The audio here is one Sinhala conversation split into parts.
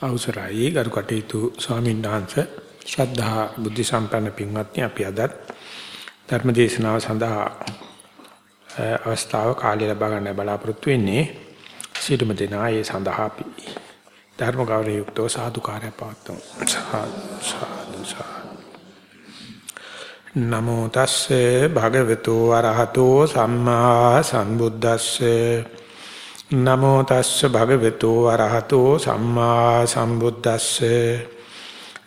අවසරයි. ගරු කටයුතු ස්වාමීන් වහන්සේ ශ්‍රද්ධා බුද්ධ සම්පන්න පින්වත්නි අපි අද ධර්ම දේශනාව සඳහා අවස්ථාව කාලය ලබා ගන්න බලාපොරොත්තු වෙන්නේ සිටුම දෙනා ඒ සඳහා අපි ධර්ම ගෞරවය යුක්තව සාදුකාරය පවත්වමු. සාදු සාදු. නමෝ තස්සේ භගවතු වරහතෝ සම්මා සම්බුද්දස්සේ නමෝ තස්ස භගවතු අරහතෝ සම්මා සම්බුද්දස්සේ.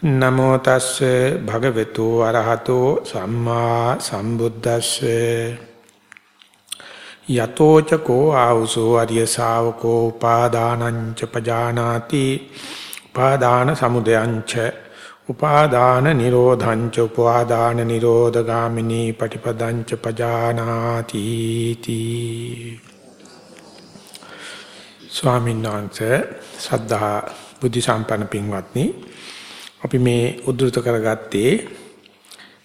නමෝ තස්ස භගවතු අරහතෝ සම්මා සම්බුද්දස්සේ. යතෝ චකෝ ආවුසෝ අරිය ශාවකෝ උපාදානං ච පජානාති. උපාදාන සමුදයං ච උපාදාන නිරෝධං ච උපාදාන නිරෝධගාමිනී පටිපදං ච පජානාති තී. ස්වාමීන් වහන්සේ සද්ධා බුද්ධ සම්පන්න පින්වත්නි. අපි මේ උද්දෘත කරගත්තේ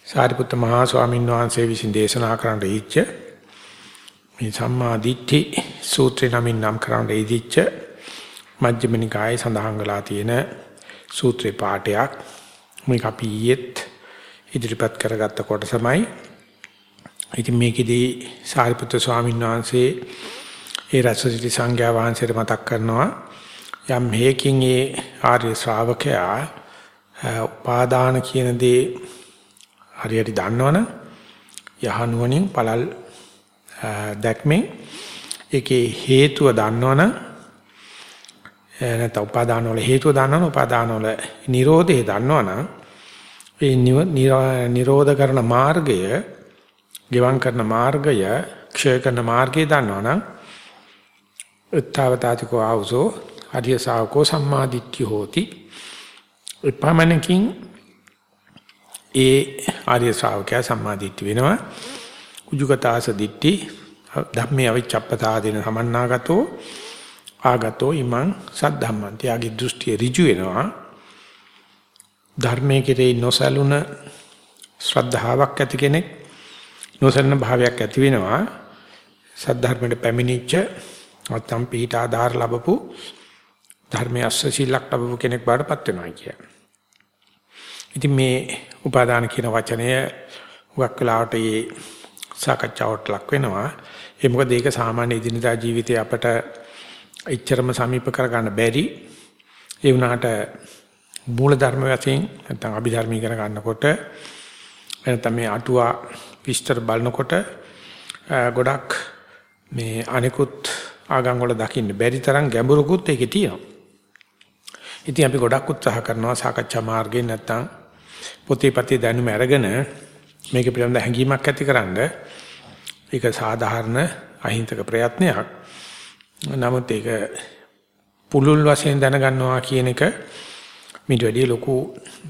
සාරිපුත්ත මහා ස්වාමීන් වහන්සේ විසින් දේශනා කරන්න දීච්ච මේ සම්මා දිට්ඨි සූත්‍රය නමින් නම් කරන්න දීච්ච මජ්ක්‍ධිම නිකායේ සඳහන් වෙලා තියෙන සූත්‍රේ පාඩයක්. මේක අපි ඊයේත් ඉදිරිපත් කරගත්ත කොටසමයි ඉතින් මේකෙදී සාරිපුත්‍ර ස්වාමීන් වහන්සේ ඒ රසසිරි සංඝයා වහන්සේට මතක් කරනවා යම් හේකින් ඒ ආර්ය ශ්‍රාවකයා උපාදාන කියන දේ හරියට දන්නවනම් යහනුවණින් පළල් දැක්මෙන් ඒකේ හේතුව දන්නවනම් නැත්නම් උපාදාන වල හේතුව දන්නවනම් උපාදාන වල නිරෝධය දන්නවනම් ඒ නිරෝධ කරන මාර්ගය ගෙවම් කරන මාර්ගය ක්ෂය කරන මාර්ගය දන්නවනම් උත්තාවතාතිකෝ ආවසෝ අධිය ශාවකෝ සම්මාදිට්ඨි හෝති එපමණකින් ඒ ආර්ය ශ්‍රාවකයා සම්මාදිට්ඨි වෙනවා උජුගතාස දිට්ඨි ධම්මේ අවිච්ඡප්පතා දෙන සමන්නාගතෝ ආගතෝ ඉමං සද්ධම්මන්ති ආගේ දෘෂ්ටි ඍජු වෙනවා ධර්මයේ කෙරෙහි නොසලුන ශ්‍රද්ධාවක් ඇති කෙනෙක් නොසලන භාවයක් ඇති වෙනවා සද්ධර්මයට පැමිණිච්ච නැත්නම් පිට ආධාර ලැබපු ධර්මයේ අස්සසීලක් ලැබපු කෙනෙක් බාටපත් වෙනවා කිය. ඉතින් මේ උපාදාන කියන වචනය හුඟක් වෙලාවට මේ සාකච්ඡාවට ලක් වෙනවා. ඒ මොකද ඒක සාමාන්‍ය එදිනදා ජීවිතේ අපට එච්චරම සමීප කරගන්න බැරි. ඒ වුණාට මූල ධර්ම වශයෙන් නැත්නම් අභිධර්මී කර ගන්නකොට නැත්නම් මේ අටුවා විස්තර බලනකොට ගොඩක් මේ අනිකුත් ආගම් වල දකින්න බැරි තරම් ගැඹුරුකුත් ඒකේ තියෙනවා. ඉතින් අපි ගොඩක් උත්සාහ කරනවා සාකච්ඡා මාර්ගයෙන් නැත්තම් පොතේ පතේ දැනුම අරගෙන මේක පිළිබඳ හැඟීමක් ඇතිකරනද ඒක සාධාරණ අහිංසක ප්‍රයත්නයක්. නමුත් ඒක පුලුල් වශයෙන් දැනගන්නවා කියන එක මිට වැඩිය ලොකු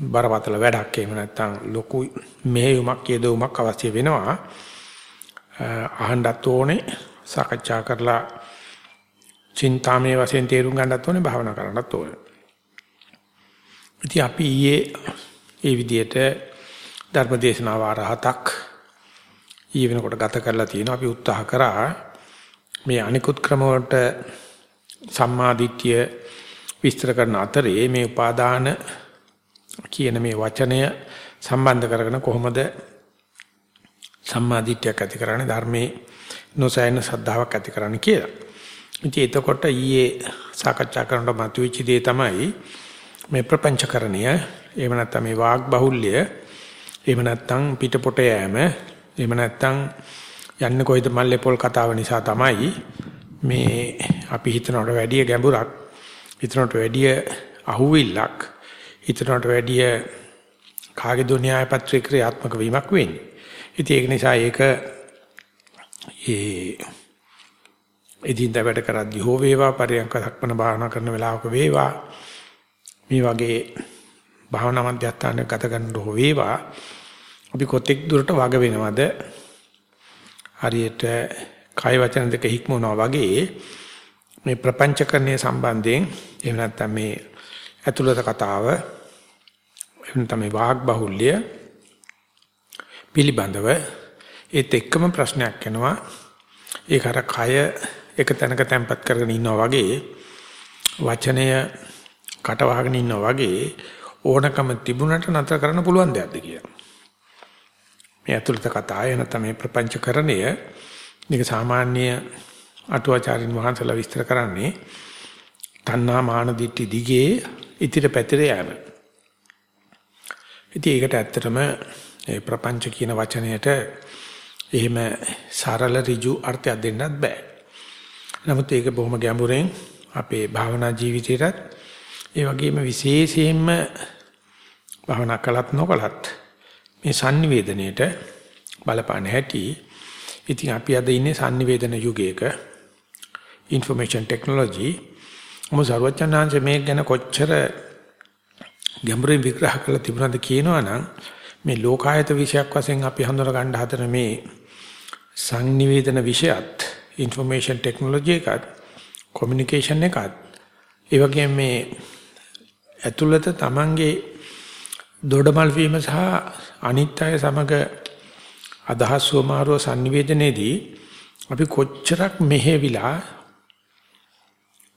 බරපතල වැඩක් එහෙම නැත්නම් ලොකු මෙහෙයුමක් යදවුමක් අවශ්‍ය වෙනවා. අහන්නත් ඕනේ සාකච්ඡා කරලා චින්තාමේ වශයෙන් තේරුම් ගන්නත් ඕනේ භාවනා කරන්නත් ඕනේ. ඉතින් අපි ඊයේ ඒ විදිහට ධර්මදේශනා වාර හතක් ඊ වෙනකොට ගත කරලා තියෙනවා. අපි උත්සාහ කරා මේ අනිකුත් ක්‍රම වලට සම්මාදිට්ඨිය විස්තර කරන අතරේ මේ උපාදාන කියන මේ වචනය සම්බන්ධ කරගෙන කොහොමද සම්මාදිට්ඨියක් ඇති කරන්නේ ධර්මයේ නොසැයෙන සද්ධාාවක් ඇති කරන්නේ කියලා. ඉතින් එතකොට ඊයේ සාකච්ඡා කරනකොට මතුවෙච්ච දේ තමයි මේ ප්‍රපංචකරණය. එහෙම නැත්නම් මේ වාග් බහුල්‍ය. එහෙම නැත්නම් පිටපොට යෑම. එහෙම නැත්නම් යන්නේ කොයිද මල්ලේ පොල් කතාව නිසා තමයි මේ අපි හිතනවට වැඩිය ගැඹුරක් හිතනවට වැඩිය අහුවිල්ලක් හිතනවට වැඩිය කාගේ දුන්‍යාය පත්‍රේ ක්‍රියාත්මක වීමක් වෙන්නේ. ඉතින් ඒක නිසා ඒක ඒ එදින්දා වැඩ කරද්දී හෝ වේවා පරියන්ක සක්මන භාවනා කරන වෙලාවක වේවා මේ වගේ භාවනා මධ්‍යස්ථානයක් ගත ගන්න හෝ වේවා අපි කොතෙක් දුරට වග වෙනවද? හරියට කාය වචන දෙක හික්මනවා වගේ මේ ප්‍රපංචකරණය සම්බන්ධයෙන් එහෙම නැත්නම් මේ ඇතුළත කතාව එහෙම තමයි වාග් බහුල්‍ය පිළිබඳව ඒත් එක්කම ප්‍රශ්නයක් එනවා. ඒක අර කය එක තැනක තැම්පත් කරගෙන ඉන්නවා වගේ වචනය කට වහගෙන ඉන්නා වගේ ඕනකම තිබුණට නතර කරන්න පුළුවන් දෙයක්ද කියලා. මේ අතුලත කතාය නැත්නම් මේ ප්‍රපංචකරණය මේක සාමාන්‍ය අටුවාචාරින් වහන්සේලා විස්තර කරන්නේ තණ්හා මාන දිට්ඨි දිගේ ඉතිර පැතිර යෑම. ඉතින් ඒකට ඇත්තටම ඒ ප්‍රපංච කියන වචනයට එහෙම සරල ඍජු අර්ථයක් දෙන්නත් බෑ. නමුත් ඒක බොහොම ගැඹුරෙන් අපේ භාවනා ජීවිතේටත් ඒ වගේම විශේෂයෙන්ම භාවනා කළත් නොකළත් මේ sannivedanayට බලපාන හැටි. ඉතින් අපි අද ඉන්නේ sannivedana යුගයක information technology. මොහොත සර්වචනාංශ මේක ගැන කොච්චර ගැඹුරින් විග්‍රහ කරලා තිබුණාද කියනවනම් මේ ලෝකායත විෂයක් වශයෙන් අපි හඳුනා ගන්න හදන මේ සංනිවේදන විෂයත් information technology එකත් communication එකත් ඒ වගේම මේ ඇතුළත Tamange දොඩමල් වීම සහ අනිත් අය සමග අදහස් වමාරුව sannivedanයේදී අපි කොච්චරක් මෙහෙවිලා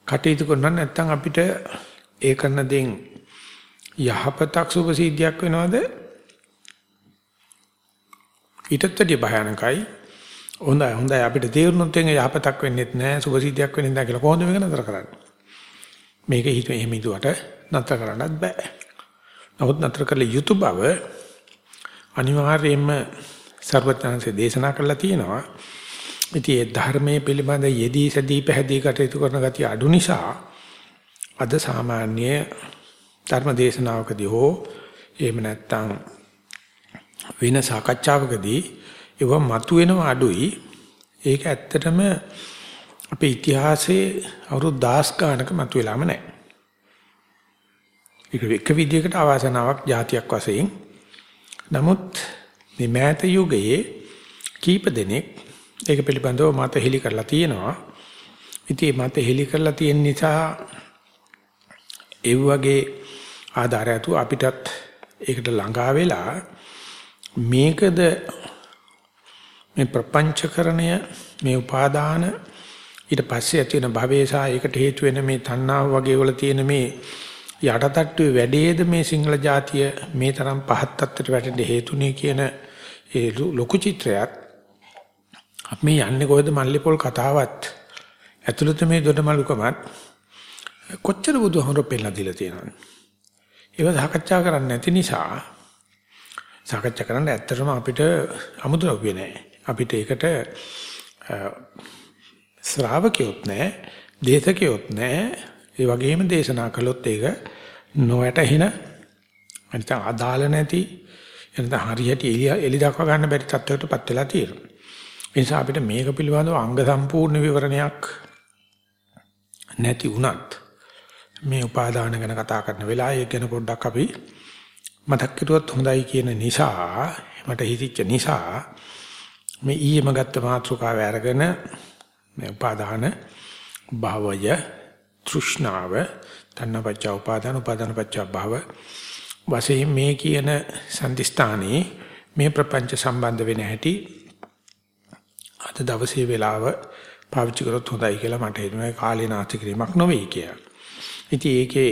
කටයුතු කරනවා නැත්නම් අපිට ඒ කරන දෙයින් යහපතක් සුභසිද්ධියක් වෙනවද? ඊටත් වැඩිය භයානකයි. හොඳයි හොඳයි. අපිට තේරුනොත් එංග යහපතක් වෙන්නේ නැහැ සුභසිද්ධියක් වෙන්නේ නැහැ කියලා කොහොමද මේක නතර කරන්නේ? මේක හිත එහෙම හිතුවට නතර කරන්නත් බෑ. නමුත් නතර කළ යුතු බව අනිවාර්යයෙන්ම සර්වඥාන්සේ දේශනා කළා තියෙනවා. ඉතින් ඒ ධර්මයේ පිළිබඳ යෙදී සදී පැහැදී කටයුතු කරන ගතිය අඩු නිසා අද සාමාන්‍ය ධර්ම දේශනාවකදී හෝ එහෙම නැත්නම් වෙන සාකච්ඡාවකදී ඒව මතුවෙනව අඩුයි. ඒක ඇත්තටම අපේ ඉතිහාසයේ අවුරුදු 10 ගානක මතුවෙලාම නැහැ. ඒක එක විදිහකට අවාසනාවක් જાතියක් වශයෙන්. නමුත් මේ මෑත යුගයේ කීප දෙනෙක් ඒක පිළිබඳව මත හෙලි කරලා තියෙනවා. ඉතින් මත හෙලි කරලා තියෙන නිසා ඒ වගේ ආධාරයතු අපිටත් ඒකට ළඟා වෙලා මේකද මේ ප්‍රපංචකරණය මේ උපාදාන ඊට පස්සේ ඇති වෙන භවේසා ඒකට හේතු වෙන මේ තණ්හාව වගේ වල තියෙන මේ යටටට්ටුවේ වැඩේද මේ සිංහල ජාතිය මේ තරම් පහත් තත්ත්වයට වැටෙන්න හේතුනේ කියන ඒ ලොකු චිත්‍රයක් අපි යන්නේ කොහෙද මල්ලිපොල් කතාවත්? ඇතුළත මේ දොඩමලුකමත් කොච්චර බුදුහමර පෙන්නලා දීලා තියෙනවද? ඒව සාකච්ඡා කරන්නේ නැති නිසා සාකච්ඡා කරන්න ඇත්තටම අපිට අමුද්‍රව්‍ය නැහැ. අපිට ඒකට ශ්‍රාවකයොත් නැහැ දේශකයොත් නැහැ ඒ වගේම දේශනා කළොත් ඒක නොවැටහෙන අනිත් අදාළ නැති එනත හරියට එලි දක්වා ගන්න බැරි තත්ත්වයකටපත් වෙලා තියෙනවා. ඒ නිසා අපිට මේක පිළිබඳව අංග සම්පූර්ණ විවරණයක් නැති වුණත් මේ උපාදාන ගැන කතා කරන වෙලාවේ ඒක ගැන පොඩ්ඩක් අපි මතක් කරුවොත් හොඳයි කියන නිසා මට හිතිච්ච නිසා මේ ඊයේම ගත්ත මාතෘකාව අරගෙන මේ උපාදාන භවය තෘෂ්ණාව තණ්හපච්ච උපාදාන උපාදානපච්ච භව වශයෙන් මේ කියන සම්දිස්ථානේ මේ ප්‍රපංච සම්බන්ධ වෙන හැටි අද දවසේ වෙලාව පාවිච්චි කරොත් හොඳයි කියලා මට හිතෙනවා කාලේ නාස්ති කිරීමක් නොවේ කියලා. ඉතින් ඒකේ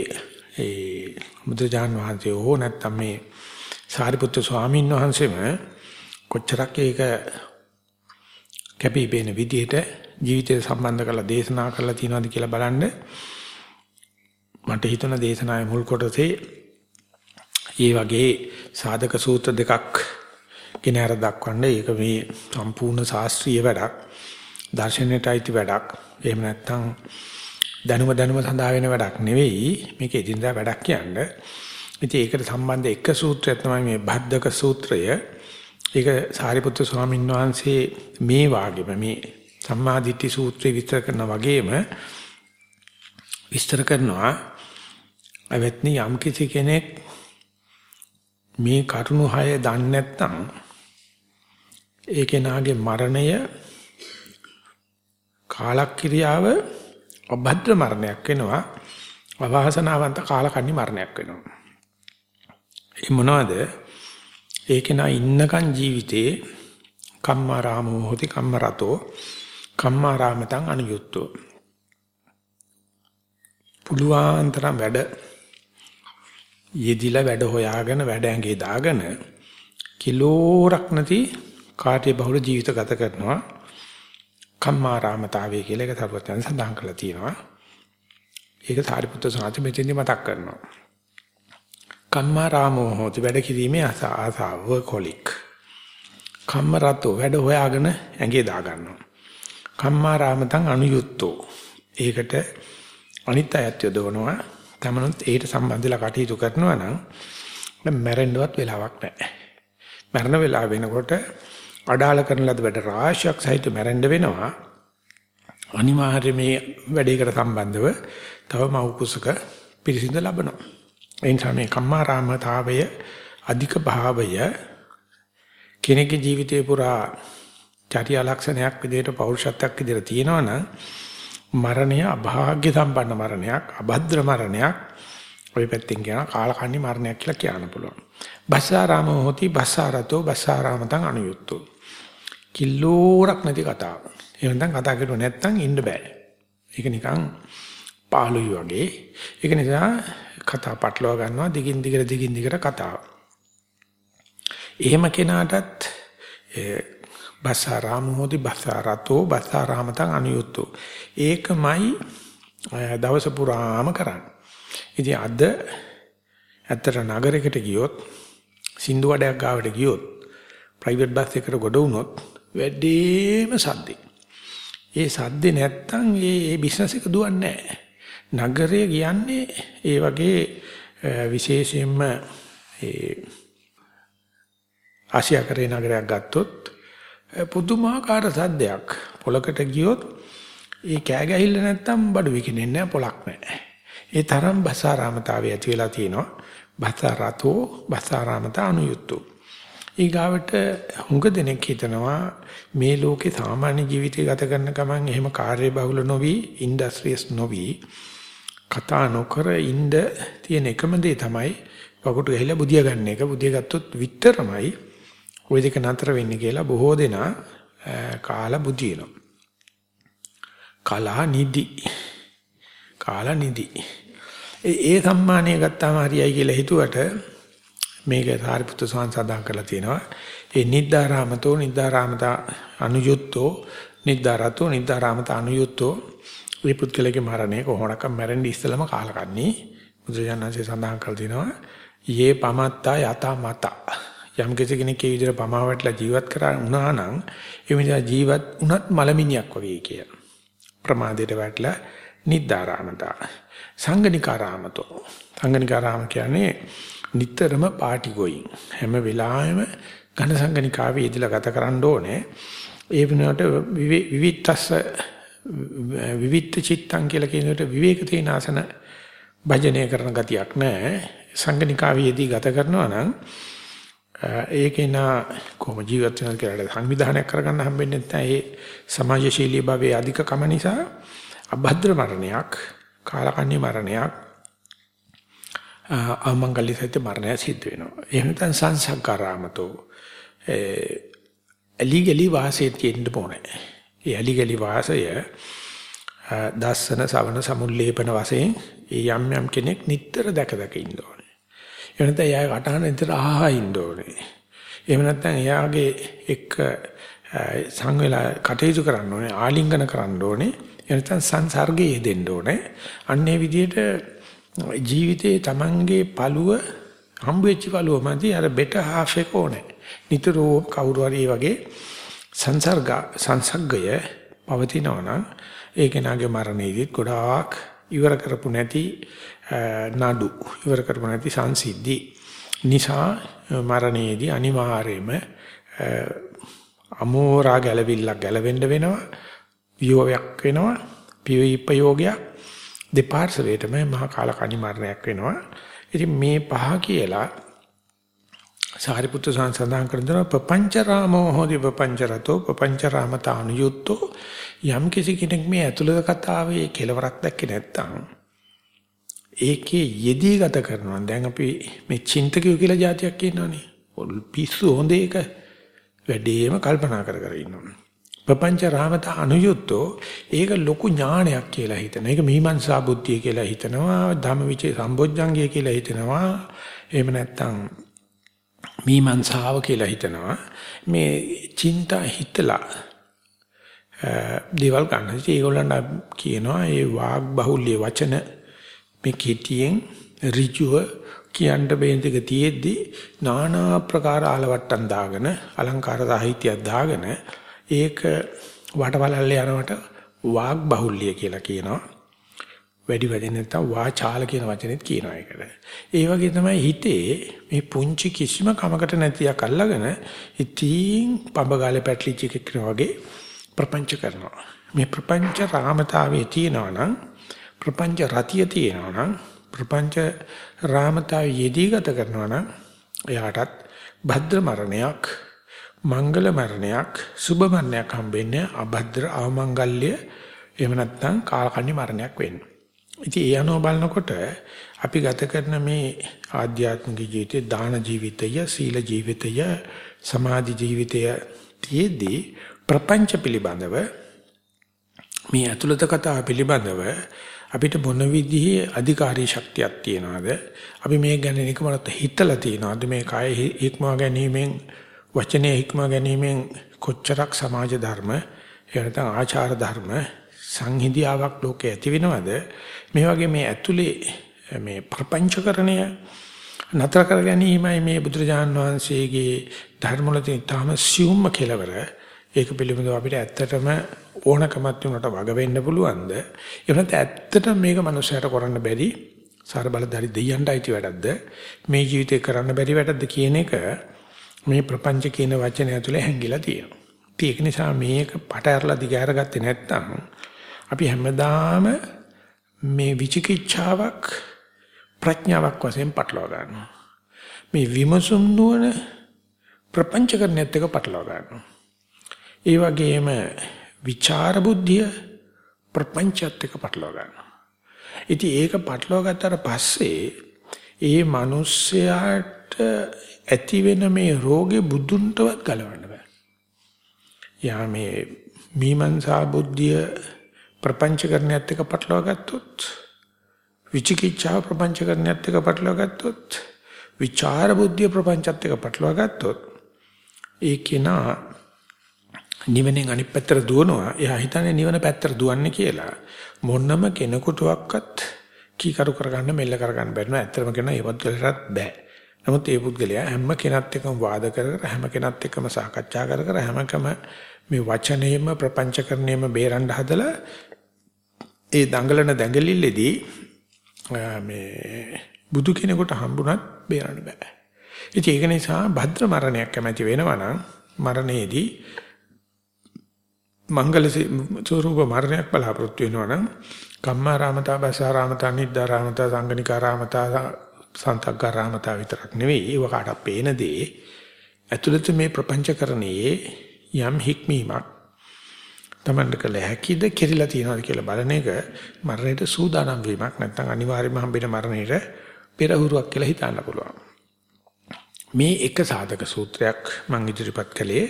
ඒ බුදුජාන් වහන්සේ හෝ නැත්නම් මේ සාරිපුත්‍ර ස්වාමීන් වහන්සේම කොච්චරක් ඒක කැපී පෙනෙන විදිහට ජීවිතය සම්බන්ධ කරලා දේශනා කරලා තියෙනවද කියලා බලන්න. මට හිතුණ දේශනාවේ මුල් කොටසේ ඒ වගේ සාධක සූත්‍ර දෙකක් ගෙන අර දක්වන්න. ඒක මේ සම්පූර්ණ ශාස්ත්‍රීය වැඩක් දර්ශනයට අයිති වැඩක්. එහෙම නැත්නම් දැනුම දැනුම සඳහා වෙන වැඩක් නෙවෙයි. මේක එදිනදා වැඩක් කියන්නේ. ඉතින් ඒකට සම්බන්ධ එක සූත්‍රයක් තමයි මේ භද්දක සූත්‍රය. ඒක සාරිපුත්‍ර ස්වාමීන් වහන්සේ මේ වාගේම මේ සම්මාදිට්ඨි සූත්‍රය විස්තර කරන වගේම විස්තර කරනවා. අවත්නි යම් කිසි කෙනෙක් මේ කරුණු හය දන්නේ නැත්නම් ඒ කෙනාගේ මරණය කාලක්‍රියාව අභද්‍ර මරණයක් වෙනවා. අවාසනාවන්ත කාලකන්ණි මරණයක් වෙනවා. ඒ මොනවද? ඒ කෙනා ඉන්නකන් ජීවිතේ කම්මාරාමෝ හොති කම්මරතෝ කම්මාරාමතං අනියුක්තෝ පුළුවන් තරම් වැඩ යෙදිලා වැඩ හොයාගෙන වැඩ ඇඟේ දාගෙන කිලෝරක් නැති කාර්ය බහුල ජීවිත ගත කරනවා. කම්මාරාමතාවය කියලා එක තරුවත් යන සඳහන් කරලා තියෙනවා. ඒක සාරිපුත්‍ර සාන්ති මෙතෙන්දි මතක් කරනවා. කම්මාරාමෝ හොති වැඩ කිරීමේ ආසාව වර්කොලික් කම්මරතෝ වැඩ හොයාගෙන ඇඟේ දා ගන්නවා කම්මාරාමතං අනුයුක්තෝ ඒකට අනිත් අයත් යොදවනවා තමනුත් ඒකට සම්බන්ධලා කටයුතු කරනවා නම් මැරෙන්නවත් වෙලාවක් නැහැ. මරණ වෙලාව වෙනකොට අඩාල කරන ලද වැඩ රාශියක් සහිත මැරෙන්න වෙනවා. අනිවාර්යයෙන් මේ වැඩේකට සම්බන්ධව තව මව් කුසක පිරිසිඳ ලබනවා. ඒ නිසා මේ කම්මාරාමතාවය අධික භාවය කෙනෙකුගේ ජීවිතේ පුරා චර්යා ලක්ෂණයක් විදිහට පෞරුෂත්වයක් විදිහට තියෙනවා නම් මරණය අභාග්‍ය සම්පන්න මරණයක්, අභද්‍ර මරණයක්. ওই පැත්තෙන් කියන කාලකන්ණි මරණයක් කියලා කියන්න පුළුවන්. බස්සාරාම හොති බස්සාරතෝ බස්සාරාමතං අනුයුක්තෝ. කිල්ලෝරක් නැති කතාව. එහෙනම් කතා කරුව නැත්තම් ඉන්න බෑ. ඒක නිකන් පාළුයි වගේ. ඒක නිසා කතා පටලවා ගන්නවා දිගින් දිගට දිගින් දිගට කතාව. එහෙම කෙනාටත් බස්සාරාම හොති බස්සාරතෝ බස්සාරාමතං අනුයුක්තෝ. ඒකමයි දවස පුරාම කරන්නේ. ඉතින් අද ඇත්තට නගරයකට ගියොත් සින්දු වඩයක් ගාවට ගියොත් ප්‍රයිවට් බස් එකකට ගොඩ වුණොත් වැඩිම සද්දේ. ඒ සද්දේ නැත්තම් ඒ ඒ බිස්නස් එක දුවන්නේ නැහැ. නගරය කියන්නේ ඒ වගේ විශේෂයෙන්ම ඒ ආසියාකරේ නගරයක් ගත්තොත් පුදුමාකාර සද්දයක්. පොලකට ගියොත් ඒ කෑ ගැහිල්ල නැත්තම් බඩු විකිනෙන්නේ නැහැ පොලක් නැහැ. ඒ තරම් බසාරාමතාවය ඇති වෙලා තියෙනවා. බසාරතෝ බසාරාමතා අනුයුක්තෝ. ඊගාවට හුඟ දෙනෙක් හිතනවා මේ ලෝකේ සාමාන්‍ය ජීවිතය ගත කරන ගමන් එහෙම කාර්ය බහුල නොවි ඉන්ඩස්ට්‍රියස් නොවි කතා නොකර ඉන්න තියෙන එකම දේ තමයි වකුටු ගහලා බුදිය ගන්න එක. බුදිය ගත්තොත් විතරමයි ওই දෙක නතර වෙන්නේ කියලා බොහෝ දෙනා කාලා බුදිනවා. කලා නිදි. කාලා නිදි. ඒ සම්මානය ගත්තාම හරියයි කියලා හිතුවට මේක සාරිපුත්‍ර සෝන් සඳහන් කරලා තියෙනවා. ඒ නිද්දාරාමතෝ නිද්දාරාමතා අනුයුක්තෝ නිද්දාරතෝ නිද්දාරාමතා අනුයුක්තෝ මේ පුද්ගලගේ මරණය කොහොමඩක්ම මැරෙන්න ඉස්සලම කාලකන්ණි බුදුජානන්සේ සඳහන් කරලා තිනවා යේ පමත්තා යතා මතා යම් කෙනෙක් ඒ විදිහට පමාවටලා ජීවත් කරා වුණා නම් ඒ විදිහ ජීවත් වුණත් මලමිනියක් වගේ කියලා. ප්‍රමාදයට වැටලා නිද්දාරාමතා. සංගනිකාරාමතෝ. සංගනිකාරාම කියන්නේ නිතරම පාටි ගොයින්. හැම වෙලාවෙම ඝන සංගනිකාවේ ඉදලා ගත කරන්න ඕනේ. ඒ වෙනුවට විවිත්තස්ස විවිත්ත චිත්තං කියලා කියනකොට විවේක තේනාසන භජනය කරන ගතියක් නැහැ. සංගනිකාවේදී ගත කරනවා නම් ඒකේ නා කොහොම ජීවත් වෙනවද කියලා සංවිධානයක් කරගන්න හම්බෙන්නේ නැත්නම් ඒ සමාජශීලී භාවයේ අධිකකම නිසා අභද්‍ර මරණයක් කාලකන්ණි මරණයක් අමංගල්‍ය සත්‍ය මරණය සිද්ධ වෙනවා. එහෙම නැත්නම් සංසග්ගාරාමතෝ එලිගලි වාසයේ තියෙන්න ඕනේ. ඒ එලිගලි වාසය දස්සන සවන සමුල්ලේපන වශයෙන් යම් යම් කෙනෙක් නිතර දැක දැක ඉන්න ඕනේ. එහෙම නැත්නම් එයා කටහන විතර ආහා ඉන්න ඕනේ. එහෙම නැත්නම් එයාගේ එක්ක සංවේලා කටයුතු කරන්න ඕනේ, ආලිංගන කරන්න ඕනේ. එහෙම නැත්නම් සංසර්ගයේ දෙන්න ඕනේ. අන්නේ විදිහට ජීවිතේ Tamange පළුව හම්බ වෙච්ච පළුව මැදි අර බෙට හාෆ් එක ඕනේ. නිතරම කවුරු හරි වගේ සංසර්ග සංසග්ගය පවතිනවා නම් ඒ කෙනාගේ මරණයේදීත් ගොඩාක් ඉවර කරපු නැති නඩු ඉවර කරපු නැති සංසිද්ධි. නිසා මරණයේදී අනිවාර්යයෙන්ම අමෝරා ගැලවිල්ලක් ගැලවෙන්න වෙනවා වියෝගයක් වෙනවා පිවිපයෝගයක් දෙපාර්ශවයටම මහා කාලකණි මරණයක් වෙනවා. ඉතින් මේ පහ කියලා සාරිපුත්‍ර සංසඳාන් කරන දන පపంచ රාමෝ හෝදි පపంచ රතෝ පపంచ රාමතානුයුක්තෝ යම් කිසි කෙනෙක් මේ ඇතුළත කතාවේ කෙලවරක් දැක්කේ නැත්තම් ඒකේ යෙදී ගත කරනවා. දැන් අපි මේ චින්තකයෝ කියලා જાතියක් කියනවනේ පිස්සු හොඳ ඒක වැඩිම කල්පනා කර කර ඉන්නවා. පపంచ රාමත අනුයුක්තෝ ඒක ලොකු ඥානයක් කියලා හිතන ඒක මීමන්සා බුද්ධිය කියලා හිතනවා. ධම්මවිචේ සම්බොජ්ජංගය කියලා හිතනවා. එහෙම නැත්තම් මීමන්සාව කියලා හිතනවා. මේ චින්තා හිතලා දේවල් ගන්න. ඉතින් ඒගොල්ලන්ට කියනවා ඒ වාග් බහුල්‍ය වචන මේ කෙටියෙන් ඍජුව කියන්න බේන්දක තියෙද්දි নানা ප්‍රකාර ආලවට්ටම් දාගෙන අලංකාර සාහිත්‍යයක් දාගෙන ඒක වටවලල්ල යනවට වාග් බහුල්‍ය කියලා කියනවා. වැඩි වැඩි නැත්තම් වාචාල කියන වචනේත් කියනවා ඒකට. ඒ වගේ තමයි හිතේ මේ පුංචි කිසිම කමකට නැතියක් අල්ලගෙන ඉතින් පඹගාලේ පැටලිච්ච එකක් වගේ ප්‍රපංච කරනවා. මේ ප්‍රපංච රාමතාවයේ තියෙනවා නම් ප්‍රපංච රතිය තියෙනවා නම් ප්‍රපංච රාමතාවයේ යෙදී ගත කරනවා නම් එයාටත් භද්‍ර මරණයක් මංගල මරණයක් සුභ මරණයක් හම්බෙන්නේ අභද්‍ර අවමංගල්‍ය එහෙම නැත්නම් කාලකන්ණි මරණයක් වෙන්නේ. ඉතින් ඒ අනුව බලනකොට අපි ගත කරන මේ ආධ්‍යාත්මික ජීවිතය දාන ජීවිතය සීල ජීවිතය සමාධි ජීවිතය තියේදී ප්‍රපංච පිළිබඳව මේ අතුලත කතාව පිළිබඳව අපිට මොන විදිහේ අධිකාරී ශක්තියක් තියනවද? අපි මේ ගැන නිකමකට හිතලා තියනවද? මේ කය හික්මවා ගැනීමෙන් වචනේ හික්මවා ගැනීමෙන් කොච්චරක් සමාජ ධර්ම එහෙම ආචාර ධර්ම සංහිඳියාවක් ලෝකේ ඇති වෙනවද? මේ වගේ මේ ඇතුලේ මේ ප්‍රපංචකරණය නතර කර ගැනීමයි මේ බුදුරජාන් වහන්සේගේ ධර්ම වල තියෙන තාම සියුම්ම කෙලවර. ඒක පිළිබඳව අපිට ඇත්තටම ඕනකමත් උනට වග වෙන්න පුළුවන්ද? එහෙම නැත්නම් ඇත්තටම මේක මනුස්සයට කරන්න බැරි සාර බලධාරි දෙයියන්ට අයිති වැඩක්ද? මේ ජීවිතේ කරන්න බැරි වැඩක්ද කියන එක මේ ප්‍රපංච කියන වචනය ඇතුලේ හැංගිලා තියෙනවා. ඒක නිසා මේක පට ඇරලා දිගහැරගත්තේ නැත්නම් අපි හැමදාම මේ විචිකිච්ඡාවක් ප්‍රඥාවක් වශයෙන් පටලවා ගන්නවා. මේ විමසුම් නුවණ ප්‍රපංචකරණයත් එක්ක පටලවා ගන්නවා. ඒ වගේම විචාර බුද්ධිය ප්‍රපංචයත් එක්ක පටලවා ගන්නවා. ඉතින් ඒක පටලවා ගත්තාට පස්සේ ඒ මිනිස්යාට ඇති වෙන මේ රෝගේ බුදුන්ටවත් ගලවන්න බෑ. යා මේ මීමන්සා බුද්ධිය ප්‍රපංචකරණයත් එක්ක පටලවා ගත්තොත් විචිකිච්ඡා ප්‍රපංචකරණයත් එක්ක පටලවා ගත්තොත් විචාර බුද්ධිය ප්‍රපංචත් එක්ක පටලවා ගත්තොත් ඒ කෙනා නිවනෙන් අනිත් පැත්තට දුවනවා. එයා හිතන්නේ නිවන පැත්තට දුවන්නේ කියලා. මොනම කෙනෙකුටවත් කීකරු කරගන්න මෙල්ල කරගන්න බැරි නෝ. ඇත්තම කියනවා ඒ පුද්ගලයාට බෑ. නමුත් ඒ පුද්ගලයා හැම කෙනත් එක්කම වාද කර කර හැම කෙනත් එක්කම සාකච්ඡා කර කර හැමකම මේ වචනයෙම ප්‍රපංචකරණයෙම බේරන්න හදලා ඒ දඟලන දැඟලිල්ලේදී මේ බුදු කෙනෙකුට හම්බුණත් බේරන්න බෑ. ඉතින් ඒක නිසා භද්‍ර මරණයක් කැමැති වෙනවා නම් මරණයේදී මංගල ස්වරූප මරණයක් බලාපොරොත්තු වෙනවා නම් කම්මාරාමතා බසාරාමතා නිද්දාරාමතා සංගනිකාරාමතා සන්තග්ගාරාමතා විතරක් නෙවෙයි ඒව කාටත් පේන දේ ඇතුළත මේ ප්‍රපංචකරණයේ යම් හික්මීමක් තමන්ට කළ හැකිද කෙරිලා තියනවාද කියලා බලන එක මරණයට සූදානම් වීමක් නැත්නම් අනිවාර්යයෙන්ම හම්බෙන මරණයට පෙරහුරුවක් කියලා හිතන්න පුළුවන්. මේ එක සාධක සූත්‍රයක් මම ඉදිරිපත් කළේ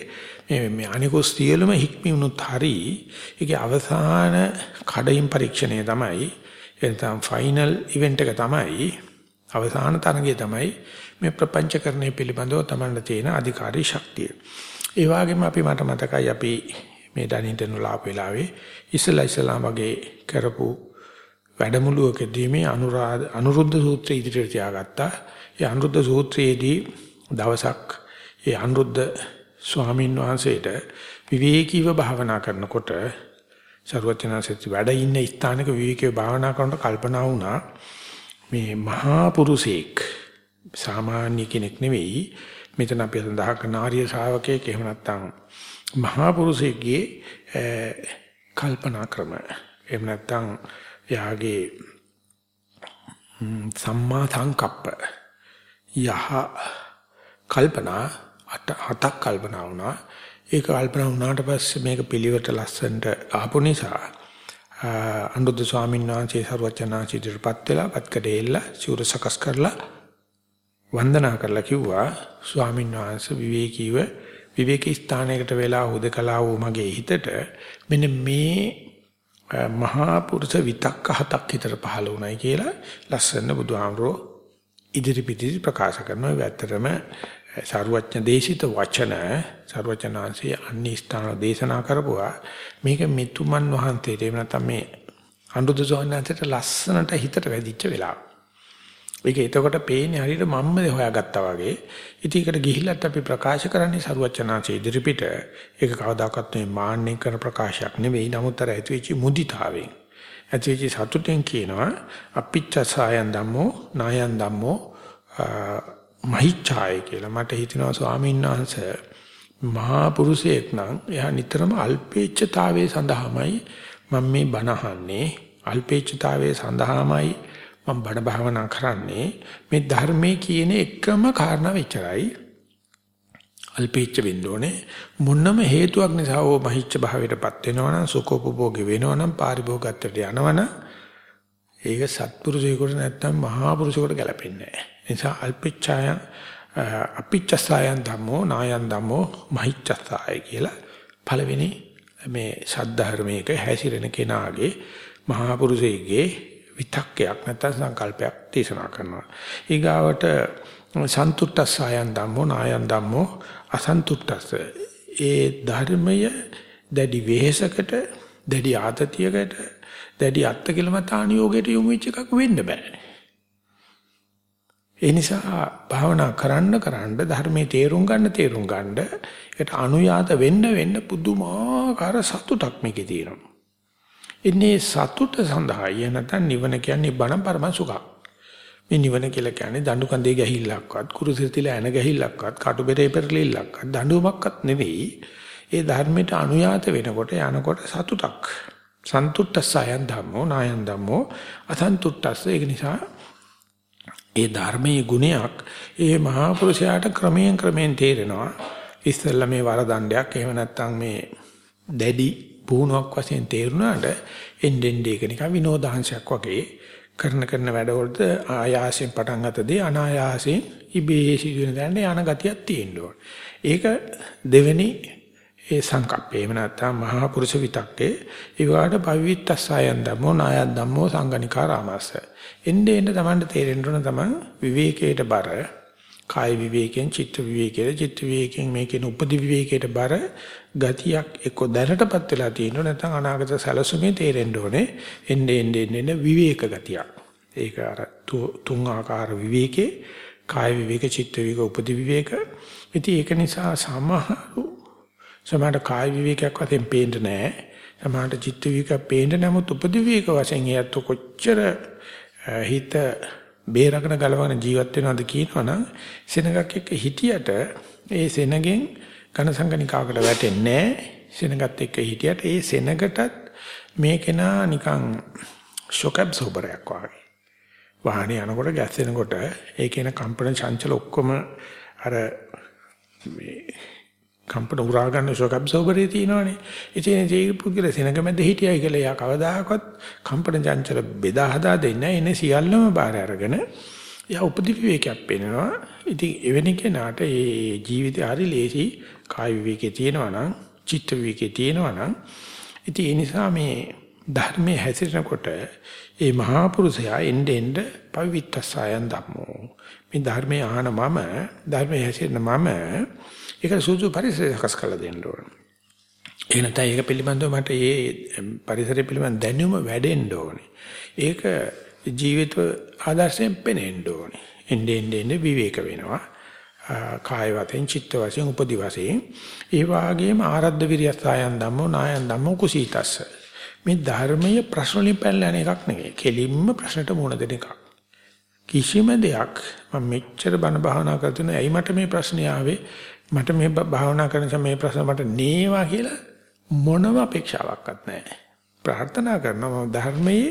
මේ මේ අනිකෝ සියලුම හික්මියුනුත් හරි ඒකේ අවසාන කඩින් පරීක්ෂණය තමයි එතන ෆයිනල් ඉවෙන්ට් එක තමයි අවසාන තරගය තමයි මේ ප්‍රපංචකරණය පිළිබඳව තමන්ට තියෙන අධිකාරී ශක්තිය. ඒ වගේම අපි මට මතකයි අපි මේ ඩනින්ටන් ලාප වෙලාවේ ඉස්සලා ඉස්සලා වගේ කරපු වැඩමුළුවකදී මේ අනුරාධ අනුරුද්ධ සූත්‍රය ඉදිරියට තියාගත්තා. ඒ අනුරුද්ධ සූත්‍රයේදී දවසක් ඒ අනුරුද්ධ ස්වාමීන් වහන්සේට විවේකීව භාවනා කරනකොට ਸਰවඥාසෙත් වැඩ ඉන්න ස්ථානක විවේකීව භාවනා කරනකොට කල්පනා වුණා මේ මහා පුරුෂයෙක් සාමාන්‍ය කෙනෙක් නෙවෙයි මෙතන අපි සඳහන් කරන ආර්ය ශ්‍රාවකයෙක් එහෙම නැත්නම් මහා පුරුෂයෙක්ගේ කල්පනා ක්‍රම. එහෙම නැත්නම් යාගේ සම්මා සංකප්ප. යහ කල්පනා අට හතක් කල්පනා වුණා. ඒක කල්පනා වුණාට පස්සේ මේක පිළිවෙත ලස්සනට ආපු නිසා අනුරුද්ධ ස්වාමීන් වහන්සේ සරුවචනාචි ඉදිරිපත් වෙලා පත්කඩේල්ල සිවුර සකස් කරලා වන්දනා කරලා කිව්වා. ස්වාමීන් වහන්සේ විවේකීව විවේක ස්ථානයකට වෙලා හුදකලා වූ මගේ හිතට මෙන්න මේ මහා පුරුෂ විතක්ක හතක් හිතට පහළ වුණයි කියලා ලස්සන බුදුහාමරෝ ඉදිරි පිටිසි ප්‍රකාශ කරනවා. ඒ ඇත්තටම සාරවත්ඥ දේශිත වචන සාරවත්ඥාන්සේ අන්‍ය ස්ථාන දේශනා කරපුවා මේක මෙතුමන් වහන්සේට එහෙම නැත්නම් මේ අනුරුද්ධ සෝහන්සේට ලස්සනට හිතට වැදිච්ච වෙලාව. ඒක එතකොට පේන්නේ හරියට මම්ම හොයාගත්තා වගේ. ඉතින් ඒකට ගිහිල්ලත් අපි ප්‍රකාශ කරන්නේ සරුවචනාංශයේ ඉදිරිපිට. ඒක කවදාකවත් මේ මාන්නේ කරන ප්‍රකාශයක් නෙවෙයි. නමුත් අර ඇතිවෙච්ච මුදිතාවෙන්. ඇතිවෙච්ච සතුටෙන් කියනවා අපිච්ච සායන් ධම්මෝ නායන් ධම්මෝ මහිච්ඡාය කියලා. මට හිතෙනවා ස්වාමීන් වහන්සේ මහා පුරුෂයෙක් නම් එයා නිතරම අල්පේච්ඡතාවයේ සඳහාමයි මම මේ බණ අහන්නේ. අල්පේච්ඡතාවයේ සඳහාමයි මම බණ භාවනා කරන්නේ මේ ධර්මයේ කියන එකම කාරණා විචරයි අල්පේච්ඡ වෙන්න ඕනේ මොනම හේතුවක් නිසා ඕ මහිච්ඡ භාවයටපත් වෙනවනම් සුඛෝපභෝගී වෙනවනම් පාරිභෝගත්වයට යනවනම් ඒක සත්පුරුෂයෙකුට නැත්තම් මහා පුරුෂයෙකුට ගැලපෙන්නේ නැහැ. ඒ නිසා අල්පේච්ඡාය අපිච්ඡසායන් ධම්මෝ නායන් ධම්මෝ මහිච්ඡසාය කියලා පළවෙනි මේ සද්ධර්මයක හැසිරෙන කෙනාගේ මහා පුරුෂයෙක්ගේ විතක්කයක් නැත්නම් සංකල්පයක් දේශනා කරනවා. ඊගාවට සන්තුට්ඨසයන් ධම්මෝ නායන් ධම්මෝ අසන්තුට්ඨස ඒ ධර්මය දැඩි වෙහෙසකට දැඩි ආතතියකට දැඩි අත්කලමතානියෝගයට යොමු වෙච්ච එකක් වෙන්න බෑ. ඒ නිසා භාවනා කරන්න කරන්න ධර්මයේ තේරුම් ගන්න තේරුම් ගන්න ඒකට අනුයාත වෙන්න වෙන්න පුදුමාකාර සතුටක් මේකේ තියෙනවා. ඉන්නේ සතුට සඳහා යනතන් නිවන කියන්නේ බණ පරම සුඛක්. මේ නිවන කියලා කියන්නේ දඬු කඳේ ගැහිල්ලක්වත් කුරුසිරතිල ඇන ගැහිල්ලක්වත් කටුබෙරේ පෙරලිල්ලක්වත් දඬුවමක්වත් නෙවෙයි. ඒ ධර්මයට අනුයාත වෙනකොට යනකොට සතුටක්. සන්තුට්ඨසයන් ධම්මෝ නායන් ධම්මෝ අසන්තුට්ඨස්ස ඒක නිසා ඒ ධර්මයේ ගුණයක් ඒ මහා පුරුෂයාට ක්‍රමයෙන් ක්‍රමයෙන් තේරෙනවා. ඉස්සෙල්ලා මේ වරදණ්ඩයක් එහෙම නැත්නම් මේ දැඩි පුහුණුවක් වශයෙන් තේරුණාට එන්නෙන් ඒක නිකන් විනෝදාංශයක් වගේ කරන කරන වැඩවලට ආයාසයෙන් පටන් ගතදී අනායාසයෙන් ඉබේ සිදුවෙන දැනට යන ගතියක් තියෙන්න ඕන. ඒක දෙවෙනි ඒ සංකප්පේ එහෙම නැත්නම් මහා පුරුෂ විතක්කේ ඊවාට පවිත්තස්සයන් ධම්මෝ නායන් ධම්මෝ සංගනිකා රාමස්ස. එන්නේ එන්න තමන්ට තේරෙන්න ඕන තමන් විවේකයට බර කාය විවේකයෙන් චිත්ත විවේකයට චිත්ත විවේකයෙන් මේකේන උපදි විවේකයට බර ගතියක් එක්ක දැනටපත් වෙලා තියෙනවා. නැත්නම් අනාගත සැලසුමේ තේරෙන්න ඕනේ. එන්නේ එන්නේ එන්නේ විවේක ගතියක්. ඒක අර තුන් ආකාර විවේකේ. කාය විවේක චිත්ත විවේක උපදි විවේක. ඉතින් ඒක නිසා සමහරු සමහර කාය විවේකයක් වශයෙන් පේන්නේ නැහැ සමහරට චිත්ත විවේකයක් පේන්නේ නමුත් උපදි විවේක වශයෙන් ඒත් කොච්චර හිත බේරගෙන ගලවගෙන ජීවත් වෙනවද කියනවනම් සෙනගක් එක්ක හිටියට ඒ සෙනගෙන් ඝන සංගණිකාවකට වැටෙන්නේ සෙනගත් එක්ක හිටියට ඒ සෙනගටත් මේ කෙනා නිකන් ෂොක් ඇබ්සෝබරයක් වගේ. වාහනේ යනකොට ගැස්සෙනකොට ඒ කියන කම්පන චංචල ඔක්කොම අර මේ කම්පන උරා ගන්න ෂොක් ඇබ්සෝබරේ තියෙනවනේ. ඉතින් ඒ පුද්ගල සෙනග මැද හිටියයි කියලා එයා කවදාකවත් කම්පන චංචල බෙදා හදා දෙන්නේ නැහැ. එනේ සියල්ලම බාර අරගෙන එයා උපදි විවේකයක් පෙන්නවා. ඉතින් එවැනි කෙනාට ඒ ජීවිතය හරි ලේසි කාය විවේකේ තියෙනවා නම්, චිත්ත විවේකේ තියෙනවා නම්, ඉතින් ඒ නිසා මේ ධර්මයේ හැසිරෙනකොට ඒ මහා පුරුෂයා එnde end පවිත්තසයන් ධම්මෝ. මේ ධර්මයේ ආන මම, ධර්මයේ හැසිරෙන මම ඒක සුසු පරිසරය සකස් කරලා දෙන්න ඕන. ඒ නැත්නම් ඒක පිළිබඳව මට මේ පරිසරය පිළිබඳ දැනුම වැඩෙන්න ඕනේ. ඒක ජීවිත ආදර්ශයෙන් පෙනෙන්න ඕනේ. එන්නේ එන්නේ විවේක වෙනවා. කාය වශයෙන් චිත්ත වශයෙන් උපදි වශයෙන්. ඒ වාගේම ආරද්ධ විරියසයන් ධම්මෝ නායන් ධම්මෝ කුසීතස්ස. මේ ධර්මයේ ප්‍රශ්න වලින් පැනලා යන එකක් නෙවෙයි. කෙලින්ම ප්‍රශ්නට මුහුණ දෙන එකක්. කිසිම දෙයක් මම මෙච්චර බණ භාවනා කරතුන ඇයි මට මේ ප්‍රශ්නේ ආවේ? මට මේ භාවනා කරන මේ ප්‍රශ්න මට නේවා කියලා මොනම අපේක්ෂාවක්වත් නැහැ. ප්‍රාර්ථනා කරනවා ධර්මයේ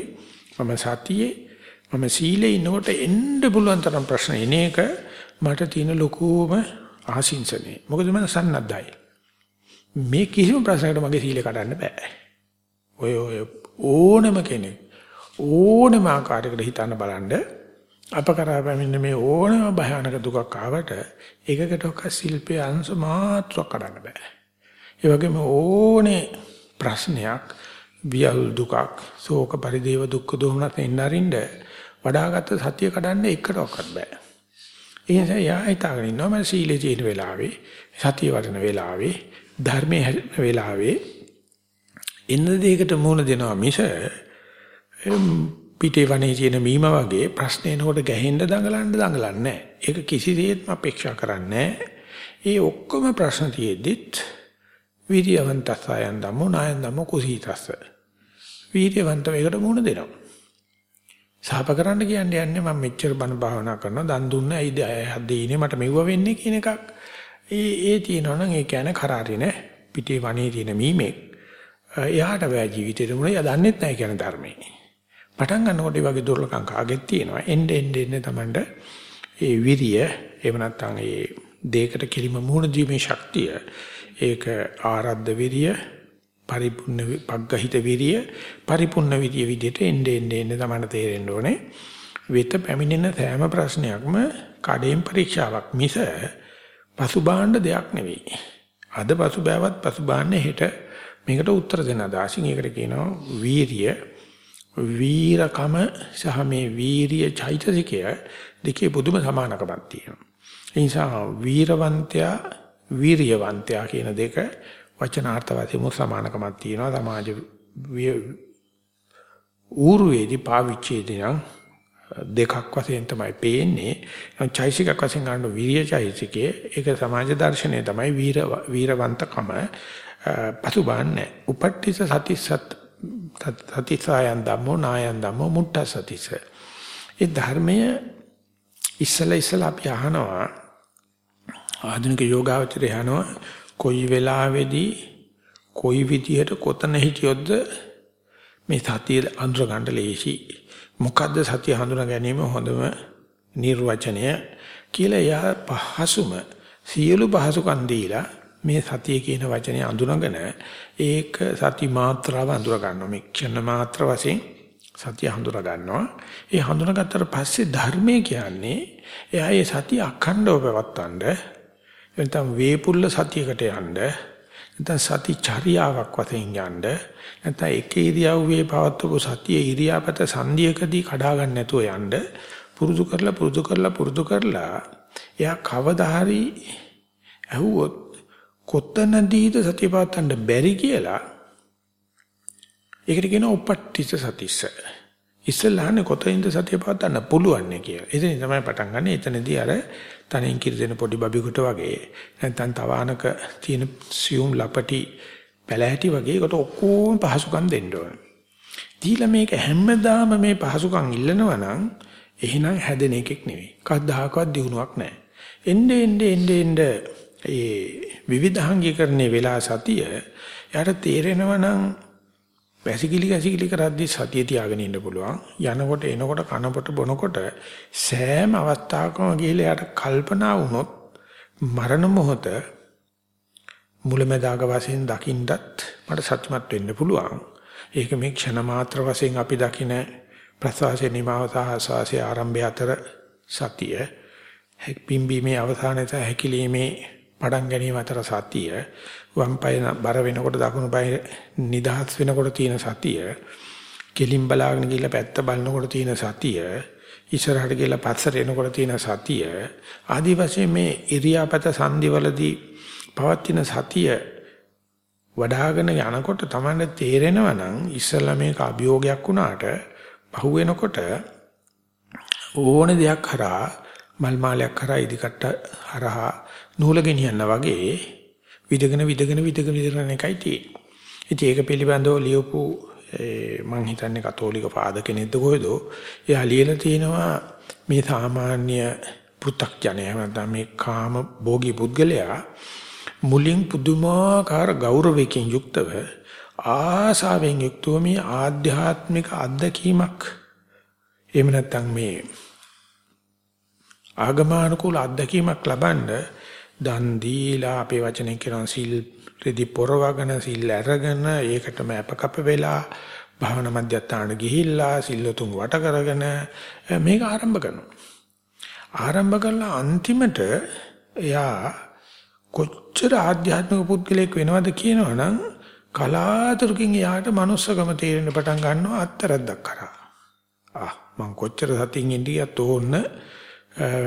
මම සතියේ මම සීලේ ඉන්නකොට එන්න පුළුවන් තරම් ප්‍රශ්න එන එක මට තියෙන ලොකුම ආශිංසනේ. මොකද මම සන්නද්ධයි. මේ කිසිම ප්‍රශ්නයකට මගේ සීලය කඩන්න බෑ. ඔය ඔය ඕනම කෙනෙක් ඕනම ආකාරයකට හිතන්න බලන්න අප කරා පැමිණ මේ ඕනම භයානක දුකක් ආවට ඒකකට ඔක්ක ශිල්පයේ අංශ මාත්‍රයක් කඩන්න බෑ. ඒ වගේම ඕනේ ප්‍රශ්නයක් වියල් දුකක් ශෝක පරිදේව දුක්ඛ දෝමනත් එන්නරින්ද වඩාගත් සතිය කඩන්න එකටවත් බෑ. ඒ නිසා යා හිතාගෙන ඉන්නවා මම සීලේ තියෙන වෙලාවේ සතිය වඩන වෙලාවේ ධර්මයේ හැදෙන වෙලාවේ එන්න දෙයකට මුහුණ දෙනවා මිස පිටේ වනේ තියෙන මීම වගේ ප්‍රශ්න එනකොට ගැහෙන්න දඟලන්න දඟලන්නේ නැහැ. ඒක කිසිසේත්ම අපේක්ෂා කරන්නේ ඒ ඔක්කොම ප්‍රශ්න තියෙද්දිත් වීර්යවන්තසයන් ධම්මෝ නායන් ධම්මෝ කුසීතස්ස. වීර්යවන්ත වේකට මුහුණ දෙනවා. සාප කරන්න කියන්නේ යන්නේ මම මෙච්චර බණ භාවනා කරනවා දන් දුන්න ඇයිද හදීනේ මට මෙව්ව වෙන්නේ කියන එකක්. ඒ ඒ තියෙනවා නම් ඒ කියන්නේ කරාරි නෑ. පිටේ වනේ තියෙන මීමෙක්. එයාට බෑ ජීවිතේට මුණ එයා දන්නෙත් නැහැ කියන ධර්මයේ. පටන් ගන්නකොට මේ වගේ දුර්ලභකම් කාගෙත් තියෙනවා. එnde end end තමන්ට ඒ විරිය එහෙම නැත්නම් ඒ දෙයකට කිලිම මුහුණ දීමේ ශක්තිය ඒක ආරද්ධ විරිය පරිපූර්ණ පග්ගහිත විරිය පරිපූර්ණ විරිය විදිහට එnde end end තමන්ට තේරෙන්න ඕනේ. වෙත පැමිණෙන සෑම ප්‍රශ්නයක්ම කඩේම් පරීක්ෂාවක් මිස පසුබාහන්න දෙයක් නෙවෙයි. අද පසුබෑවත් පසුබාහන්නේ හෙට මේකට උත්තර දෙන අදහසින් ඒකට කියනවා වීරිය වීරකම සහ මේ වීරිය චෛතසිකය දෙකේ පුදුම සමානකමක් තියෙනවා. ඒ නිසා වීරවන්තයා වීරියවන්තයා කියන දෙක වචනාර්ථ වශයෙන් සමානකමක් තියෙනවා. සමාජ ඌරුවේදී පාවිච්චිදී නම් දෙකක් වශයෙන් තමයි පේන්නේ. චෛසිකක් වශයෙන් ගන්න වීරිය චෛසිකයේ ඒක සමාජ දර්ශනය තමයි වීර වීරවන්තකම පසුබාන්නේ. උපට්ඨිස සතිසත් සතිසායන් ධම්මෝ නායන් ධම්මෝ මුට්ට සතිස. ඒ ධර්මය ඉස්සලා ඉස්සලා අපි අහනවා ආධුනික යෝගාවචරය අහනවා කොයි වෙලාවේදී කොයි විදිහට කොතන හිටියොත්ද මේ සතිය අඳුර ගන්න ලේසි මොකද්ද සතිය හඳුනා ගැනීම හොඳම නිර්වචනය කියලා එයා පහසුම සියලු පහසුකම් දීලා මේ සතිය කියන වචනේ අඳුනගෙන ඒක සති මාත්‍රාව අඳුර ගන්නවා. මේ ක්ෂණ මාත්‍ර වශයෙන් සතිය හඳුන ගන්නවා. ඒ හඳුනගත්තට පස්සේ ධර්මයේ කියන්නේ එයා ඒ සතිය අඛණ්ඩව පවත්තන්න එතන වේපුල්ල සතියකට යන්න නැත්නම් සති චර්යාවක් වශයෙන් යන්න නැත්නම් එක ඉරියව්වේ පවත්වපු සතිය ඉරියාපත සංධියකදී කඩා ගන්න නැතුව යන්න පුරුදු කරලා පුරුදු කරලා පුරුදු කරලා එයා කවදා හරි ඇහුවොත් කොතනදීද සතිය පවත්වන්න බැරි කියලා ඒකට කියනවා උපට්ඨිත සතිස්ස. ඉස්සල්ලානේ කොතින්ද සතිය පවත්වන්න පුළුවන් කියලා. එතනින් තමයි පටන් ගන්න. එතනදී අර තනින් කිරි දෙන පොඩි බබිකුට වගේ නැත්නම් තවානක තියෙන සියුම් ලපටි පැලැහැටි වගේ ඒකට ඔක්කොම පහසුකම් දෙන්න ඕන. දීලා මේක හැමදාම මේ පහසුකම් ඉල්ලනවා නම් එහෙනම් හැදෙන එකෙක් නෙවෙයි. කවදාකවත් දිනුවක් නැහැ. එnde ende ende ende ඒ විවිධාංගීකරණේ වෙලා සතිය යාට තේරෙනවා නම් වැසිකිලි ගැසිකිලි කරද්දී සතිය තියාගෙන ඉන්න පුළුවන්. යනකොට එනකොට කනකොට බොනකොට සෑම අවස්ථාවකම ගිහිල්ලා යාට කල්පනා වුණොත් මරණ මොහොත මුලැමැදාග වශයෙන් දකින්නත් මට සත්‍යමත් වෙන්න පුළුවන්. ඒක මේ ක්ෂණ මාත්‍ර වශයෙන් අපි දකින ප්‍රසවාසයේ නිමාව සහ ආස්වාසයේ ආරම්භය අතර සතිය පිම්බීමේ අවසානයේ සහ හැකිලීමේ පඩම් ගැනීම අතර සතිය වම් පාය බර වෙනකොට දකුණු පාය නිදහස් වෙනකොට තියෙන සතිය කෙලින් බලාගෙන ගිහලා පැත්ත බලනකොට තියෙන සතිය ඉස්සරහට ගිහලා පස්සට එනකොට තියෙන සතිය ආදි වශයෙන් මේ ඉරියාපත සංදිවලදී පවතින සතිය වඩාගෙන යනකොට තමයි තේරෙනවා නම් ඉස්සලා මේක අභියෝගයක් වුණාට පහු වෙනකොට ඕනේ දෙයක් කරා මල් මාලයක් කරා ඉදිකට හරහා නූල ගෙනියන්න වගේ විදගෙන විදගෙන විදගෙන විදගෙන එකයි තියෙන්නේ. ඉතින් ඒක පිළිබඳව ලියපු මං හිතන්නේ කතෝලික පාද කෙනෙක්ද කොහෙද? එයා ලියලා තිනවා මේ සාමාන්‍ය පු탁ජනයා නැත්නම් මේ කාම භෝගී පුද්ගලයා මුලින් පුදුමාකාර ගෞරවයෙන් යුක්තව ආසාවෙන් යුක්තව මේ ආධ්‍යාත්මික අත්දැකීමක් එහෙම නැත්නම් මේ ආගමානුකූල අත්දැකීමක් ලබනද දන් දීලා අපේ වචනෙන් කියනවා සිල් රෙදි පොරවගෙන සිල් අරගෙන ඒකටම අපකප වෙලා භාවනා මධ්‍යස්ථාන ගිහිල්ලා සිල්ලතුන් වට කරගෙන මේක ආරම්භ කරනවා. ආරම්භ කළා අන්තිමට එයා කොච්චර ආධ්‍යාත්මික පුද්ගලයෙක් වෙනවද කියනවනම් කලාතුරකින් එයාට manussකම තේරෙන්න පටන් ගන්නවා අත්තරද්දක් කරා. ආ මං කොච්චර සතියින් ඉඳියත් ඕන්න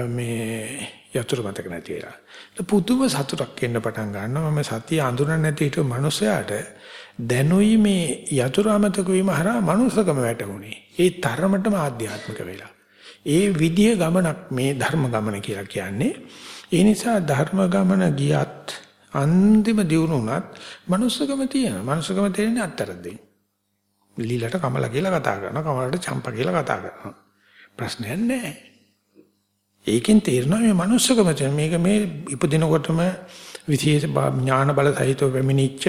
මේ යතුරු මතක නැති වෙලා. පුදුම සතුටක් එන්න පටන් ගන්නවා මම සතිය අඳුරන්නේ නැති හිටු මිනිසයාට දැනුයි මේ යතුරු අමතක වීම හරහා මනුස්සකම වැටුනේ. ඒ තරමටම ආධ්‍යාත්මික වෙලා. ඒ විදිය ගමනක් මේ ධර්ම ගමන කියලා කියන්නේ. ඒ නිසා ධර්ම ගමන ගියත් අන්තිම දියුණු වුණත් මනුස්සකම තියෙනවා. මනුස්සකම තේරෙන්නේ අත්තරදී. ලීලට කමලා කියලා කතා කරනවා. කමලට චම්පා කියලා කතා කරනවා. ප්‍රශ්නයක් නැහැ. ඒකෙන් තේරෙනවා මේ මනුස්සකම මේක මේ ඉපදිනකොටම විශේෂ ඥාන බල සහිතව වෙමිනිච්ච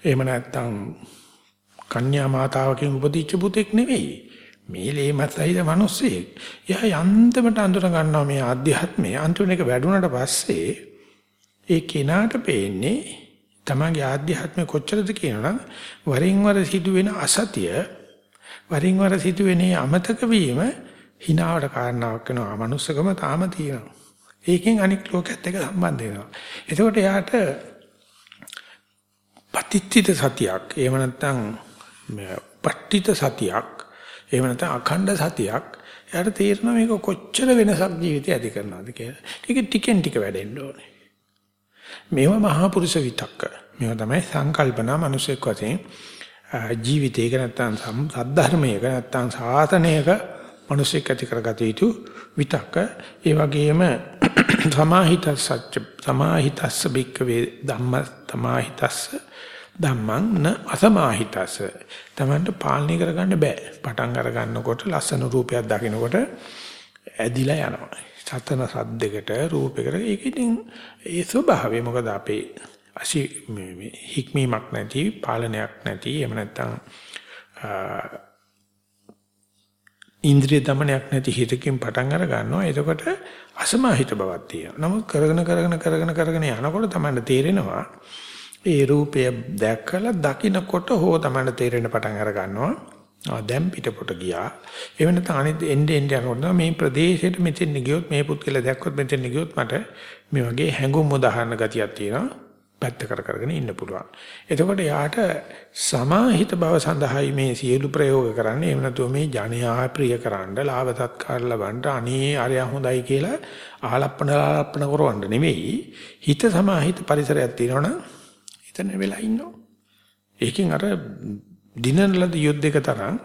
එහෙම නැත්නම් කන්‍යා මාතාවකින් උපදිච්ච පුතෙක් නෙවෙයි. මේ ලේමත් සහිත මිනිස්සෙක්. එයා යන්තමට අඳුර ගන්නවා මේ ආධ්‍යාත්මය. අන්තිම එක වැඩුණාට පස්සේ ඒ කෙනාට පේන්නේ තමන්ගේ ආධ්‍යාත්මය කොච්චරද කියනනම් වරින් වර සිදුවෙන අසතිය වරින් වර සිදුවෙන අමතක වීම හිනාවට කාරණාවක් වෙනවා. මනුස්සකම තාම තියෙනවා. ඒකෙන් අනික් ලෝකයේත් එක සම්බන්ධ වෙනවා. එතකොට එයාට පටිච්චිත සතියක් එහෙම නැත්නම් පට්ටිත සතියක් එහෙම නැත්නම් අඛණ්ඩ සතියක් එයාට තේරෙනවා මේක කොච්චර වෙනසක් ජීවිතය ඇති කරනවද කියලා. ඒක ටිකෙන් ටික වැඩෙන්න ඕනේ. මේවා මහා පුරුෂ විතක්ක. මේවා තමයි සංකල්පනා මිනිසෙක් වශයෙන් ජීවිතේක නැත්නම් සද්ධර්මයක නැත්නම් සාසනයක මිනිසෙක් ඇති කරගත යුතු විතක්ක. ඒ වගේම සමාහිත සත්‍ය සමාහිතස්ස බික්කවේ ධම්ම සමාහිතස්ස ධම්මං න අසමාහිතස තමන්ට පාලනය කරගන්න බෑ. පටන් අර ගන්නකොට ලස්සන රූපයක් දකිනකොට ඇදිලා යනවා. සතන සද්දයකට රූපයකට ඒක ඉතින් ඒ ස්වභාවය මොකද අපේ අසි හික්මීමක් නැති පාලනයක් නැති එහෙම නැත්නම් ඉන්ද්‍රිය দমনයක් නැති හිතකින් පටන් අර ගන්නවා. එතකොට අසමාහිත බවක් තියෙනවා. නමුත් කරගෙන කරගෙන කරගෙන කරගෙන යනකොට තමයි තේරෙනවා ඒ රූපය දැකලා දකින්නකොට හෝ තමයි තේරෙන පටන් අර ගන්නවා. ආ දැන් පිටපොට ගියා. එව නැත්නම් අනිත් එන්නේ එන්නේ යනකොට මේ ප්‍රදේශයට මෙතෙන් ගියොත් මේ පුත් කියලා දැක්කොත් මෙතෙන් ගියොත් මට මේ වගේ හැඟුම් උදාහරණ ගතියක් තියෙනවා. පැත්ත කර කරගෙන ඉන්න පුළුවන්. එතකොට යාට සමාහිත බව සඳහායි මේ සියලු ප්‍රයෝග කරන්නේ. එහෙම නැතුව මේ ජනයා ප්‍රිය කරන්න, ලාභ සත්කාර ලබන්න, අනේ අරයා හොඳයි කියලා ආලප්පන ආලප්පන කරවන්න නෙමෙයි. හිත සමාහිත පරිසරයක් තියෙනවනම් එතන වෙලා ඉන්නවා. ඒකෙන් අර දිනනලද යුද්ධයක තරම්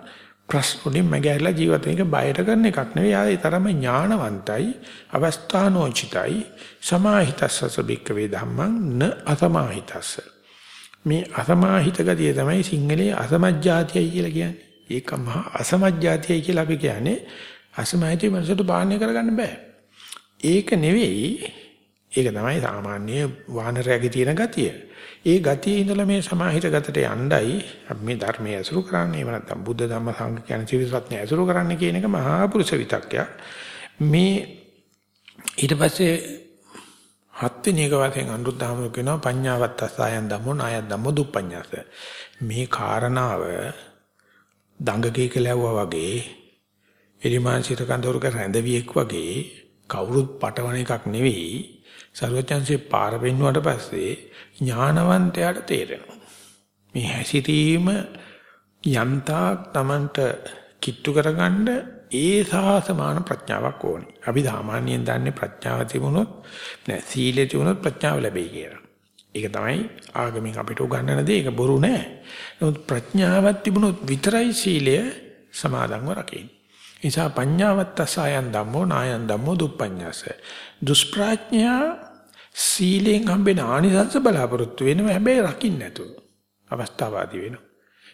ප්‍රශ්න වලින් මගහැරලා ජීවිත එක බයට කරන එකක් නෙවෙයි. ආයේ තරම ඥානවන්තයි, අවස්ථානෝචිතයි, සමාහිතස්ස බික්කවේ ධම්මං න අසමාහිතස්ස. මේ අසමාහිත ගතිය තමයි සිංහලයේ අසමජ්ජාතියයි කියලා කියන්නේ. ඒක මහා අසමජ්ජාතියයි කියලා අපි කියන්නේ. අසමාහිතය මනසට බාහනය කරගන්න බෑ. ඒක නෙවෙයි ඒක තමයි සාමාන්‍ය වානරයාගේ තියෙන ගතිය. ඒ ගතියේ ඉඳලා මේ සමාහිත ගතට යණ්ඩයි අපි මේ ධර්මයේ ඇසුරු කරන්නේ එහෙම නැත්නම් බුද්ධ ධම්ම සංඝ කියන ත්‍රිවිධ ඇසුරු කරන්නේ කියන එක මහා පුරුෂ විතක්කයක්. මේ ඊට පස්සේ හත්වෙනි එක වශයෙන් අනුරුද්ධාමර කියනවා පඤ්ඤාවත් අසයන් ධම්මෝ නායන් ධම්මෝ දුප්පඤ්ඤාස. මේ කාරණාව දඟගේ කෙලවුවා වගේ එලිමාංශිත කඳවුරක රැඳවියෙක් වගේ කවුරුත් පටවන එකක් නෙවෙයි සර්වඥාන්සේ පාර පෙන්වුවාට පස්සේ ඥානවන්තයාට තේරෙනවා. මේ හැසිරීම යන්තා Tamanට කිට්ටු කරගන්න ඒ සාසමාන ප්‍රඥාවක් ඕනේ. අපි සාමාන්‍යයෙන් දන්නේ ප්‍රඥාව තිබුණොත් නෑ සීලය තිබුණොත් ප්‍රඥාව ලැබෙයි කියලා. ඒක තමයි ආගමින් අපිට උගන්වන දේ. ඒක බොරු නෑ. නමුත් ප්‍රඥාවක් තිබුණොත් විතරයි සීලය සමාදන්ව රකින්නේ. නිසා පඤ්ඤාවත් අසයන් ධම්මෝ නායන් ධම්මෝ දුප්පඤ්ඤාස. දුෂ්ප්‍රඥා සීලෙන් හම්බෙන ආනිසංස බලාපොරොත්තු වෙනවා හැබැයි රකින්න නැතුව. අවස්ථාවාදී වෙනවා.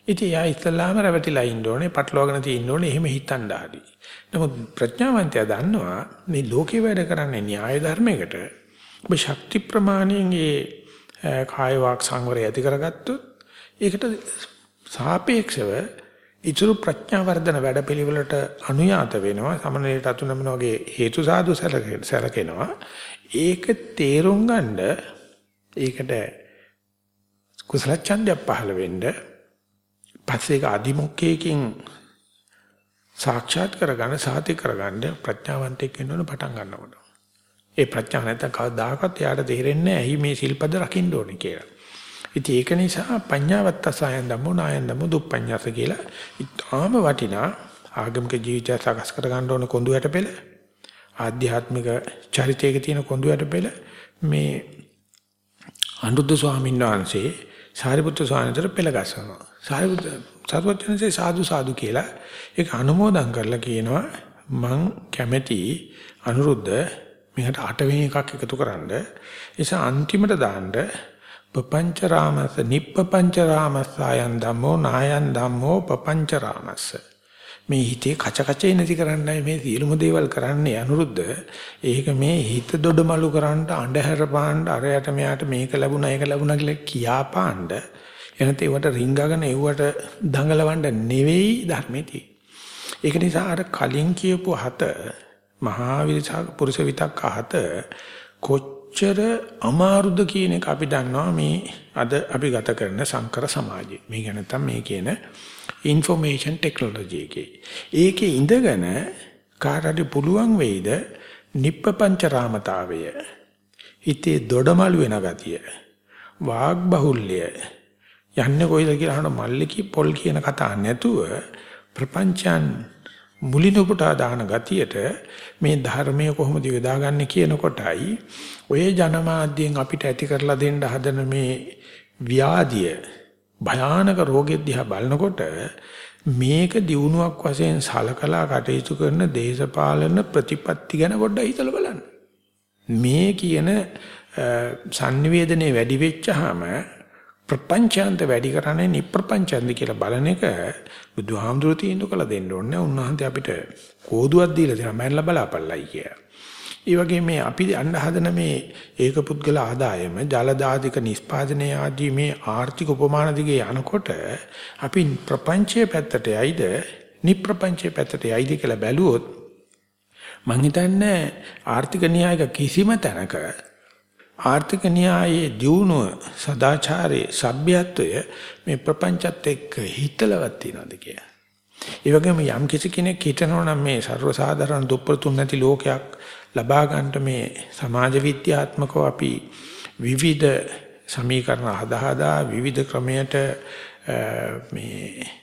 ඉතින් යා ඉස්ලාම රැවටිලා ඉන්න ඕනේ, පටලවාගෙන තියෙන්න ඕනේ, එහෙම හිතන්න ආදී. නමුත් ප්‍රඥාවන්තයා දන්නවා මේ ලෝකේ වැඩ කරන්නේ න්‍යාය ධර්මයකට. ඔබ ශක්ති ප්‍රමාණයෙන් ඒ කාය වාක් සංවරය ඇති කරගත්තොත් ඒකට සාපේක්ෂව ඉතුරු ප්‍රඥා වර්ධන වැඩපිළිවෙලට අනුයාත වෙනවා සමනලයට අතුනමන වගේ හේතු සාධු සැලකෙනවා ඒක තේරුම් ගන්න ඒකට කුසල ඡන්දය පහළ වෙන්න පස්සේ ඒක අදිමොක්කේකින් සාක්ෂාත් කරගන්න සාති කරගන්න ප්‍රඥාවන්තයෙක් වෙන්න ඕන පටන් ගන්නකොට. ඒ ප්‍රඥාව නැත්නම් කවදාකවත් එයාට තේරෙන්නේ නැහැ ඇයි මේ සිල්පද රකින්න ඕනේ කියලා. ඉතින් ඒක නිසා පඤ්ඤාවත්ත සයන් ධම්මෝ නායන් ධම්මෝ දුප්පඤ්ඤාස කියලා ඉතාම වටිනා ආගමික ජීවිතය සකස් කර ගන්න ඕන කොඳු යට පෙළ ආධ්‍යාත්මික චරිතයක තියෙන කොඳු යට පෙළ මේ අනුරුද්ධ ස්වාමීන් වහන්සේ සාරිපුත්‍ර ස්වාමීන්තර පෙළ ගස්සනවා. සාරිපුත්‍ර සර්වඥන්සේ සාදු සාදු කියලා ඒක අනුමෝදන් කරලා කියනවා මං කැමැති අනුරුද්ධ මේකට අටවෙනි එකක් එකතු කරන්න. ඒ නිසා අන්තිමට දාන්න පపంచ රාමස්ස නිප්පපංච රාමස්සයන් ධම්මෝ නායන් ධම්මෝ පపంచ රාමස්ස මේ හිතේ කච කචේ නැති කරන්නයි මේ සියලුම දේවල් කරන්නේ. අනුරුද්ධ ඒක මේ හිත දොඩමලු කරන්න අඬහැර පාන්න අරයට මෙයාට මේක ලැබුණා ඒක ලැබුණා කියලා කියා පාන්න එනතේ ඒවට රිංගගෙන ඒවට දඟලවන්න නෙවෙයි ධර්මයේ තියෙන්නේ. ඒක නිසා අර කලින් කියපු හත මහා විරසක පුරුෂ විතක් හත කොච්චර කොච්චර අමාරුද කියන එක අපි දන්නවා මේ අද අපි ගත කරන සංකර සමාජයේ. මේ ගැන නැත්තම් මේ කියන ইনফরমේෂන් ටෙක්නොලොජි එකේ. ඒකේ ඉඳගෙන කාටරි පුළුවන් වෙයිද නිප්පපංචරාමතාවය. හිතේ දොඩමළු වෙන ගතිය. වාග් බහුල්‍ය. යන්නේ කොයිද කියලා අහන මල්ලේ කි පොල් කියන කතා නැතුව ප්‍රපංචයන් මුලිනුපුටා දාන ගතියට මේ ධර්මය කොහොමද යොදාගන්නේ කියන කොටයි ඔය ජනමාධ්‍යයෙන් අපිට ඇති කරලා දෙන්න හදන මේ ව්‍යාධිය භයානක රෝගෙ දිහා බලනකොට මේක දියුණුවක් වශයෙන් සලකලා කටයුතු කරන දේශපාලන ප්‍රතිපත්ති ගැන පොඩ්ඩක් හිතලා බලන්න. මේ කියන sannivedanaye වැඩි වෙච්චාම ප්‍රපංචාන්ත වැඩි කරන්නේ නිප්‍රපංචාන්ත කියලා බලන එක බුදුහාමුදුරුවෝ තීන්දුව කළ දෙන්න ඕනේ. උන්වහන්සේ අපිට කෝදුවක් දීලා දෙනවා මැනලා බලාපල්ලයි කියලා. ඒ වගේ මේ අපි අන්න හදන මේ ඒකපුද්ගල ආදායම ජල දාදික නිස්පාදනය ආදී මේ ආර්ථික උපමාන දිගේ යනකොට අපි ප්‍රපංචයේ පැත්තට යයිද නිප්‍රපංචයේ පැත්තට යයිද කියලා බැලුවොත් මං හිතන්නේ ආර්ථික න්‍යායක කිසිම තැනක ආර්ථික න්‍යායයේ දියුණුව සදාචාරයේ සભ્યත්වය මේ ප්‍රපංචත් එක්ක හිතලවත් තියනවාද කියලා. ඒ වගේම යම් කිසි කෙනෙක් හිතනවා නම් මේ ਸਰව සාධාරණ දුප්පතුන් නැති ලෝකයක් ලබා ගන්නට මේ සමාජ විද්‍යාත්මකව අපි විවිධ සමීකරණ හදාහදා විවිධ ක්‍රමයට මේ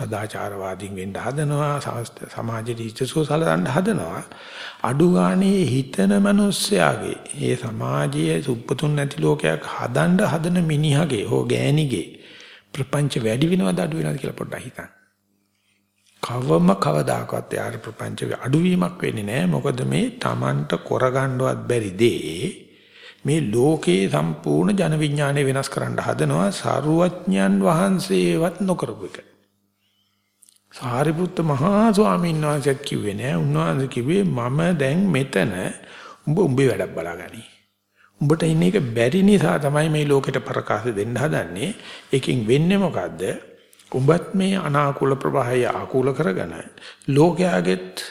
සදාචාරවාදීන් වෙන්න හදනවා සමාජයේ හිතසෝ සලඳන්න හදනවා අඩු ගානේ හිතන මිනිස්යාගේ ඒ සමාජයේ සුප්පතුන් නැති ලෝකයක් හදන්න හදන මිනිහගේ හෝ ගෑණිගේ ප්‍රපංච වැඩි වෙනවද අඩු වෙනවද කියලා පොඩ්ඩක් හිතන්න. කවම කවදාකවත් යාර ප්‍රපංච අඩුවීමක් වෙන්නේ නැහැ. මොකද මේ Tamanට කරගන්නවත් බැරි දේ මේ ලෝකේ සම්පූර්ණ ජන විඥානය වෙනස් කරන්න හදනවා සාරුවඥයන් වහන්සේවත් නොකරපු එක. සාරිපුත්ත මහා ස්වාමීන් වහන්සේත් කිව්වේ නෑ. උන්වහන්සේ කිව්වේ මම දැන් මෙතන උඹ උඹේ වැඩක් බලාගනි. උඹට ඉන්න එක බැරි නිසා තමයි මේ ලෝකෙට ප්‍රකාශ දෙන්න හදන්නේ. ඒකෙන් වෙන්නේ මොකද්ද? උඹත් මේ අනාකූල ප්‍රවාහය ආකූල කරගෙන ලෝකයාගෙත්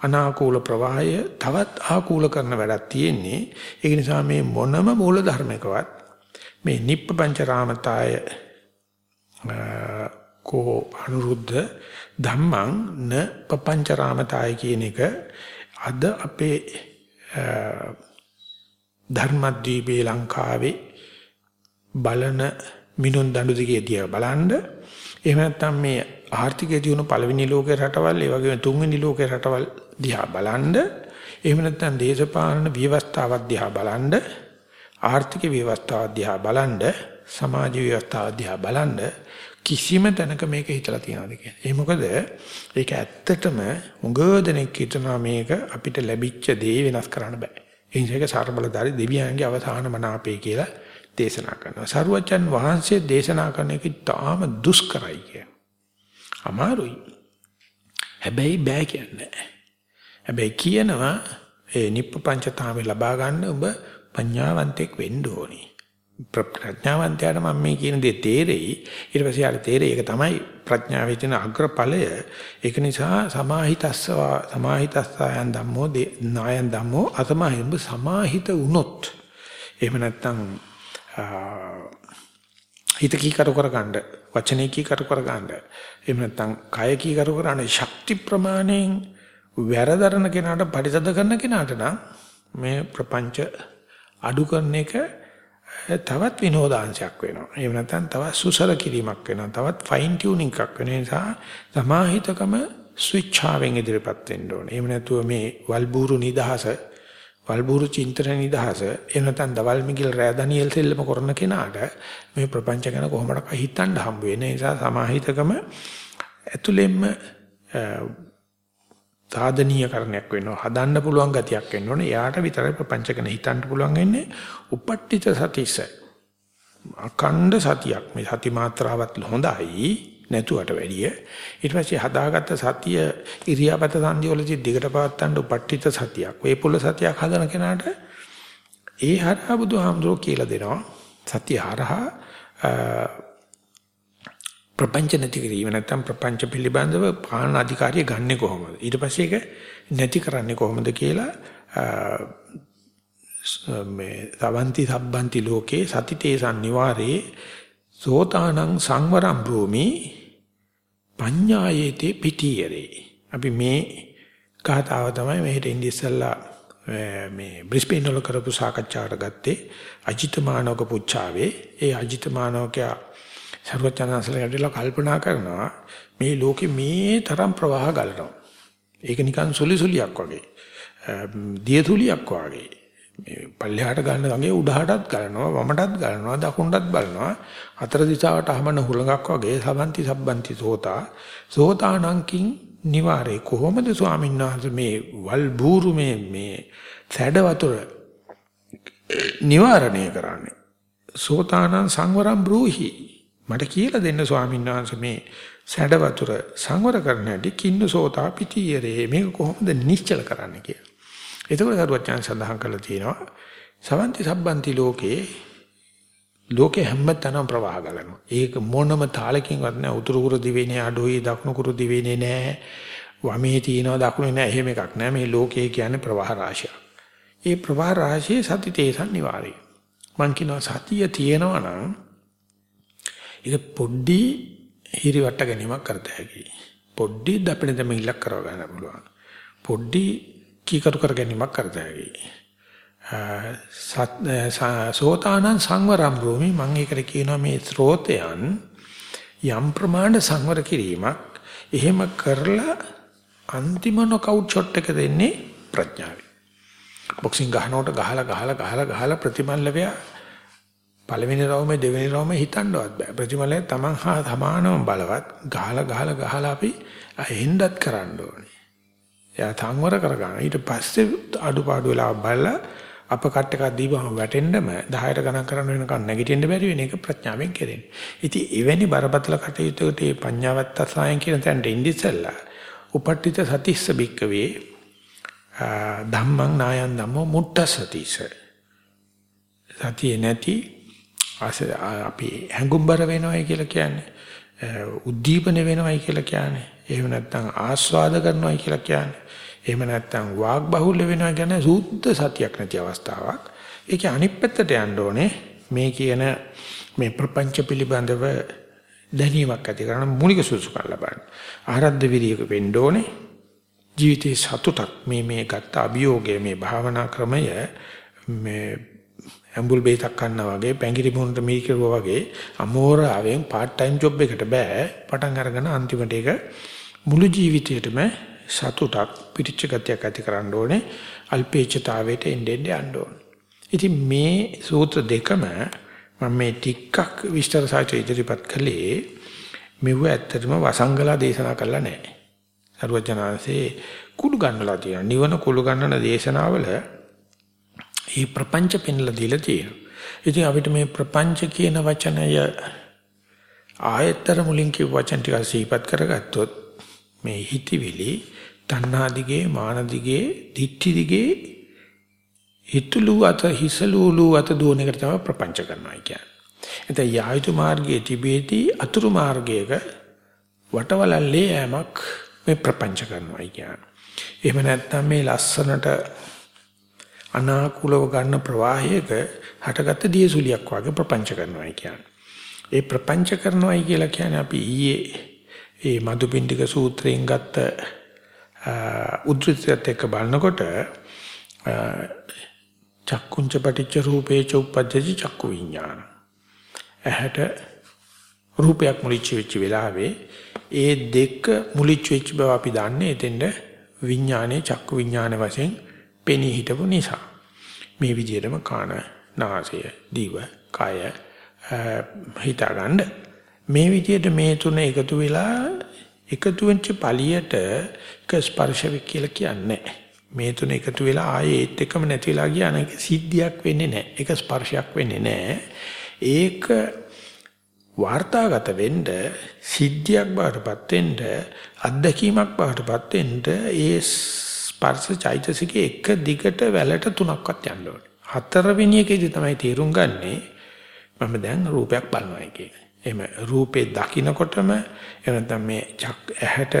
අනාකූල ප්‍රවාහය තවත් ආකූල කරන වැඩක් තියෙන්නේ. ඒක නිසා මේ මොනම මූල ධර්මයකවත් මේ නිප්පංච රාමතාය කෝ අනුරුද්ධ ධම්මං න පపంచරාමතාය කියන එක අද අපේ ධර්මද්වීපේ ලංකාවේ බලන මිනුන් දඬු දිගේ දිහා බලනද එහෙම නැත්නම් මේ ආර්ථිකය දිනු පළවෙනි ලෝකේ රටවල් ඒ වගේම තුන්වෙනි ලෝකේ රටවල් දිහා බලනද එහෙම නැත්නම් දේශපාලන ව්‍යවස්ථාවක් දිහා බලනද ආර්ථික ව්‍යවස්ථාවක් දිහා බලනද සමාජ ව්‍යවස්ථාවක් දිහා බලනද කිසිම තැනක මේක හිතලා තියනවාද කියන්නේ. ඒ මොකද ඒක ඇත්තටම උගදෙනෙක් හිතනවා මේක අපිට ලැබිච්ච දේ වෙනස් කරන්න බෑ. ඒ නිසා ඒක සර්බලදාරි දෙවියන්ගේ අවසාන මනාපේ කියලා දේශනා කරනවා. සරුවචන් වහන්සේ දේශනා කරන එක තාම දුෂ්කරයි කිය. අමාරුයි. හැබැයි බෑ කියන්නේ. හැබැයි කියනවා ඒ නිප්පංචතාවේ ලබා ගන්න ඔබ පඤ්ඤාවන්තෙක් වෙන්න ඕනේ. ප්‍රඥාවන්තයාට මම මේ කියන දේ තේරෙයි ඊට පස්සේ යාට තේරෙයි ඒක තමයි ප්‍රඥාවේ තියෙන අග්‍රඵලය ඒක නිසා සමාහිතස්ස සමාහිතස්සයන් ධම්මෝ නායන් ධම්මෝ අසමාහිම්බ සමාහිත වුනොත් එහෙම නැත්නම් හිත කීකරු කරගන්න, වචනේ කීකරු කරගන්න. එහෙම නැත්නම් කය කීකරු කරන්න ශක්ති ප්‍රමාණයෙන් වැරදරන කෙනාට පරිසද කරන කෙනාට නම් මේ ප්‍රපංච අඩු කරන එක තවත් විනෝදාංශයක් වෙනවා. එහෙම නැත්නම් තවත් සුසල කිරීමක් වෙනවා. තවත් ෆයින් ටියුනින් එකක් වෙන නිසා සමාහිතකම ස්විච් ආවෙන් ඉදිරියපත් වෙන්න ඕනේ. එහෙම නැතුව මේ වල්බూరు නිදහස වල්බూరు චින්තන නිදහස එනතන් දවල් මිගිල් රෑ දනියෙල් සෙල්ලම කරන කෙනාට මේ ප්‍රපංච ගැන කොහොමද හිතන්න හම්බ වෙන්නේ. ඒ නිසා සමාහිතකම ඇතුළෙන්ම සාධනීය කරණයක් වෙනවා. හදන්න පුළුවන් ගතියක් වෙන්න ඕනේ. එයාට විතරයි ප්‍රපංච ගැන හිතන්න පුළුවන් වෙන්නේ. උපට්ඨිත සතිස. අකණ්ඩ සතියක්. මේ සති මාත්‍රාවත් හොඳයි. නැතුවට වැඩිය ඊට පස්සේ හදාගත්ත සතිය ඉරියාපත සංදි වලදී දිගට පවත්තන්න උපට්ඨිත සතියක් වේපුල සතියක් හදන කෙනාට ඒ හරහා බුදුහාමුදුරුවෝ කියලා දෙනවා සතිය හරහා ප්‍රපංච නැති කිරීම නැත්නම් ප්‍රපංච පිළිබඳව පාලන අධිකාරිය ගන්නෙ කොහොමද? ඊට පස්සේ ඒක නැති කරන්නේ කොහොමද කියලා මේ සවන්ති සබ්බන්ති ලෝකේ සතිතේ සංනිවාරේ සෝතානං සංවරම් භූමි පඤ්ඤායේතේ පිටියරේ. අපි මේ කතාව තමයි මෙහෙට ඉඳි ඉස්සල්ලා මේ බ්‍රිස්බේන් වල කරපු සාකච්ඡාවට ගත්තේ අජිතමානෝක පුච්චාවේ. ඒ අජිතමානෝකයා සර්වඥාන්සලට කල්පනා කරනවා මේ ලෝකේ මේ තරම් ප්‍රවාහ ගලනවා. ඒක නිකන් සුලි සුලියක් වගේ. දියතුලියක් වගේ. මේ පල්ලෙහාට ගන්න ගඟේ උඩහටත් ගලනවා වමටත් ගලනවා දකුණටත් බලනවා හතර දිශාවට අහමන හුලඟක් වගේ සබන්ති සබ්බන්ති සෝතා. සෝතානංකින් නිවාරේ කොහොමද ස්වාමීන් වහන්සේ මේ වල් බూరు මේ මේ සැඩ වතුර නිවාරණය කරන්නේ? සෝතානං සංවරම් බ්‍රූහි. මට කියලා දෙන්න ස්වාමීන් වහන්සේ මේ සැඩ වතුර සංවර කරන්න හැටි කින්න සෝතා පිටියරේ මේක කොහොමද නිශ්චල කරන්න කියලා එතකොට සරුවචාන් සඳහන් කරලා තියෙනවා සවන්ති සබ්බන්ති ලෝකේ ලෝකේ හැමතැනම ප්‍රවාහ ගලනවා. ඒක මොනම තාලකින්වත් නෑ උතුරු කුරු දිවයිනේ අඩෝයි දකුණු කුරු දිවයිනේ නෑ. වමේ තියෙනවා දකුණේ නෑ එහෙම එකක් නෑ. මේ ලෝකේ කියන්නේ ප්‍රවාහ රාශියක්. ඒ ප්‍රවාහ රාශියේ සතිතේසන් නිවාරය. මං කියනවා සතිය තියෙනවා නම් ඒක පොඩ්ඩි හිරිවට ගැනීමක් කරත හැකියි. පොඩ්ඩි දපෙන දෙම ඉලක්ක කරව ගන්න පුළුවන්. පොඩ්ඩි කීකරු කර ගැනීමක් කරත හැකියි. සෝතානං සංවරම් භූමි මම ඒකට කියනවා මේ ස්රෝතයන් යම් ප්‍රමාණ සංවර කිරීමක් එහෙම කරලා අන්තිම නොකවුට් ෂොට් එක දෙන්නේ ප්‍රඥාවයි. බොක්සිං ගහනකොට ගහලා ගහලා ගහලා ගහලා ප්‍රතිමල්ලවයා පළවෙනි රවුමේ දෙවෙනි රවුමේ හිතන්නවත් බෑ. ප්‍රතිමලයේ Taman හා සමානව බලවත් ගහලා ගහලා ගහලා අපි එහෙන්ඩත් කරන්න ඕනේ. එයා සංවර කරගන්න. ඊට පස්සේ අඩුපාඩු වෙලා බලලා අප කට් එකක් දීපම වැටෙන්නම 10ට ගණන් කරන්න වෙනකන් නැගිටින්න බැරි වෙන එක ප්‍රඥාවෙන් කෙරෙන්නේ. ඉතින් එවැනි බරපතල කටයුත්තකට මේ පඤ්ඤාවත් අසායන් කියන තැනට ඉඳිසලා උපට්ඨිත සතිස්ස බික්කවේ ධම්මං නායන් ධම්මෝ මුට්ට සතිස. සතිය නැති අපි හැඟුම්බර වෙනවයි කියලා කියන්නේ. උද්දීපන වෙනවයි කියලා කියන්නේ. එහෙම නැත්නම් ආස්වාද කරනවයි කියලා කියන්නේ. එහෙම නැත්නම් වාග් බහුල්‍ය වෙනවා කියන්නේ සූද්ධ සතියක් නැති අවස්ථාවක්. ඒකේ අනිත් පැත්තට යන්න ඕනේ මේ කියන මේ ප්‍රපංච පිළිබඳව දැනීමක් ඇති කරන මූලික සුසුකම් ලබන්න. ආරද්ධ විරියක වෙන්න ඕනේ. ජීවිතේ සතුටක් මේ මේ ගත්ත අභියෝගය මේ භාවනා ක්‍රමය මේ ඇම්බුල් බේතක් ගන්නවා වගේ පැංගිරි මොහොත මීකරුවා වගේ අමෝරාවෙන් part time job එකට බෑ පටන් අරගෙන අන්තිමට ඒක මුළු ජීවිතේටම සතුටක් පිටිච්ච ගතියක් ඇති කරන්න ඕනේ අල්පේච්ඡතාවයට එන්නේ යන්න ඕනේ. ඉතින් මේ සූත්‍ර දෙකම මම මේ ටිකක් විස්තර සාහිත්‍ය ඉදිරිපත් කළේ මෙව ඇත්තටම වසංගලා දේශනා කළා නෑ. සරුවචනාංශේ කුළු ගන්නලා තියෙනවා. නිවන කුළු ගන්නන දේශනාවල මේ ප්‍රපංච පෙන්ලා දීලා තියෙනවා. ඉතින් අපිට මේ ප්‍රපංච කියන වචනය ආයතර මුලින් කිව්ව වචන ටික සිහිපත් කරගත්තොත් මේ හිතවිලි තණ්හා දිගේ මාන දිගේ දික්ටි දිගේ හිතුළු අත හිසලුලු අත දුවන එකට තමයි ප්‍රපංච කරනවා කියන්නේ. එතන යායුතු මාර්ගයේ තිබේදී අතුරු මාර්ගයක වටවලල්ලේ යෑමක් මේ ප්‍රපංච කරනවා කියන්නේ. එහෙම නැත්නම් මේ ලස්සනට අනාකූලව ගන්න ප්‍රවාහයක හටගත්ත දියසුලියක් වගේ ප්‍රපංච කරනවා කියන්නේ. ඒ ප්‍රපංච කරනවායි කියලා කියන්නේ අපි ඊයේ ඒ මදුපිණ්ඩික සූත්‍රයෙන් ගත්ත උද්දෘතයත් එක්ක බලනකොට චක්කුංච පටිච්ච රූපේ ච උපජ්ජති චක්කු විඥාන. ඇහැට රූපයක් මුලිච්ච වෙච්ච වෙලාවේ ඒ දෙක මුලිච්ච වෙච්ච බව අපි දන්නේ එතෙන්ද විඥානයේ චක්කු විඥාන වශයෙන් පෙනී හිටපු නිසා. මේ විදිහටම කාන, නාසය, දිව, කය හිතාගන්න මේ විදිහට මේ තුන එකතු වෙලා එකතු වෙච්ච පළියට එක ස්පර්ශ කියලා කියන්නේ මේ තුන එකතු වෙලා ආයේ ඒත් එකම නැති වෙලා ගියාන එක සිද්ධියක් වෙන්නේ නැහැ. ඒක ස්පර්ශයක් වෙන්නේ නැහැ. ඒක වාර්තාගත වෙන්න සිද්ධියක් බවටපත් වෙන්න අත්දැකීමක් බවටපත් වෙන්න ඒ ස්පර්ශ චෛතසිකේ එක දිගට වැලට තුනක්වත් යන්න ඕනේ. හතරවෙනි එකේදී තමයි තේරුම් ගන්නේ මම දැන් රූපයක් බලනවා කියන්නේ. එහෙම රූපේ දකින්නකොටම එහෙනම් මේ ඇහැට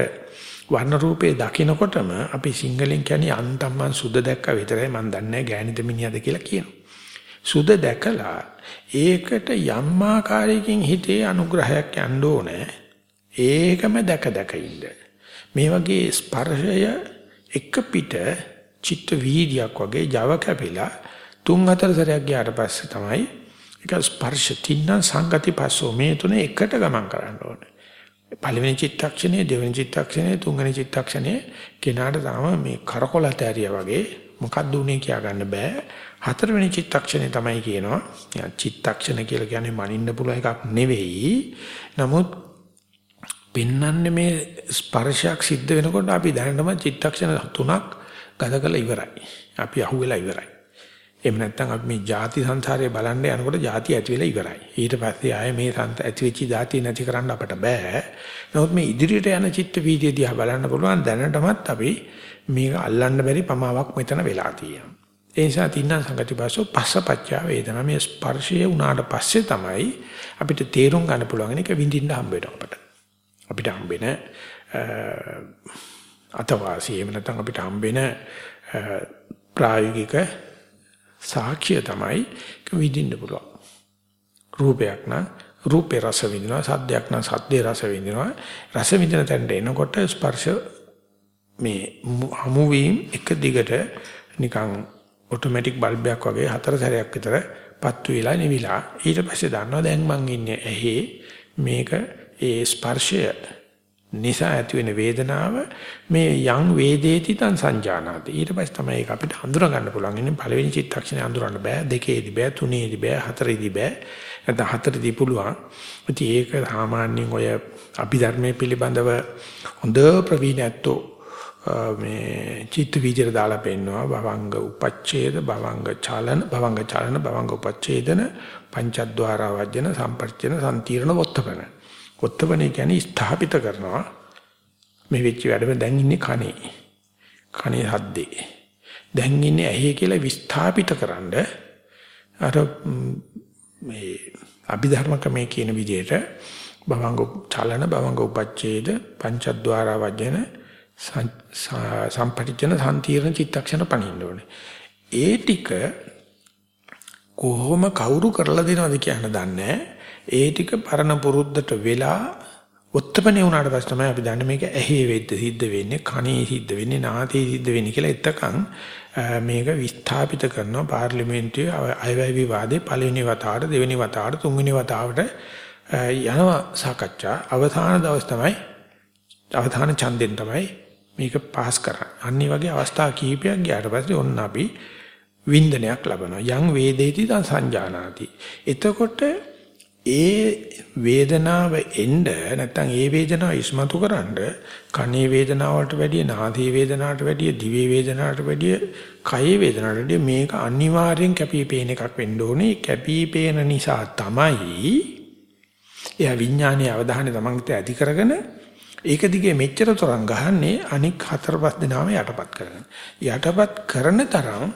වර්ණ රූපේ දකින්නකොටම අපි සිංහලෙන් කියන්නේ අන්තම් මං සුද දැක්ක විතරයි මං දන්නේ ගෑනිද මිනිහද කියලා කියනවා. සුද දැකලා ඒකට යම් ආකාරයකින් හිතේ අනුග්‍රහයක් යන්න ඕනේ. ඒකම දැක දැක ඉන්න. මේ වගේ ස්පර්ශය එක පිට චිත්ත වීදියක් වගේ Java කැපිලා තුන් හතර සැරයක් ගියාට පස්සේ තමයි ඒක ස්පර්ශ තින්න සංගති පස්සෝ මේ තුන එකට ගමන් කරන්න ඕනේ. පළවෙනි චිත්තක්ෂණය දෙවෙනි චිත්තක්ෂණය තුන්වෙනි චිත්තක්ෂණය කෙනාට තාම මේ කරකොලත ඇරියා වගේ මොකක්ද උනේ කියා ගන්න බෑ. හතරවෙනි චිත්තක්ෂණය තමයි කියනවා. චිත්තක්ෂණ කියලා කියන්නේ මනින්න පුළුවන් එකක් නෙවෙයි. නමුත් පෙන්වන්නේ මේ ස්පර්ශයක් සිද්ධ වෙනකොට අපි දැනටම චිත්තක්ෂණ තුනක් ගත කරලා ඉවරයි. අපි අහුවෙලා ඉවරයි. එහෙම නැත්නම් අපි මේ ಜಾති සංසාරේ බලන්න යනකොට ಜಾති ඇති වෙලා ඉවරයි. ඊට පස්සේ ආයේ මේ සංත ඇති වෙච්ච ಜಾති නැති කරන්න අපට බෑ. නමුත් මේ ඉදිරියට යන චිත්ත වීදිය දිහා බලන්න පුළුවන් දැනටමත් අපි මේක අල්ලන්න බැරි පමාවක් මෙතන වෙලා තියෙනවා. ඒ නිසා තින්න සංගතිපස්සෝ පස්සපච්චා වේදනා මේ ස්පර්ශය උනාට පස්සේ තමයි අපිට තේරුම් ගන්න පුළුවන් එක විඳින්න හම්බ වෙනවා අපට. අපිට හම්බෙන අතවාසිය එහෙම නැත්නම් අපිට හම්බෙන ප්‍රායෝගික සාක්ෂිය තමයි විඳින්න පුළුවන්. රූපයක් නම් රූපේ රස විඳිනවා, සද්දයක් නම් සද්දේ රස විඳිනවා. රස විඳින තැනට එනකොට ස්පර්ශ මේ හමු වීම එක දිගට නිකන් ඔටෝමැටික් බල්බයක් වගේ හතර සැරයක් විතර පත්තු වෙලා නිවිලා ඊට පස්සේ දන්නවා දැන් මං ඉන්නේ ඇහි මේක ඒ ස්පර්ශය නිසා ඇති වෙන වේදනාව මේ යං වේදේති තං සංජානාති. ඊට පස්සේ තමයි ඒක අපිට හඳුනා ගන්න පුළුවන්. ඉන්නේ පළවෙනි චිත්තක්ෂණය හඳුනන්න බෑ. දෙකේදී බෑ තුනේදී බෑ හතරේදී බෑ. නැත්නම් හතරේදී පුළුවන්. ඉතින් ඒක සාමාන්‍යයෙන් ඔය අභිධර්මයේ පිළිබඳව හොඳ ප්‍රවීණත්වෝ මේ චිත්ත වීදිර දාලා පෙන්නවා. භවංග උපච්ඡේද භවංග චලන භවංග චලන භවංග උපච්ඡේදන පංචද්වාර වජ්ජන සම්පර්චන සම්තිරණ වොත්තපන. වොත්තපන කියන්නේ ස්ථාපිත කරනවා. මේ වෙච්ච වැඩම දැන් ඉන්නේ කනේ කනේ හද්දේ දැන් ඉන්නේ ඇහි කියලා විස්ථාපිත කරන්න. අර මේ අභිධර්මකමේ කියන විදිහට භවංග චලන භවංග උපච්ඡේද පංචද්වාර වජ්ජන සම්පටිච්ඡන සම්තිරණ චිත්තක්ෂණ පණින්න ඕනේ. ඒ ටික කොහොම කවුරු කරලා දෙනවද කියන්න දන්නේ ඒ ටික පරණ පුරුද්දට වෙලා උත්පන්නේ වුණාට පස්සේ තමයි අපි දන්නේ මේක ඇහි වෙද්ද සිද්ධ වෙන්නේ කනේ සිද්ධ වෙන්නේ නාසයේ සිද්ධ වෙන්නේ කියලා එතකන් මේක විස්ථාපිත කරනවා පාර්ලිමේන්තුවේ අයවැය විවාදේ පළවෙනි වතාවට දෙවෙනි වතාවට තුන්වෙනි වතාවට යනවා සාකච්ඡා අවසාන දවස් තමයි අවධාන ඡන්දෙන් තමයි මේක පාස් කරන්නේ. අනිත් වගේ අවස්ථා කීපයක් ගියාට පස්සේ ඔන්න අපි වින්දනයක් ලබනවා. යං වේදේති තං සංජානාති. එතකොට ඒ වේදනාව එන්න නැත්නම් ඒ වේදනාව ඉස්මතු කරන්න කනේ වේදනාවට වැඩිය නාසයේ වේදනාවට වැඩිය දිවේ වේදනාවට වැඩිය කයේ වේදනාවට වැඩිය මේක අනිවාර්යෙන් කැපිපේන එකක් වෙන්න ඕනේ කැපිපේන නිසා තමයි එයා විඥානයේ අවධානය තමන්ට ඇති කරගෙන ඒක දිගේ මෙච්චර තරම් ගහන්නේ අනික් හතර පහ දෙනාම යටපත් කරගෙන. යටපත් කරන තරම්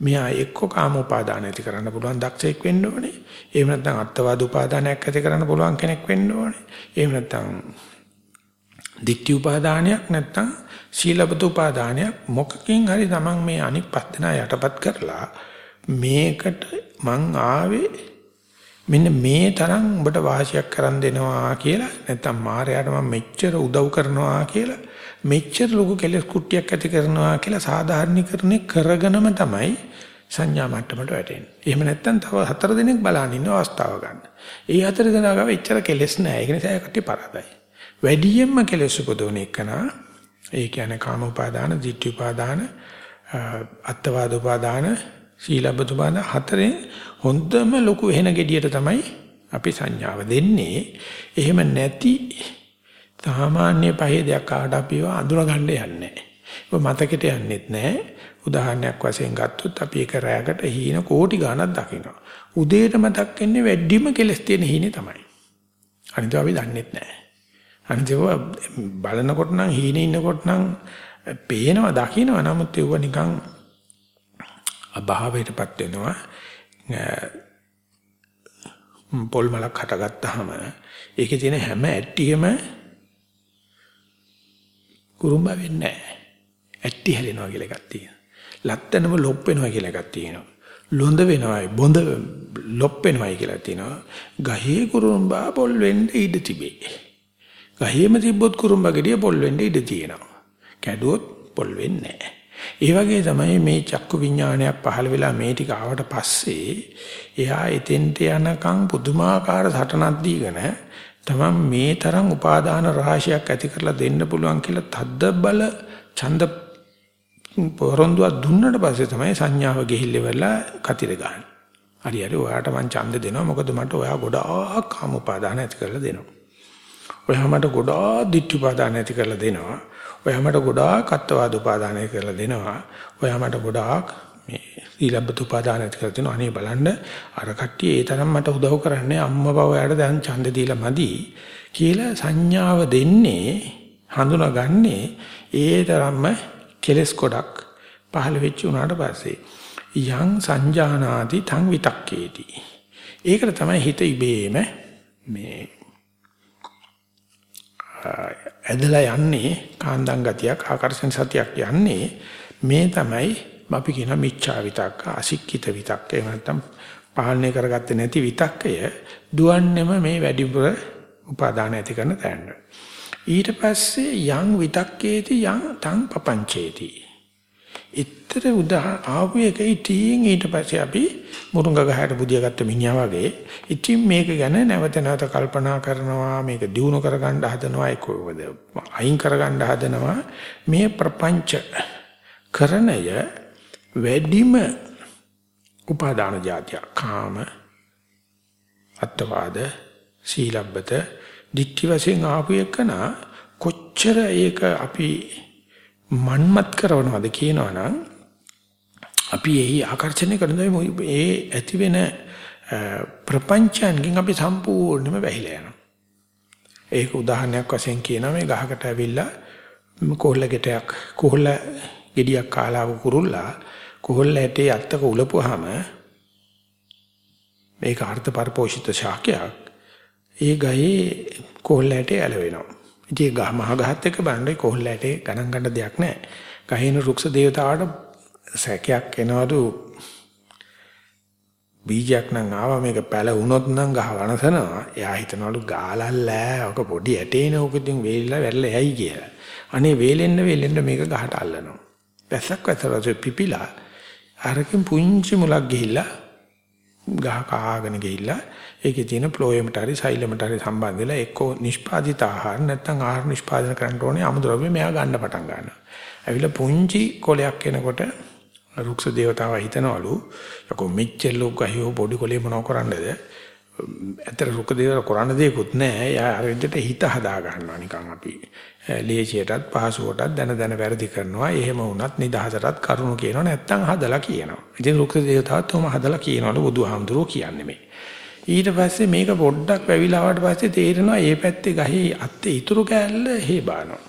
මෙයා එක්ක කාම උපාදාන ඇති කරන්න පුළුවන් දක්ෂයෙක් වෙන්න ඕනේ. එහෙම නැත්නම් අත්වාද උපාදානයක් ඇති කරන්න පුළුවන් කෙනෙක් වෙන්න ඕනේ. එහෙම නැත්නම් දික්ටි උපාදානයක් නැත්නම් සීලබත උපාදානයක් මොකකින් හරි තමන් මේ අනික් පස් දෙනා යටපත් කරලා මේකට මං ආවේ මෙන්න මේ තරම් උඹට වාසියක් කරන් දෙනවා කියලා නැත්තම් මායයට මම මෙච්චර උදව් කරනවා කියලා මෙච්චර ලොකු කෙලස් කුට්ටියක් ඇති කරනවා කියලා සාධාරණීකරණය කරගෙනම තමයි සංඥා මට්ටමට වැටෙන්නේ. එහෙම නැත්තම් තව හතර දිනක් බලන්න ඉන්න අවස්ථාව ගන්න. ඒ හතර දිනා ගාව එච්චර කෙලස් නැහැ. ඒක නිසා ඒකට පරදයි. වැඩියෙන්ම කෙලස් උපදවන එකන ඒ කියන්නේ කාම උපාදාන, ditthi උපාදාන, අත්වාද උපාදාන, සීලබ්බත උපාදාන හතරේ හොඳම ලොකු වෙන gediයට තමයි අපි සංඥාව දෙන්නේ. එහෙම නැති සාමාන්‍ය පහේ දෙයක් ආවට අපිව අඳුර ගන්න යන්නේ නැහැ. ඔය මතකෙට යන්නෙත් නැහැ. උදාහරණයක් වශයෙන් ගත්තොත් අපි එක රැයකට හීන කෝටි ගණක් දකිනවා. උදේට මතක් වෙන්නේ වැඩිම කෙලස් තියෙන හීනේ තමයි. අනිත් අපි දන්නෙත් නැහැ. අනිත් බලනකොට නම් හීනේ ඉන්නකොට නම් පේනවා දකින්නවා නමුත් ඒව නිකන් අභාවයටපත් වෙනවා. පොල් මලක් හටගත්තාම ඒකේ තියෙන හැම ඇට්ටියෙම කුරුම්බ වෙන්නේ නැහැ. ඇට්ටි හැලෙනවා කියලා එකක් තියෙනවා. ලත්තනම ලොප් වෙනවා කියලා එකක් තියෙනවා. ලොඳ වෙනවායි බොඳ ලොප් වෙනවායි කියලා තියෙනවා. ගහේ කුරුම්බා පොල් වෙන්න ඉඩ තිබේ. ගහේම තිබ්බොත් කුරුම්බා ගෙඩිය පොල් වෙන්න ඉඩ තියෙනවා. කැඩුවොත් පොල් වෙන්නේ නැහැ. ඒ වගේ තමයි මේ චක්කු විඥානයක් පහළ වෙලා මේ ටික ආවට පස්සේ එයා එතෙන්ට යනකම් පුදුමාකාර සටනක් දීගෙන තමන් මේ තරම් උපාදාන රාශියක් ඇති කරලා දෙන්න පුළුවන් කියලා තද්ද බල ඡන්ද පොරොන්දුවක් දුන්නට පස්සේ තමයි සංඥාව ගිහිල්ල වෙලා කතිර ගන්න. හරි හරි ඔයාට මං ඡන්ද දෙනවා මොකද මට ඔයා ගොඩාක් කාම උපාදාන ඇති කරලා දෙනවා. ඔයා මට ගොඩාක් ditthi උපාදාන ඇති කරලා දෙනවා. ඔයා මට ගොඩාක් අත්වාද උපාදාන ඇති කරලා දෙනවා. ඔයා මට ගොඩාක් මේ සීලබ්බත උපාදාන ඇති කරලා දෙනවා. අනේ බලන්න අර කට්ටිය ඒ තරම් මට උදව් කරන්නේ අම්මා බව යාට දැන් ඡන්ද දීලා මදි කියලා සංඥාව දෙන්නේ හඳුනාගන්නේ ඒ තරම්ම කෙලස් කොටක් පහළ වෙච්ච උනාට පස්සේ යං සංජානාති තං විතක්කේති. ඒකට තමයි හිත ඉබේම මේ ඇදලා යන්නේ කාන්දම් ගතියක් ආකර්ෂණ සතියක් යන්නේ මේ තමයි අපි කියන මිච්ඡා විතක්ක අසික්කිත විතක්ක එහෙම නැත්නම් පාලනය කරගත්තේ නැති විතක්කය දුවන්නේම මේ වැඩිපුර උපාදාන ඇති කරන තැනට. ඊට පස්සේ යං විතක්කේති යං තං පපංචේති. ඊතර උදා ආපු එක ඉතින් ඊට පස්සේ අපි මුරුංග ගහට බුදිය ගත්ත මිනිහා වගේ ඉතින් මේක ගැන නැවත නැවත කල්පනා කරනවා මේක දිනු කරගන්න හදනවා ඒකවද අයින් කරගන්න හදනවා මේ ප්‍රපංච කරණය වැඩිම උපාදාන જાතිය කාම අත්වාද සීලබ්බත දික්ටි වශයෙන් ආපු එකන කොච්චර ඒක අපි මන්මත් කරනවද කියනවනම් අපි එහි ආකර්ෂණය කරනවා ඒ ඇති වෙන ප්‍රපංචයන්ගෙන් අපි සම්පූර්ණයෙන්ම වැහිලා යනවා. ඒක උදාහරණයක් වශයෙන් කියනවා මේ ගහකට ඇවිල්ලා කොහොල්ල ගෙටයක් කොහොල්ල ගෙඩියක් කාලාව කුරුල්ලා කොහොල්ල ඇටේ අත්තක උලපුවාම මේක අර්ථ පරිපෝෂිත ශාකයක් ඒ ගහේ කොහොල්ලට ඇලවෙනවා. ඉතින් ගහ මහ ගහත් එක්ක බලන්නේ කොහොල්ලට ගණන් ගන්න දෙයක් නැහැ. ගහේන රුක්ෂ දේවතාවට සැකයක් එනවලු බීජයක් නම් ආවා මේක පැල වුණොත් නම් ගහ වනසනවා. එයා හිතනවලු ගාලල්ලා ඔක පොඩි ඇටේන ඔක ඉතින් වේලිලා වැරලා යයි කියලා. අනේ වේලෙන්න වේලෙන්න මේක ගහට අල්ලනවා. පැසක් වැතරට පිපිලා අරකින් පුංචි මුලක් ගිහිල්ලා ගහ කාගෙන ගිහිල්ලා ඒකේ තියෙන ෆ්ලෝයමට හරි සෛලමට හරි සම්බන්ධ වෙලා එක්කෝ නිෂ්පාදිත ආහාර නැත්නම් ආහාර නිෂ්පාදනය කරන්න ඕනේ අමුද්‍රව්‍ය මෙයා ගන්න පටන් ගන්නවා. ඇවිල්ලා පුංචි කොලයක් එනකොට රුක්ෂ දේවතාවා හිතනවලු යකෝ මෙච්චර ලොකු ගහියෝ පොඩි කොලේ මොනව කරන්නද? ඇතර රුක්ෂ දේවතාවා කරන්න දෙයක්වත් නැහැ. යා අර විදිහට හිත හදා ගන්නවා නිකන් අපි. ලේසියටත් පහසුවටත් දැන දැන වැරදි කරනවා. එහෙම වුණත් නිදහසටත් කරුණු කියනවා නැත්නම් හදලා කියනවා. ඉතින් රුක්ෂ දේවතාවත් උම හදලා කියනවලු බුදුහාමුදුරුවෝ කියන්නේ මේ. ඊට පස්සේ මේක පොඩ්ඩක් වැවිලා ආවට පස්සේ තේරෙනවා මේ පැත්තේ ගහේ අත්තේ ඉතුරු කෑල්ල හේබානවා.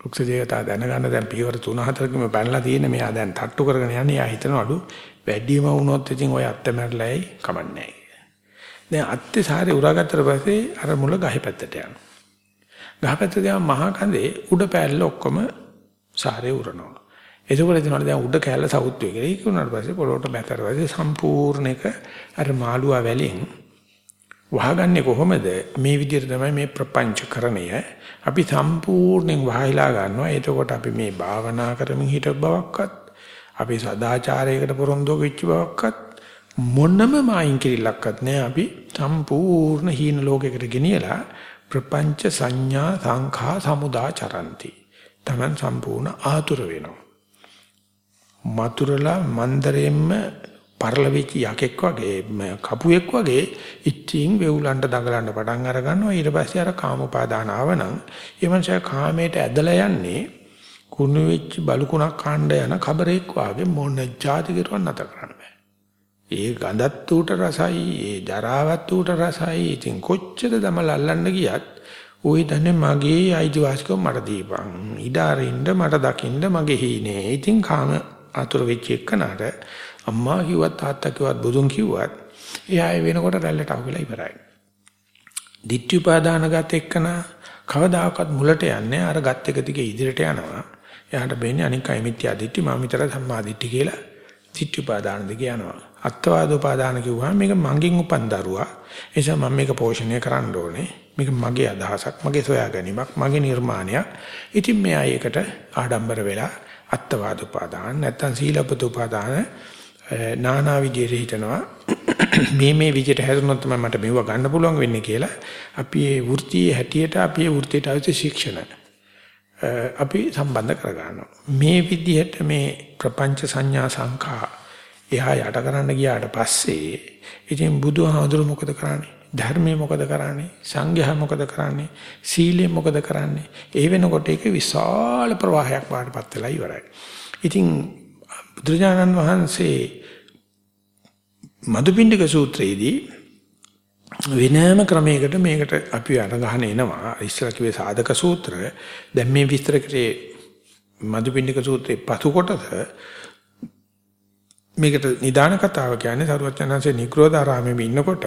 රුක්ෂ දේවතා දැනගන්න දැන් පියවර 3-4කම පැනලා තියෙන මෙයා දැන් තට්ටු කරගෙන යන්නේ. එයා හිතනවලු වැඩිම වුණොත් ඉතින් ඔය අත්ත මැරලායි කමන්නේ දැන් අත්තේ සාරේ උරාගත්තට පස්සේ අර මුල ගහේ පැත්තට යනවා. ගහ පැත්තට යන මහා කඳේ උඩ පැල්ල ඔක්කොම සාරේ උරනවා. එතකොට එතනට දැන් උඩ කැල්ල සවුත් වෙයි කියලා. ඒක උනාට පස්සේ පොළොවට බැතර පස්සේ සම්පූර්ණ එක අර මාළුවා වැලෙන් වහගන්නේ කොහොමද? මේ විදිහට තමයි මේ ප්‍රපංචකරණය අපි සම්පූර්ණයෙන් වහයිලා ගන්නවා. එතකොට අපි මේ භාවනා කරමින් හිට බවක්වත් අපි සදාචාරයකට පොරොන්දු වෙච්ච බවක්වත් මොනම මායින් කිරිල්ලක්වත් නෑ අපි සම්පූර්ණ හීන ලෝකයකට ගෙනියලා ප්‍රපංච සංඥා සංඛා සමුදාචරಂತಿ. Taman සම්පූර්ණ ආතුර වෙනවා. මතුරලා මන්දරෙම්ම පරලවිච්ච යකෙක් වගේ කපුවෙක් වගේ ඉච්චින් වෙවුලන්ට දඟලන්න පටන් අර ගන්නවා ඊට පස්සේ අර කාමෝපාදාන ආවනම් ඒ මනුස්සයා කාමයට ඇදලා යන්නේ කුණු වෙච්ච බලුකුණක් කාණ්ඩ යන කබරෙක් වගේ මොන જાති කරුවන් නැත කරන්න බෑ. ඒ ගඳත් උට රසයි, ඒ ජරාවත් උට රසයි. ඉතින් කොච්චර දමල අල්ලන්න ගියත් ওই දන්නේ මගේ අයිතිවාසිකම මට දීපන්. ඉඩාරින්න මට දකින්න මගේ හීනේ. ඉතින් කාම අතුරු වෙච්ච එකනට අම්මා කිව්වත් තාත්තා කිව්වත් බුදුන් කිව්වත් එයා ඒ වෙනකොට රැල්ලට අහුවෙලා ඉවරයි. ditthi upadana ගත එක්කන කවදාකවත් මුලට යන්නේ අර ගත් එක දිගේ ඉදිරියට යනවා. එයාට වෙන්නේ අනික අයිමිත්‍යා දිට්ඨි මා මිතර සම්මා දිට්ඨි කියලා ditthi upadana දිගේ යනවා. අත්වාද උපාදාන කිව්වහම මේක මංගෙන් උපන් දරුවා. ඒ නිසා මම මේක පෝෂණය කරන්න ඕනේ. මේක මගේ අදහසක්, මගේ සොයා ගැනීමක්, මගේ නිර්මාණයක්. ඉතින් මෙයා ඒකට ආඩම්බර වෙලා අත්වාද උපාදාන නැත්තම් සීලපත උපාදාන නානා විදියට හිතනවා මේ මේ විදියට හැදුනොත් තමයි මට මෙව ගන්න පුළුවන් වෙන්නේ කියලා අපි ඒ වෘත්තියේ හැටියට අපි ඒ වෘත්තියට අවශ්‍ය ශික්ෂණ අපි සම්බන්ධ කරගන්නවා මේ විදිහට මේ ප්‍රපංච සංඥා සංඛා එහා යට කරන්න ගියාට පස්සේ ඉතින් බුදුහාමුදුරු මොකද කරන්නේ? ධර්මයේ මොකද කරන්නේ? සංඝයා මොකද කරන්නේ? සීලය මොකද කරන්නේ? ඒ වෙනකොට ඒක විශාල ප්‍රවාහයක් වඩපත් වෙලා ඉවරයි. ඉතින් බුදුරජාණන් වහන්සේ මදුපිණ්ඩික සූත්‍රයේදී වෙනම ක්‍රමයකට මේකට අපි අරගහන එනවා. ඉස්සර කිව්වේ සාධක සූත්‍ර. දැන් මේ විස්තර කරේ මදුපිණ්ඩික සූත්‍රයේ පසු කොටස මේකට නිදාන කතාව කියන්නේ සරුවචනanse නිග්‍රෝධාරාමයේ ඉන්නකොට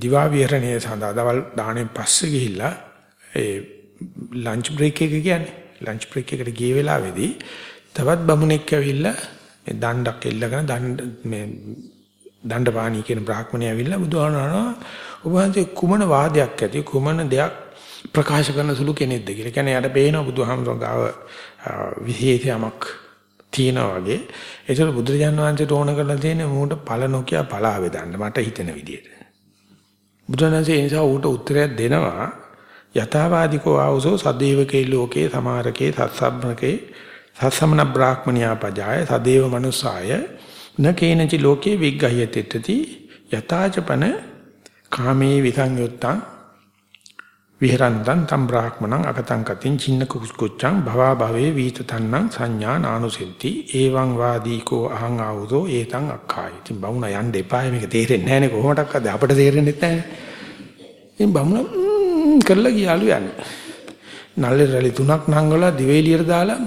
දිවා විහරණයේ සඳහා දවල් දාණයෙන් පස්සේ ගිහිල්ලා ඒ ලන්ච් බ්‍රේක් එක කියන්නේ. ලන්ච් බ්‍රේක් එකට ගිය වෙලාවේදී තවත් බමුණෙක් ඇවිල්ලා මේ දණ්ඩක් එල්ලගෙන දණ්ඩ මේ දණ්ඩපාණී කියන බ්‍රාහ්මණය ඇවිල්ලා බුදුහාමනවා ඔබ වහන්සේ කුමන වාදයක් ඇති? කුමන දෙයක් ප්‍රකාශ කරන සුළු කෙනෙක්ද? කියලා. කියන්නේ යාට පේනවා බුදුහාමරෝ ගාව විශේෂයමක් තියෙනවා වගේ. ඒතර බුදුරජාණන් වහන්සේට ඕන කරලා තියෙන්නේ මූට පළ නොකිය පලාවේ දාන්න මට හිතෙන විදියට. බුදුරජාණන්සේ ඒ නිසා ඌට උත්තරයක් දෙනවා යථාවාදිකෝ ආවසෝ සදේවකේ ලෝකේ සමාරකේ සත්සබ්නකේ සත්සමන බ්‍රාහ්මණයා පජාය සදේව මනුසාය න කේනචි ලෝකේ විග්ගහ්‍යතෙත්‍ති යතාචපන කාමේ විසංයුත්තං විහරන්තං තම් බ්‍රාහ්මණං අකතං කතින් චින්න කුස්කුච්ඡං භවා භවේ වීතතන්නං සංඥා නානුසෙන්ති එවං වාදීකෝ අහං ආවුදෝ ඒතං අක්ඛායි. ඉතින් බමුණ යන්න එපා මේක තේරෙන්නේ නැහැ නේ කොහොමඩක්ද අපිට තේරෙන්නේ නැහැ. ඉතින් බමුණ කරලා ගියාලු යන්නේ. නල්ලේ රැලි තුනක් නංගලා දිවේලියට දාලා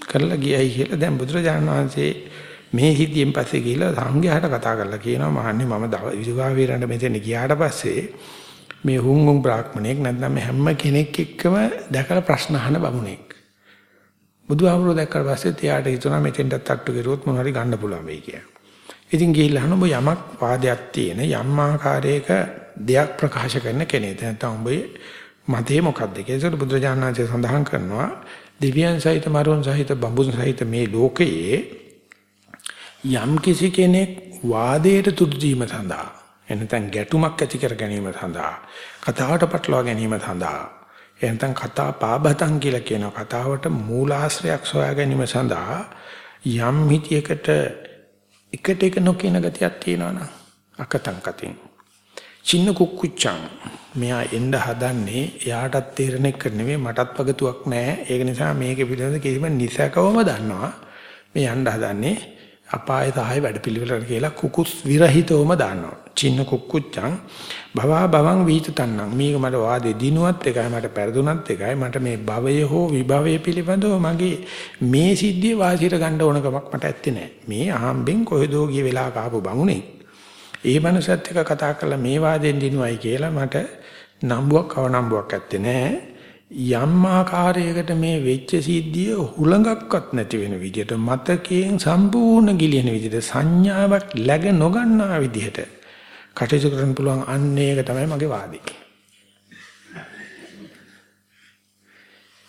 කරලා ගියයි කියලා දැන් බුදුරජාණන් වහන්සේ මේ හිතියෙන් පස්සේ ගිහිලා සංඝයාට කතා කරලා කියනවා මහන්නේ මම විදුගා වීරන්ට මෙතන ගියාට පස්සේ මේ හුන් හුන් බ්‍රාහ්මණෙක් නැත්නම් හැම කෙනෙක් එක්කම දැකලා ප්‍රශ්න අහන බමුණෙක් බුදුහාමුදුරුවෝ දැක්කට පස්සේ තියාට හිතුණා මෙතෙන්ට තට්ටු කරුවොත් මොන හරි ගන්න පුළුවන් වෙයි කියලා. ඉතින් ගිහිල්ලා අහන ඔබ යමක් වාදයක් තියෙන යම් ආකාරයක දෙයක් ප්‍රකාශ කරන කෙනෙක්. නැත්නම් ඔබේ මතේ මොකක්ද කියලා. ඒකට බුදුරජාණන් වහන්සේ සඳහන් කරනවා දිව්‍යයන් සහිත මරුන් සහිත බඹුන් සහිත මේ ලෝකයේ යම් කිසි කෙනෙක් වාදයට තුඩු දීම සඳහා එනතන් ගැටුමක් ඇති කර ගැනීම සඳහා කතාවට පටලවා ගැනීම සඳහා එනතන් කතා පාබතන් කියලා කියන කතාවට මූලාශ්‍රයක් සොයා ගැනීම සඳහා යම් හිතියකට එකට එක නොකියන ගතියක් තියෙනවනම් අකතං කතින්. චින්න කුක්කුච්චං මෙයා එන්න හදන්නේ එයාටත් තේරෙන එක නෙමෙයි මටත් වගතුවක් නැහැ ඒක නිසා මේක පිළිබඳ කිසිම නිසකවම දන්නවා. මේ යන්න හදන්නේ අපාය සහය වැඩපිළිවෙලට කියලා කුකුස් විරහිතවම දානවා. චින්න කුක්කුච්චං භවා භවං වීතතන්නම් මේක මට වාදේ දිනුවත් එකයි මට පෙරදුනත් එකයි. මට මේ භවය හෝ විභවය පිළිබඳව මගේ මේ සිද්ධිය වාසියට ගන්න ඕන කමක් මට ඇත්තේ නැහැ මේ අහම්බෙන් කොහෙදෝ ගිය වෙලා කාපු බමුණේ ඒ මනසත් එක්ක කතා කරලා මේ වාදෙන් දිනුවයි කියලා මට නම්බුවක් අවනම්බුවක් ඇත්තේ නැහැ. යම් ආකාරයකට මේ වෙච්ච සිද්ධිය හුලඟක්වත් නැති වෙන විදිහට මතකයෙන් සම්පූර්ණ ගිලින විදිහට සංඥාවක් läග නොගන්නා විදිහට කටයුතු කරන්න පුළුවන් අන්න ඒක තමයි මගේ වාදේ.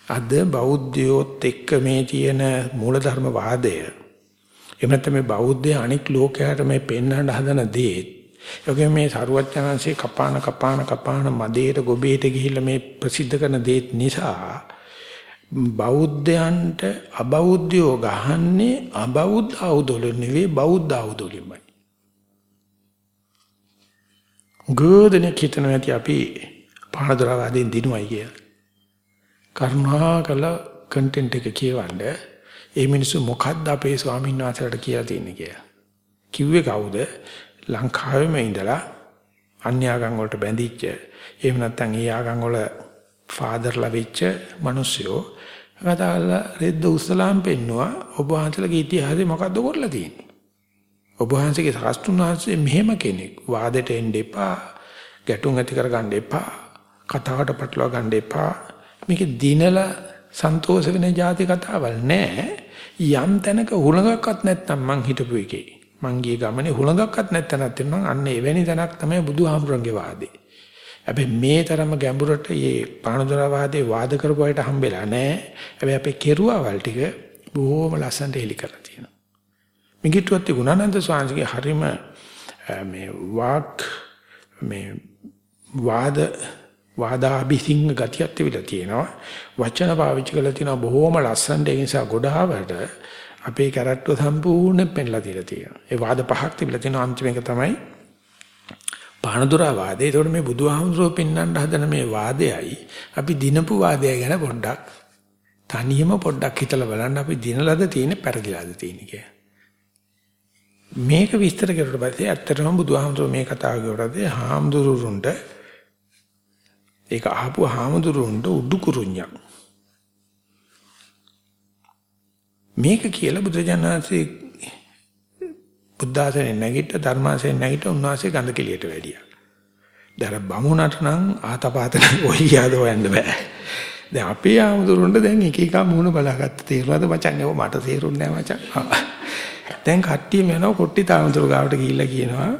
අද බෞද්ධයෝත් එක්ක මේ තියෙන මූලධර්ම වාදය එහෙම නැත්නම් මේ බෞද්ධය අනික් ලෝකයට මේ පෙන්වන්න හදන දේ ඒකෙන් මේ සරුවච්චනංශේ කපාන කපාන කපාන මදේට ගොබේට ගිහිල්ලා මේ ප්‍රසිද්ධ කරන දේත් නිසා බෞද්ධයන්ට අබෞද්ධයෝ ගහන්නේ අබෞද්ධ ආයුධවල නෙවෙයි බෞද්ධ ආයුධවලින්මයි. ගෝධනේ කිතන ඇති අපි පානදරවාදීන් දිනුවයි කිය. කරුණාකල කන්ටෙන්ට් එක කියවන්න ඒ මිනිස්සු මොකද්ද අපේ ස්වාමීන් වහන්සේලාට කියලා තියෙන්නේ කියලා. කිව්වේ කවුද? ලංකාවෙම ඉඳලා අන්‍යාගම් වලට බැඳිච්ච එහෙම නැත්නම් ඒ ආගම් වල ෆාදර්ලා වෙච්ච මිනිස්සුયો කතාලා රෙද්ද උස්සලාම් පෙන්නවා ඔබ වහන්සේලාගේ ඉතිහාසය මොකද්ද කරලා තියෙන්නේ? ඔබ වහන්සේගේ ශාස්ත්‍රුන් වහන්සේ මෙහෙම කෙනෙක්. වාදයට එන්න එපා ගැටුම් ඇති කර ගන්න එපා කතාවට පටලවා ගන්න එපා. මේක දිනලා සන්තෝෂ වෙන જાති කතාවල් නෑ. යම් තැනක හුලඟක්වත් නැත්තම් මං හිතපු එකේ. මං ගිය ගමනේ හුලඟක්වත් නැත්තනක් තියෙනවා අන්න එවැනි තැනක් තමයි බුදුහාමුදුරන්ගේ වාදේ. හැබැයි මේ තරම ගැඹුරට මේ පානදොර වාදේ වාද කරපු අයට හම්බෙලා නැහැ. හැබැයි අපේ කෙරුවාවල් ටික බොහොම ලස්සනට එලි කරලා තියෙනවා. මිගිටුවත් ගුණානන්ද ස්වාමීන්ගේ හරීම මේ වාක් මේ වාද වාදාභිසිංහ ගතියක් තිබිලා තියෙනවා. වචන පාවිච්චි කරලා තියෙනවා බොහොම ලස්සනට ඒ නිසා ගොඩාවට අපේ කැරට්ටුව සම්පූර්ණයෙන් පෙන්ලා දීලා තියෙනවා. ඒ වාද පහක් තිබිලා තියෙනවා අන්තිම එක තමයි පානදුරා වාදේ. ඒතකොට මේ බුදුහාමුදුරුවෝ පෙන්වන්න හදන මේ වාදයයි අපි දිනපු වාදය ගැන පොඩ්ඩක් තනියම පොඩ්ඩක් හිතලා බලන්න අපි දිනලද තියෙන පෙරදිලාද තියෙන කියලා. මේක විස්තර කරුවට පස්සේ ඇත්තටම බුදුහාමුදුරුවෝ මේ කතාව කියවරදී හාමුදුරුවන්ට ඒක අහපු හාමුදුරුවන්ට උඩු මේක කියලා බුදුජානනාංශේ බුද්ධාසනේ නැගිට ධර්මාසනේ නැගිට උන්වහන්සේ ගඳ කෙලියට වැඩියා. දැන් බමුණට නම් ආතපාතන ඔය යාද හොයන්න බෑ. දැන් අපේ ආමුදුරුන්ට දැන් එක එක මුණ බලාගත්ත තේරුණාද මචං ඒව මට තේරුන්නේ නෑ මචං. දැන් කට්ටිය මෙනවා කොට්ටි තාමතුරු ගාවට ගිහිල්ලා කියනවා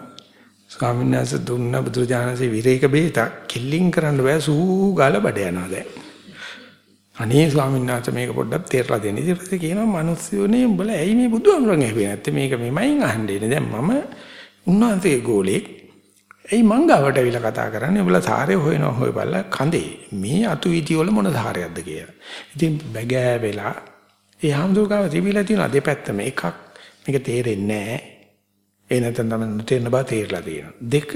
ස්වාමීන් වහන්සේ දුන්න බුදුජානනාංශේ විරේක බේතක් කිල්ලින් කරන්න බෑ සූ ගාලා බඩ යනවා දැන්. අනේ ස්වාමීන් වහන්සේ මේක පොඩ්ඩක් තේරලා දෙන්න. ඊට පස්සේ කියනවා මිනිස්සුනේ උඹලා ඇයි මේ බුදුහාමුදුරන් ඇහුවේ නැත්තේ මේක මෙමයින් අහන්නේ නේ. දැන් මම උන්වහන්සේගේ ගෝලෙක්. ඇයි මං ගාවට ඇවිල්ලා කතා කරන්නේ? උඹලා සාරේ හොයනවා හොයපල්ලා කඳේ. මේ අතු වීති වල මොන සාරයක්ද කියලා. ඉතින් බැගෑ වෙලා ඒ හාමුදුරුවෝ ගාව තිබිලා තියෙනවා දෙපැත්තම එකක් මේක තේරෙන්නේ නැහැ. ඒ නැත්නම් තමයි තේරෙන බව තේරලා තියෙනවා. දෙක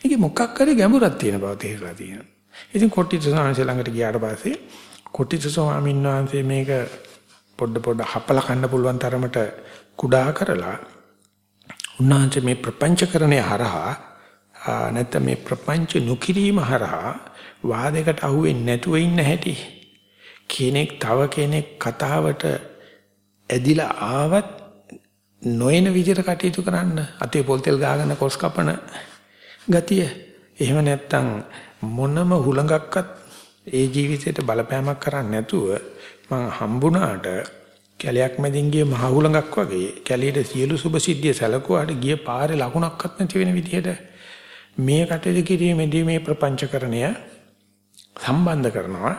මේකේ මොකක් හරි ගැඹුරක් තියෙන බව තේරලා තියෙනවා. ඉතින් කොට්ටිත සාංශ ළඟට ගියාට පස්සේ කොටිස ස්වාමීන් වහන්සේ මේක පොඩ පොඩ හපලා කන්න පුළුවන් තරමට කුඩා කරලා උන්වහන්සේ මේ ප්‍රපංචකරණය හරහා නැත්නම් මේ ප්‍රපංච නොකිරීම හරහා වාදයකට අහුවෙන්නේ නැතුව ඉන්න හැටි. කෙනෙක් තව කෙනෙක් කතාවට ඇදිලා ආවත් නොයන විදිහට කටයුතු කරන්න අතේ පොල් තෙල් ගාගෙන කොස් කපන ගතිය. එහෙම නැත්නම් මොනම හුලඟක්වත් ඒ ජීවිතේට බලපෑමක් කරන්නේ නැතුව මං හම්බුණාට කැලයක් මැදින් ගිය මහ හුලඟක් වගේ කැලේට සියලු සුබ සිද්ධිය සැලකුවාට ගිය පාරේ ලකුණක්වත් නැති වෙන විදිහට මේ කටයුතු කිරීමේදී මේ ප්‍රපංචකරණය සම්බන්ධ කරනවා.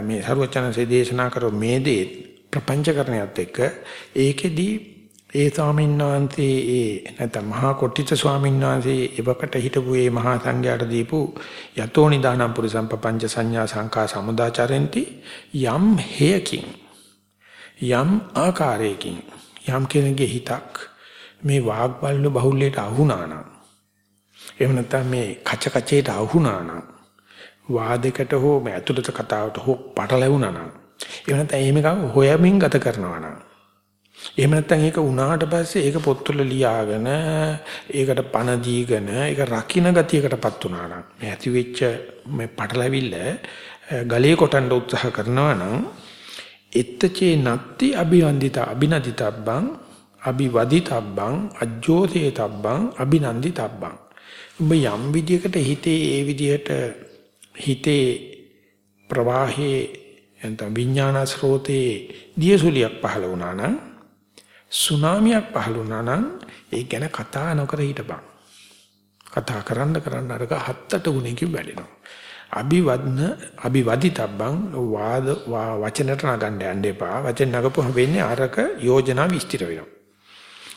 මේ සරුවචනසේ දේශනා කරෝ මේ දේ ප්‍රපංචකරණයත් එක්ක ඒකෙදී ඒ ස්වාමීන් වහන්සේ ඒ නැත්නම් මහා කොට්ටිත ස්වාමීන් වහන්සේ එවකට හිටපු ඒ මහා සංඝයාට දීපු යතෝ නිදානම් පුරිසම් පపంచ සංඥා සංකා සමුදාචරෙන්ති යම් හේයකින් යම් ආකාරයකින් යම් කෙනෙකුගේ හිතක් මේ වාග්බල්ල බහුල්‍යයට අහුණා නම් එහෙම නැත්නම් මේ කච කචේට අහුණා නම් වාදයකට හෝ මේ ඇතුළත කතාවට හෝ පටලැවුණා නම් එහෙම නැත්නම් එහෙම එකක් හොයමින් ගත කරනවා නම් එහෙම නැත්නම් ඒක උනාට පස්සේ ඒක පොත්වල ලියාගෙන ඒකට පණ දීගෙන ඒක රකින්න ගතියකටපත් උනා නම් මේ ඇති වෙච්ච මේ පටලැවිල්ල ගලේ කොටන්න උත්සාහ කරනවා නම් එත්තචේ නත්ති අභිවන්දිත අභිනදිතබ්බං අභිවදිතබ්බං අජ්ජෝතේතබ්බං අභිනන්දිතබ්බං. ඔබ යම් විදියකට හිතේ ඒ විදියට හිතේ ප්‍රවාහයේ එතන විඥාන ස්රෝතේ දියසුලියක් පහළ වුණා නම් සුනාමියක් පහළ වුණා නම් ඒ ගැන කතා නොකර හිටපන්. කතා කරන්න කරන්න අරක හත්තට ගුණයකින් වැඩෙනවා. අභිවදන අභිවදිතබ්බං වාද වචනට නගන්න යන්න එපා. වචන නගපුවම වෙන්නේ අරක යෝජනා විස්තර වෙනවා.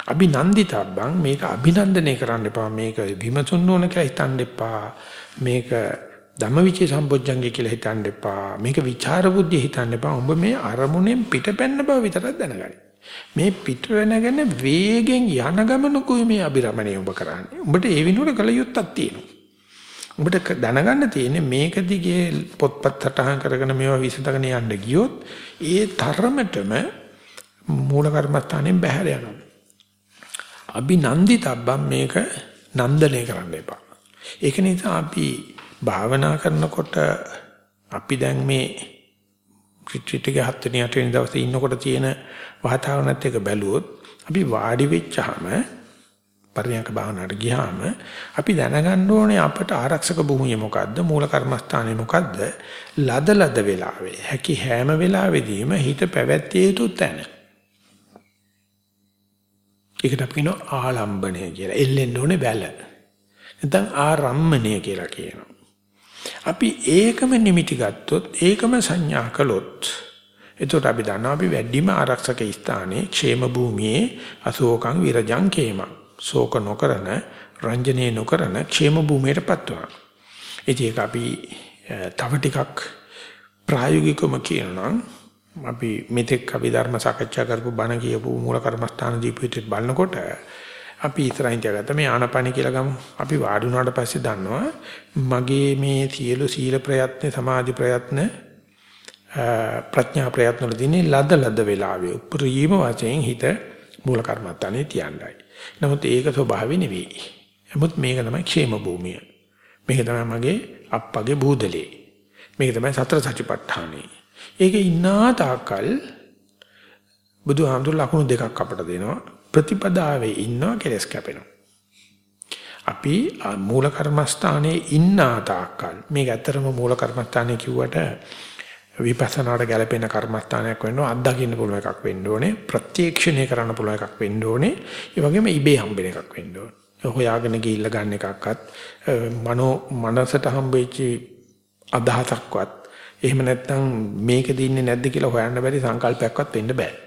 අභිනන්දිතබ්බං මේක අභිනන්දනය කරන්න එපා. මේක විමසුන්න ඕන කියලා හිතන්න එපා. මේක ධම්මවිචේ සම්පොඥංගේ කියලා හිතන්න එපා. මේක විචාර බුද්ධිය හිතන්න එපා. ඔබ මේ අරමුණෙන් පිටපැන්න බව විතරක් දැනගන්න. මේ පිට වෙනගෙන වේගෙන් යන ගමනකුයි මේ අබිරමණය ඔබ කරන්නේ. උඹට ඒ විනුවට කල යුත්තක් තියෙනවා. උඹට දැනගන්න තියෙන්නේ මේක දිගේ පොත්පත් සටහන් කරගෙන මේවා විසඳගෙන යන්න ගියොත් ඒ තරමටම මූල කර්මස්ථානෙන් බැහැර යනවා. අභිනන්දිතබ්බම් මේක නන්දනය කරන්න එපා. ඒක නිසා අපි භාවනා කරනකොට අපි දැන් මේ රිට්‍රීට් එකේ හත් වෙනි අට වෙනි දවසේ ඉන්නකොට තියෙන වාතාවරණත් එක බැලුවොත් අපි වාඩි වෙච්චාම පරියන්ක භාවනාවට ගියාම අපි දැනගන්න ඕනේ අපට ආරක්ෂක භූමිය මොකද්ද මූල කර්මස්ථානේ මොකද්ද? ලද ලද වෙලාවේ හැකි හැම වෙලාවෙදීම හිත පැවැත්විය යුතු තැන. ඒකට අපි කියනවා ආලම්බණය කියලා. එල්ලෙන්න ඕනේ වැල නැත්නම් ආරම්මණය කියලා කියනවා. අපි ඒකම නිමිටි ගත්තොත් ඒකම සංඥා කළොත් එතකොට අපි දන්නවා අපි වැඩිම ආරක්ෂක ස්ථානයේ ക്ഷേම භූමියේ අශෝකං විරජං කේම ශෝක නොකරන රංජනේ නොකරන ക്ഷേම භූමියටපත් වෙනවා. ඉතින් ඒක අපි තව ටිකක් ප්‍රායෝගිකවම කියනනම් අපි මෙතෙක් අපි ධර්ම සාකච්ඡා කරපු බණ කියපු මූල කර්මස්ථාන දීපු විදිහට බලනකොට අපි ඉස්සරහින් තියාගත්ත මේ ආනපන කියලා ගමු. අපි වාඩි වුණාට පස්සේ දන්නවා මගේ මේ සියලු සීල ප්‍රයත්න සමාධි ප්‍රයත්න ප්‍රඥා ප්‍රයත්න වලදී ලද ලද වෙලාවේ උපරිම වශයෙන් හිත මූල කර්මත්තානේ තියන්නයි. නමුත් ඒක ස්වභාවය නෙවෙයි. නමුත් මේක තමයි ക്ഷേම භූමිය. මේක තමයි මගේ අප්පගේ බූදලේ. මේක තමයි සතර සතිපට්ඨානේ. ඒක ඉන්නා තාකල් බුදුහාමුදුර ලකුණු දෙකක් අපට දෙනවා. ප්‍රතිපදාවේ ඉන්නවා කෙලස් කැපෙනවා. අපි මූල කර්මස්ථානයේ ඉන්නා තාක්කල් මේක ඇත්තරම මූල කර්මස්ථානයේ කිව්වට විපස්සනාට ගැලපෙන කර්මස්ථානයක් වෙන්න අත්දකින්න පුළුවන් එකක් වෙන්න ඕනේ ප්‍රත්‍යක්ෂණය කරන්න පුළුවන් එකක් වෙන්න ඕනේ ඒ වගේම ඉබේ හම්බෙන එකක් වෙන්න ඕනේ හොයාගෙන ගිහිල්ලා ගන්න එකක්වත් මනෝ මනසට හම්බෙච්ච අදහසක්වත් එහෙම නැත්නම් මේක දින්නේ නැද්ද කියලා හොයන්න බැරි සංකල්පයක්වත් වෙන්න බෑ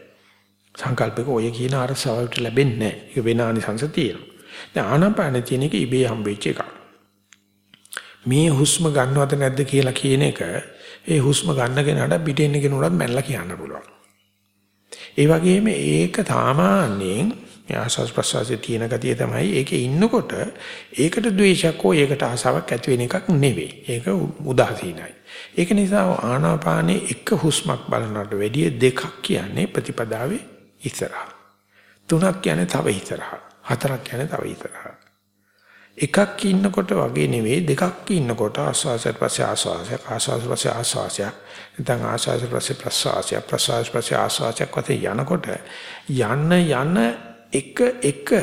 සංකල්පක ඔය කියන අරසාවට ලැබෙන්නේ නැහැ ඒක වෙන ආනිසංස තියෙනවා දැන් ආනාපාන තියෙන එක ඉබේ හම්බෙච්ච එකක් මේ හුස්ම ගන්නවද නැද්ද කියලා කියන එක ඒ හුස්ම ගන්න කෙනාට පිටින් කෙනෙකුට මැනලා කියන්න පුළුවන්. ඒ වගේම ඒක සාමාන්‍යයෙන් ආශාස් ප්‍රසවාසයේ තියෙන ගතිය තමයි ඒකේ ඉන්නකොට ඒකට ද්වේෂයක් හෝ ඒකට ආසාවක් ඇති වෙන එකක් නෙවෙයි. ඒක උදාසීනයි. ඒක නිසා ආනාපානයේ එක හුස්මක් බලනකට වැඩිය දෙකක් කියන්නේ ප්‍රතිපදාවේ ඉස්සරහා. තුනක් කියන්නේ තව ඉස්සරහා. හතරක් කියන්නේ තව ඉස්සරහා. එකක් ඉන්නකොට වගේ නෙවෙයි දෙකක් ඉන්නකොට ආස්වාසයට පස්සේ ආස්වාසයක් ආස්වාසයට පස්සේ ආස්වාසයක් නැත්නම් ආස්වාසයට පස්සේ ප්‍රසවාසයක් ප්‍රසවාසයට පස්සේ ආස්වාසයක් වතේ යනකොට යන්න යන එක එක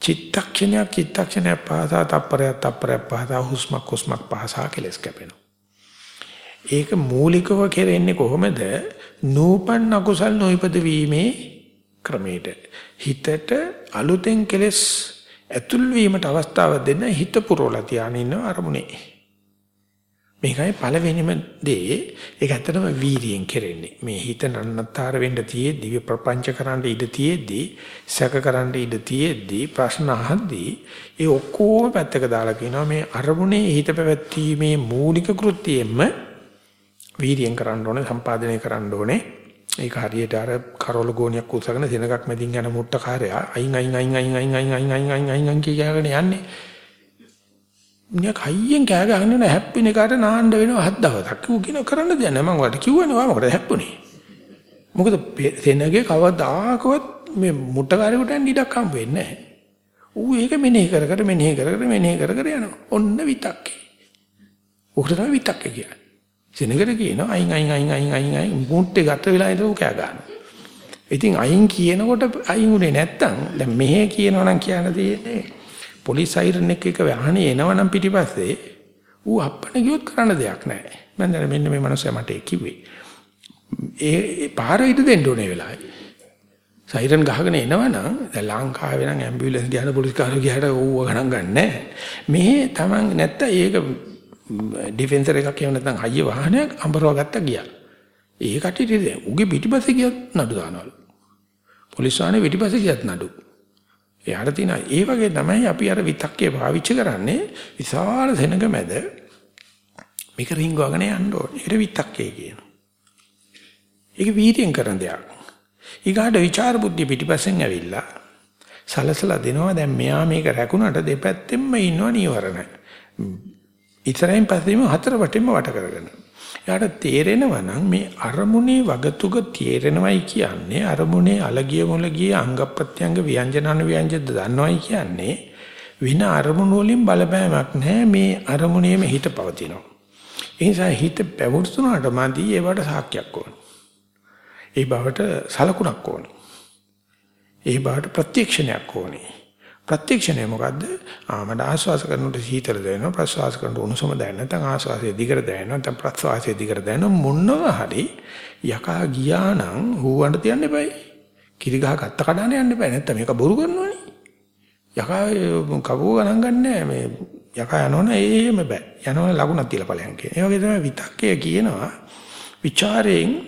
චිත්තක්ෂණයක් චිත්තක්ෂණයක් පහසා තප්පරයක් තප්පරයක් පහසා හුස්මක් හුස්මක් පහසා කෙලස් කැපෙනවා ඒක මූලිකව කෙරෙන්නේ කොහොමද නූපන් අකුසල් නොයිපද වීමේ ක්‍රමයට හිතට අලුතෙන් කෙලස් ඇතුල් වීමට අවස්ථාව දෙන්න හිත පුරවලා තියාගෙන ඉන්න අරමුණේ. මේකයි පළවෙනිම දේ ඒක ඇත්තටම වීර්යයෙන් කෙරෙන්නේ. මේ හිත නන්නතර වෙන්න තියේදී ප්‍රපංච කරන්න ඉඩ තියේදී සැක කරන්න ඉඩ තියේදී ප්‍රශ්න අහද්දී ඒ ඔක්කොම පැත්තක දාලා කියනවා මේ අරමුණේ හිත පැවැත්ීමේ මූලික කෘත්‍යයෙන්ම වීර්යයෙන් කරන්න ඕනේ සම්පාදනය කරන්න ඕනේ ඒක හරියට අර කරවල ගෝණියක් උසගෙන සෙනගක් මැදින් යන මුට්ට කාර්යය අයින් අයින් අයින් අයින් අයින් අයින් අයින් අයින් අයින් අයින් අයින් කියලාගෙන යන්නේ. මිනිහා කයියෙන් කෑ ගහගෙන නෑ හැප්පින එකට නාන්න වෙනවා හත් දවසක්. කිව්ව කියන කරන්න දෙයක් නෑ මම ඔයාලට කිව්වනේ වා මොකටද හැප්පුනේ. මොකද සෙනගේ කවදාකවත් මේ මුට්ට කාර්යයට යන්න ඉඩක් හම්බ වෙන්නේ නෑ. ඌ ඒක මෙනෙහි කර කර මෙනෙහි කර කර මෙනෙහි කර කර යනවා. ඔන්න විතක්කේ. උකට තමයි විතක්කේ කියන්නේ. සෙනගට කියනවා අයින් අයින් අයින් අයින් අයින් අයින් මුට්ටේ ගත වෙලා ඉඳලා කෑ ගන්නවා. ඉතින් අයින් කියනකොට අයින් උනේ නැත්තම් දැන් මෙහෙ කියනවා නම් කියන්න තියෙන්නේ පොලිස් සයිරන් එක එක වහනේ එනවනම් පිටිපස්සේ ඌ අප්පන ගියොත් කරන්න දෙයක් නැහැ. මම දැන් මෙන්න මේ මනුස්සයා මට කිව්වේ. ඒ පාර ඉද දෙන්න ඕනේ වෙලාවයි. සයිරන් ගහගෙන එනවනම් දැන් ලංකාවේ නම් ඇම්බියුලන්ස් ගියන පොලිස් කාරයෝ ගියට ඕව ගණන් ගන්නෑ. මේ Taman නැත්නම් ඒක ඩිෆෙන්සර් එකක් එහෙම නැත්නම් හයිය වාහනයක් අඹරව ගත්තා ගියා. ඒ කටියට උගේ පිටිපස්සේ ගියත් නඩු දානවලු. පොලිස් වාහනේ පිටිපස්සේ ගියත් නඩු. එයාට තියෙන ඒ වගේ තමයි අපි අර විතක්කේ පාවිච්චි කරන්නේ විශාල සෙනඟ මැද මේක රින්ගවගෙන යන්න ඕනේ. ඒකට විතක්කේ කියනවා. ඒක වීර්යෙන් කරන දෙයක්. ඊගාට විචාර බුද්ධිය පිටිපස්සෙන් ඇවිල්ලා සලසලා දෙනවා දැන් මෙයා මේක රැකුණට දෙපැත්තෙන්ම ඉන්නව නීවරණ. ඉතරෙන් පස්සෙම හතර වටෙන්ම වට කරගෙන. එයාට තේරෙනවා නම් මේ අරමුණේ වගතුග තේරෙනවයි කියන්නේ අරමුණේ අලගිය මොලගිය අංග ප්‍රත්‍යංග ව්‍යංජන අනුව්‍යංජන දන්නවයි කියන්නේ වින අරමුණු වලින් බලපෑමක් නැහැ මේ අරමුණේම හිත පවතිනවා. ඒ නිසා හිත පැවුරුනාට මදි ඒවට සාක්ෂියක් ඕන. ඒ බවට සලකුණක් ඕනේ. ඒ බවට ප්‍රත්‍යක්ෂණයක් ඕනේ. ප්‍රත්‍යක්ෂණය මොකද්ද? ආමඩ ආස්වාස කරනකොට සීතල දැනෙනවා ප්‍රස්වාස කරනකොට උණුසුම දැනෙනවා නැත්නම් ආස්වාසයේ දිගට දැනෙනවා නැත්නම් ප්‍රස්වාසයේ දිගට දැනෙනවා මොනවා හරි යකා ගියා නම් හූවන්න තියන්න එපයි. කිරි ගහ ගත්ත කඩන්න යන්න එපා. නැත්නම් මේක බොරු කරනවනේ. යකා කවුව ගණන් ගන්නෑ මේ යකා යනවනේ එහෙම බෑ. යනවනේ ලකුණක් තියලා ඵලයන් කියන. ඒ වගේ තමයි විතක්කය කියනවා. ਵਿਚාරයෙන්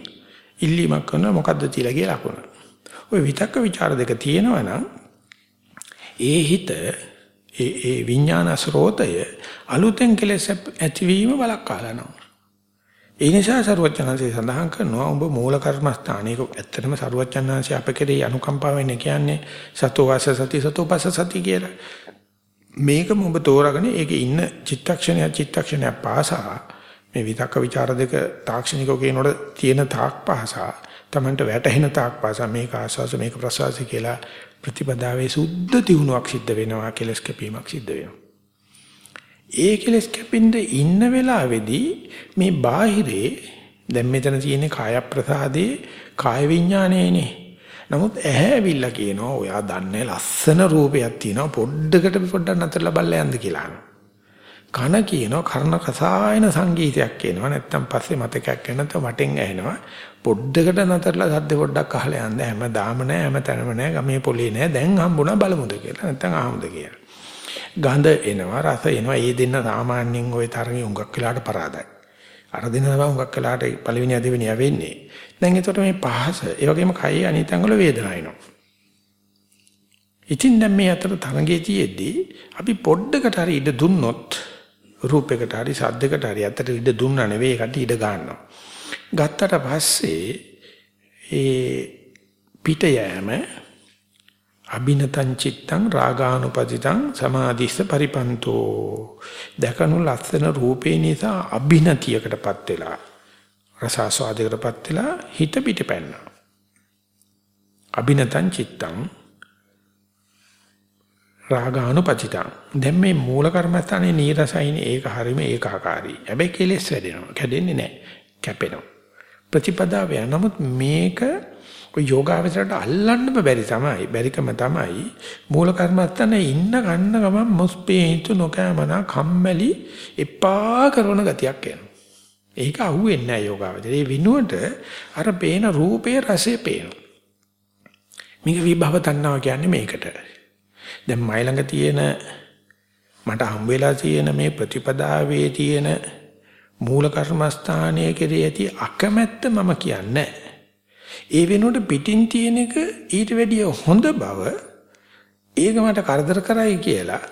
ඉල්ලීමක් කරන මොකද්ද තියලා කියලා ලකුණ. ওই විතක්ක ਵਿਚාර දෙක තියෙනවා නම් ඒ හිත ඒ ඒ විඥාන ස්රෝතය අලුතෙන් කෙලෙස් ඇතිවීම බලක්කාලනවා. ඒ නිසා සරුවචනන්සේ සඳහන් කරනවා ඔබ මූල කර්මස්ථානයක ඇත්තටම සරුවචනන්සේ අප කෙරෙහි අනුකම්පාව වෙන කියන්නේ සතෝ වාස සති සතෝ පස සති කියලා. මේකම ඔබ තෝරාගෙන ඒකේ ඉන්න චිත්තක්ෂණය චිත්තක්ෂණය පාසා මේ විතක්ක ਵਿਚාර දෙක තාක්ෂණිකව කියනකොට තියෙන තාක් පාසා Tamanට වැටහෙන තාක් පාසා මේක ආස්වාස මේක ප්‍රසවාස කියලා ප්‍රතිපදාවේ සුද්ධ තියුණුවක් සිද්ධ වෙනවා කෙලස් කැපීමක් සිද්ධ වෙනවා. ඒ කෙලස් කැපින්න ඉන්න වෙලාවේදී මේ බාහිරේ දැන් මෙතන තියෙන කාය ප්‍රසාදේ කාය විඥානයේනේ. නමුත් ඇහැ ඇවිල්ලා කියනවා ඔයා දන්නේ ලස්සන රූපයක් තියෙනවා පොඩ්ඩකට පොඩ්ඩක් නතරලා බලලා යන්න කියලා. කන කියනවා කර්ණ රසායන සංගීතයක් කියනවා නැත්තම් පස්සේ මතකයක් වෙනත වටෙන් ඇහෙනවා. පොඩ්ඩකට නතරලා සද්ද පොඩ්ඩක් අහලා යන්න. හැමදාම නෑ හැම තැනම නෑ ගමේ පොලේ නෑ. දැන් හම්බුණා බලමුද කියලා. නැත්තම් ආමුද කියලා. ගඳ එනවා රස එනවා. ඒ දෙන්න සාමාන්‍යයෙන් ওই තරගේ උඟක් වෙලාට පරාදයි. අර දෙන්න තමයි උඟක් වෙලාට පළවෙනි අදෙවෙනි වෙන්නේ දැන් එතකොට මේ පහස ඒ වගේම කයි අනිතංග වල වේදනාව එනවා. ඉතින් දැන් මේ අතර තරංගේ තියෙද්දී අපි පොඩ්ඩකට හරි ඉඩ දුන්නොත් රූපයකට හරි සද්දයකට හරි අතට ඉඩ දුන්නා නෙවෙයි ඒකට ඉඩ ගන්නවා. ගත්තට පස්සේ ඒ පිට යෑම අබිනතං චිත්තං රාගානුපදිතං සමාධිස්ස පරිපන්තෝ දැකනු ලස්සන රූපේ නිසා අබිනතියකටපත් වෙලා රසාස්වාදයකටපත් වෙලා හිත පිටපැන්නා අබිනතං චිත්තං රාගානුපචිතං. දැන් මේ මූල කර්මස්ථානේ නීරසයින් ඒක හරීම ඒකාකාරී. හැබැයි කෙලෙස් වැඩෙනවා. කැඩෙන්නේ නැහැ. කැපෙනවා. ප්‍රතිපදාව යන නමුත් මේක ඔය යෝගාවචරයට අල්ලන්න බැරි තමයි. බැරිකම තමයි මූල කර්මස්ථානේ ඉන්න ගන්න ගමන් මොස්පේතු නොකෑමන කම්මැලි එපා කරන ගතියක් එනවා. ඒක අහුවෙන්නේ නැහැ යෝගාවචරය. ඒ විනුවට අර පේන රූපේ රසය පේනවා. මේක විභව තණ්හාව කියන්නේ මේකට. දැන් මයි ළඟ තියෙන මට හම් වෙලා තියෙන මේ ප්‍රතිපදාවේ තියෙන මූල කර්මස්ථානයේ කෙරෙහි ඇති අකමැත්ත මම කියන්නේ ඒ වෙනුවට පිටින් තියෙන එක ඊට වැඩිය හොඳ බව ඒක මට කරදර කරයි කියලා.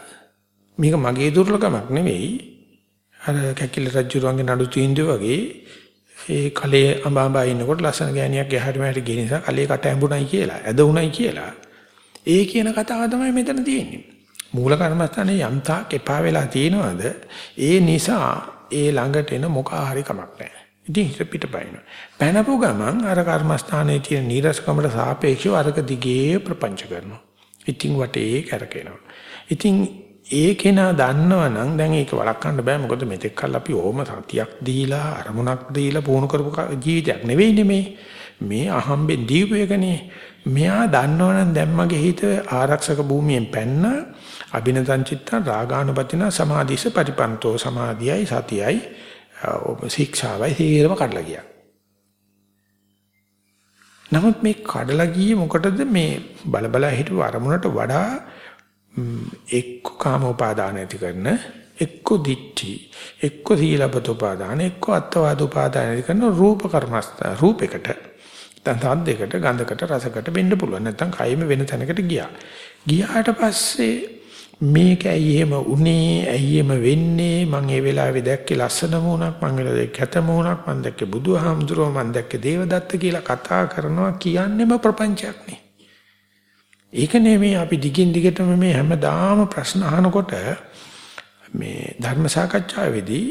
මේක මගේ දුර්ලභමක් නෙවෙයි. අර කැකිල රජුරුවන්ගේ නඩු තීන්දුව වගේ ඒ කලේ අඹාඹා ඉන්නකොට ලස්සන ගෑණියක් එහාට මෙහාට ගිය නිසා කලේ කට ඇඹුණයි කියලා ඇද උණයි කියලා. ඒ කියන කතාව තමයි මෙතන තියෙන්නේ. මූල කර්මස්ථානේ යම් තාක් එපා වෙලා තියෙනවද? ඒ නිසා ඒ ළඟට එන මොකක් හරි කමක් නැහැ. ඉතින් හිත පිටපයින්. පැනපු ගමන් අර කර්මස්ථානයේ තියෙන නීරසකමට සාපේක්ෂව අරක දිගේ ප්‍රපංච කරනවා. ඉතින් වටේ කරකිනවා. ඉතින් ඒ කෙනා දන්නවනම් දැන් ඒක වළක්වන්න බෑ මොකද මෙතෙක් කල් අපි ඕම සතියක් දීලා අරමුණක් දීලා පුහුණු කරපු ජීවිතයක් නෙවෙයිනේ මේ මේ අහම්බෙන් දීපු එකනේ මෙයා දන්නවනම් දැන් මගේ හිත ආරක්ෂක භූමියෙන් පැන්න අබිනතං චිත්තං රාගානුපතින සමාධිස පරිපන්තෝ සමාධියයි සතියයි ශික්ෂාවයි තේරම කඩලා ගියා. නමුත් මේ කඩලා ගියේ මොකටද මේ බලබලා හිටපු අරමුණට වඩා එක්ක කාම උපාදාන ඇති කරන එක්ක දිට්ඨි එක්ක සීලබත උපාදාන එක්ක අත්වාද උපාදාන ඇති කරන රූප කර්මස්ත රූපයකට දැන් සද්දයකට ගන්ධකට රසකට වෙන්න පුළුවන්. නැත්නම් කයිම වෙන තැනකට ගියා. ගියාට පස්සේ මේක ඇයි එහෙම උනේ ඇයි එහෙම වෙන්නේ? මං ඒ වෙලාවේ දැක්කේ ලස්සන මූණක් මං වෙලාවේ දැක්කේ කැත මූණක් මං දැක්කේ බුදුහාමුදුරුවෝ මං දැක්කේ දේවදත්ත කියලා කතා කරනවා කියන්නේම ප්‍රපංචයක් නේ. ඒක නෙමෙයි අපි දිගින් දිගටම මේ හැමදාම ප්‍රශ්න අහනකොට මේ ධර්ම සාකච්ඡාවේදී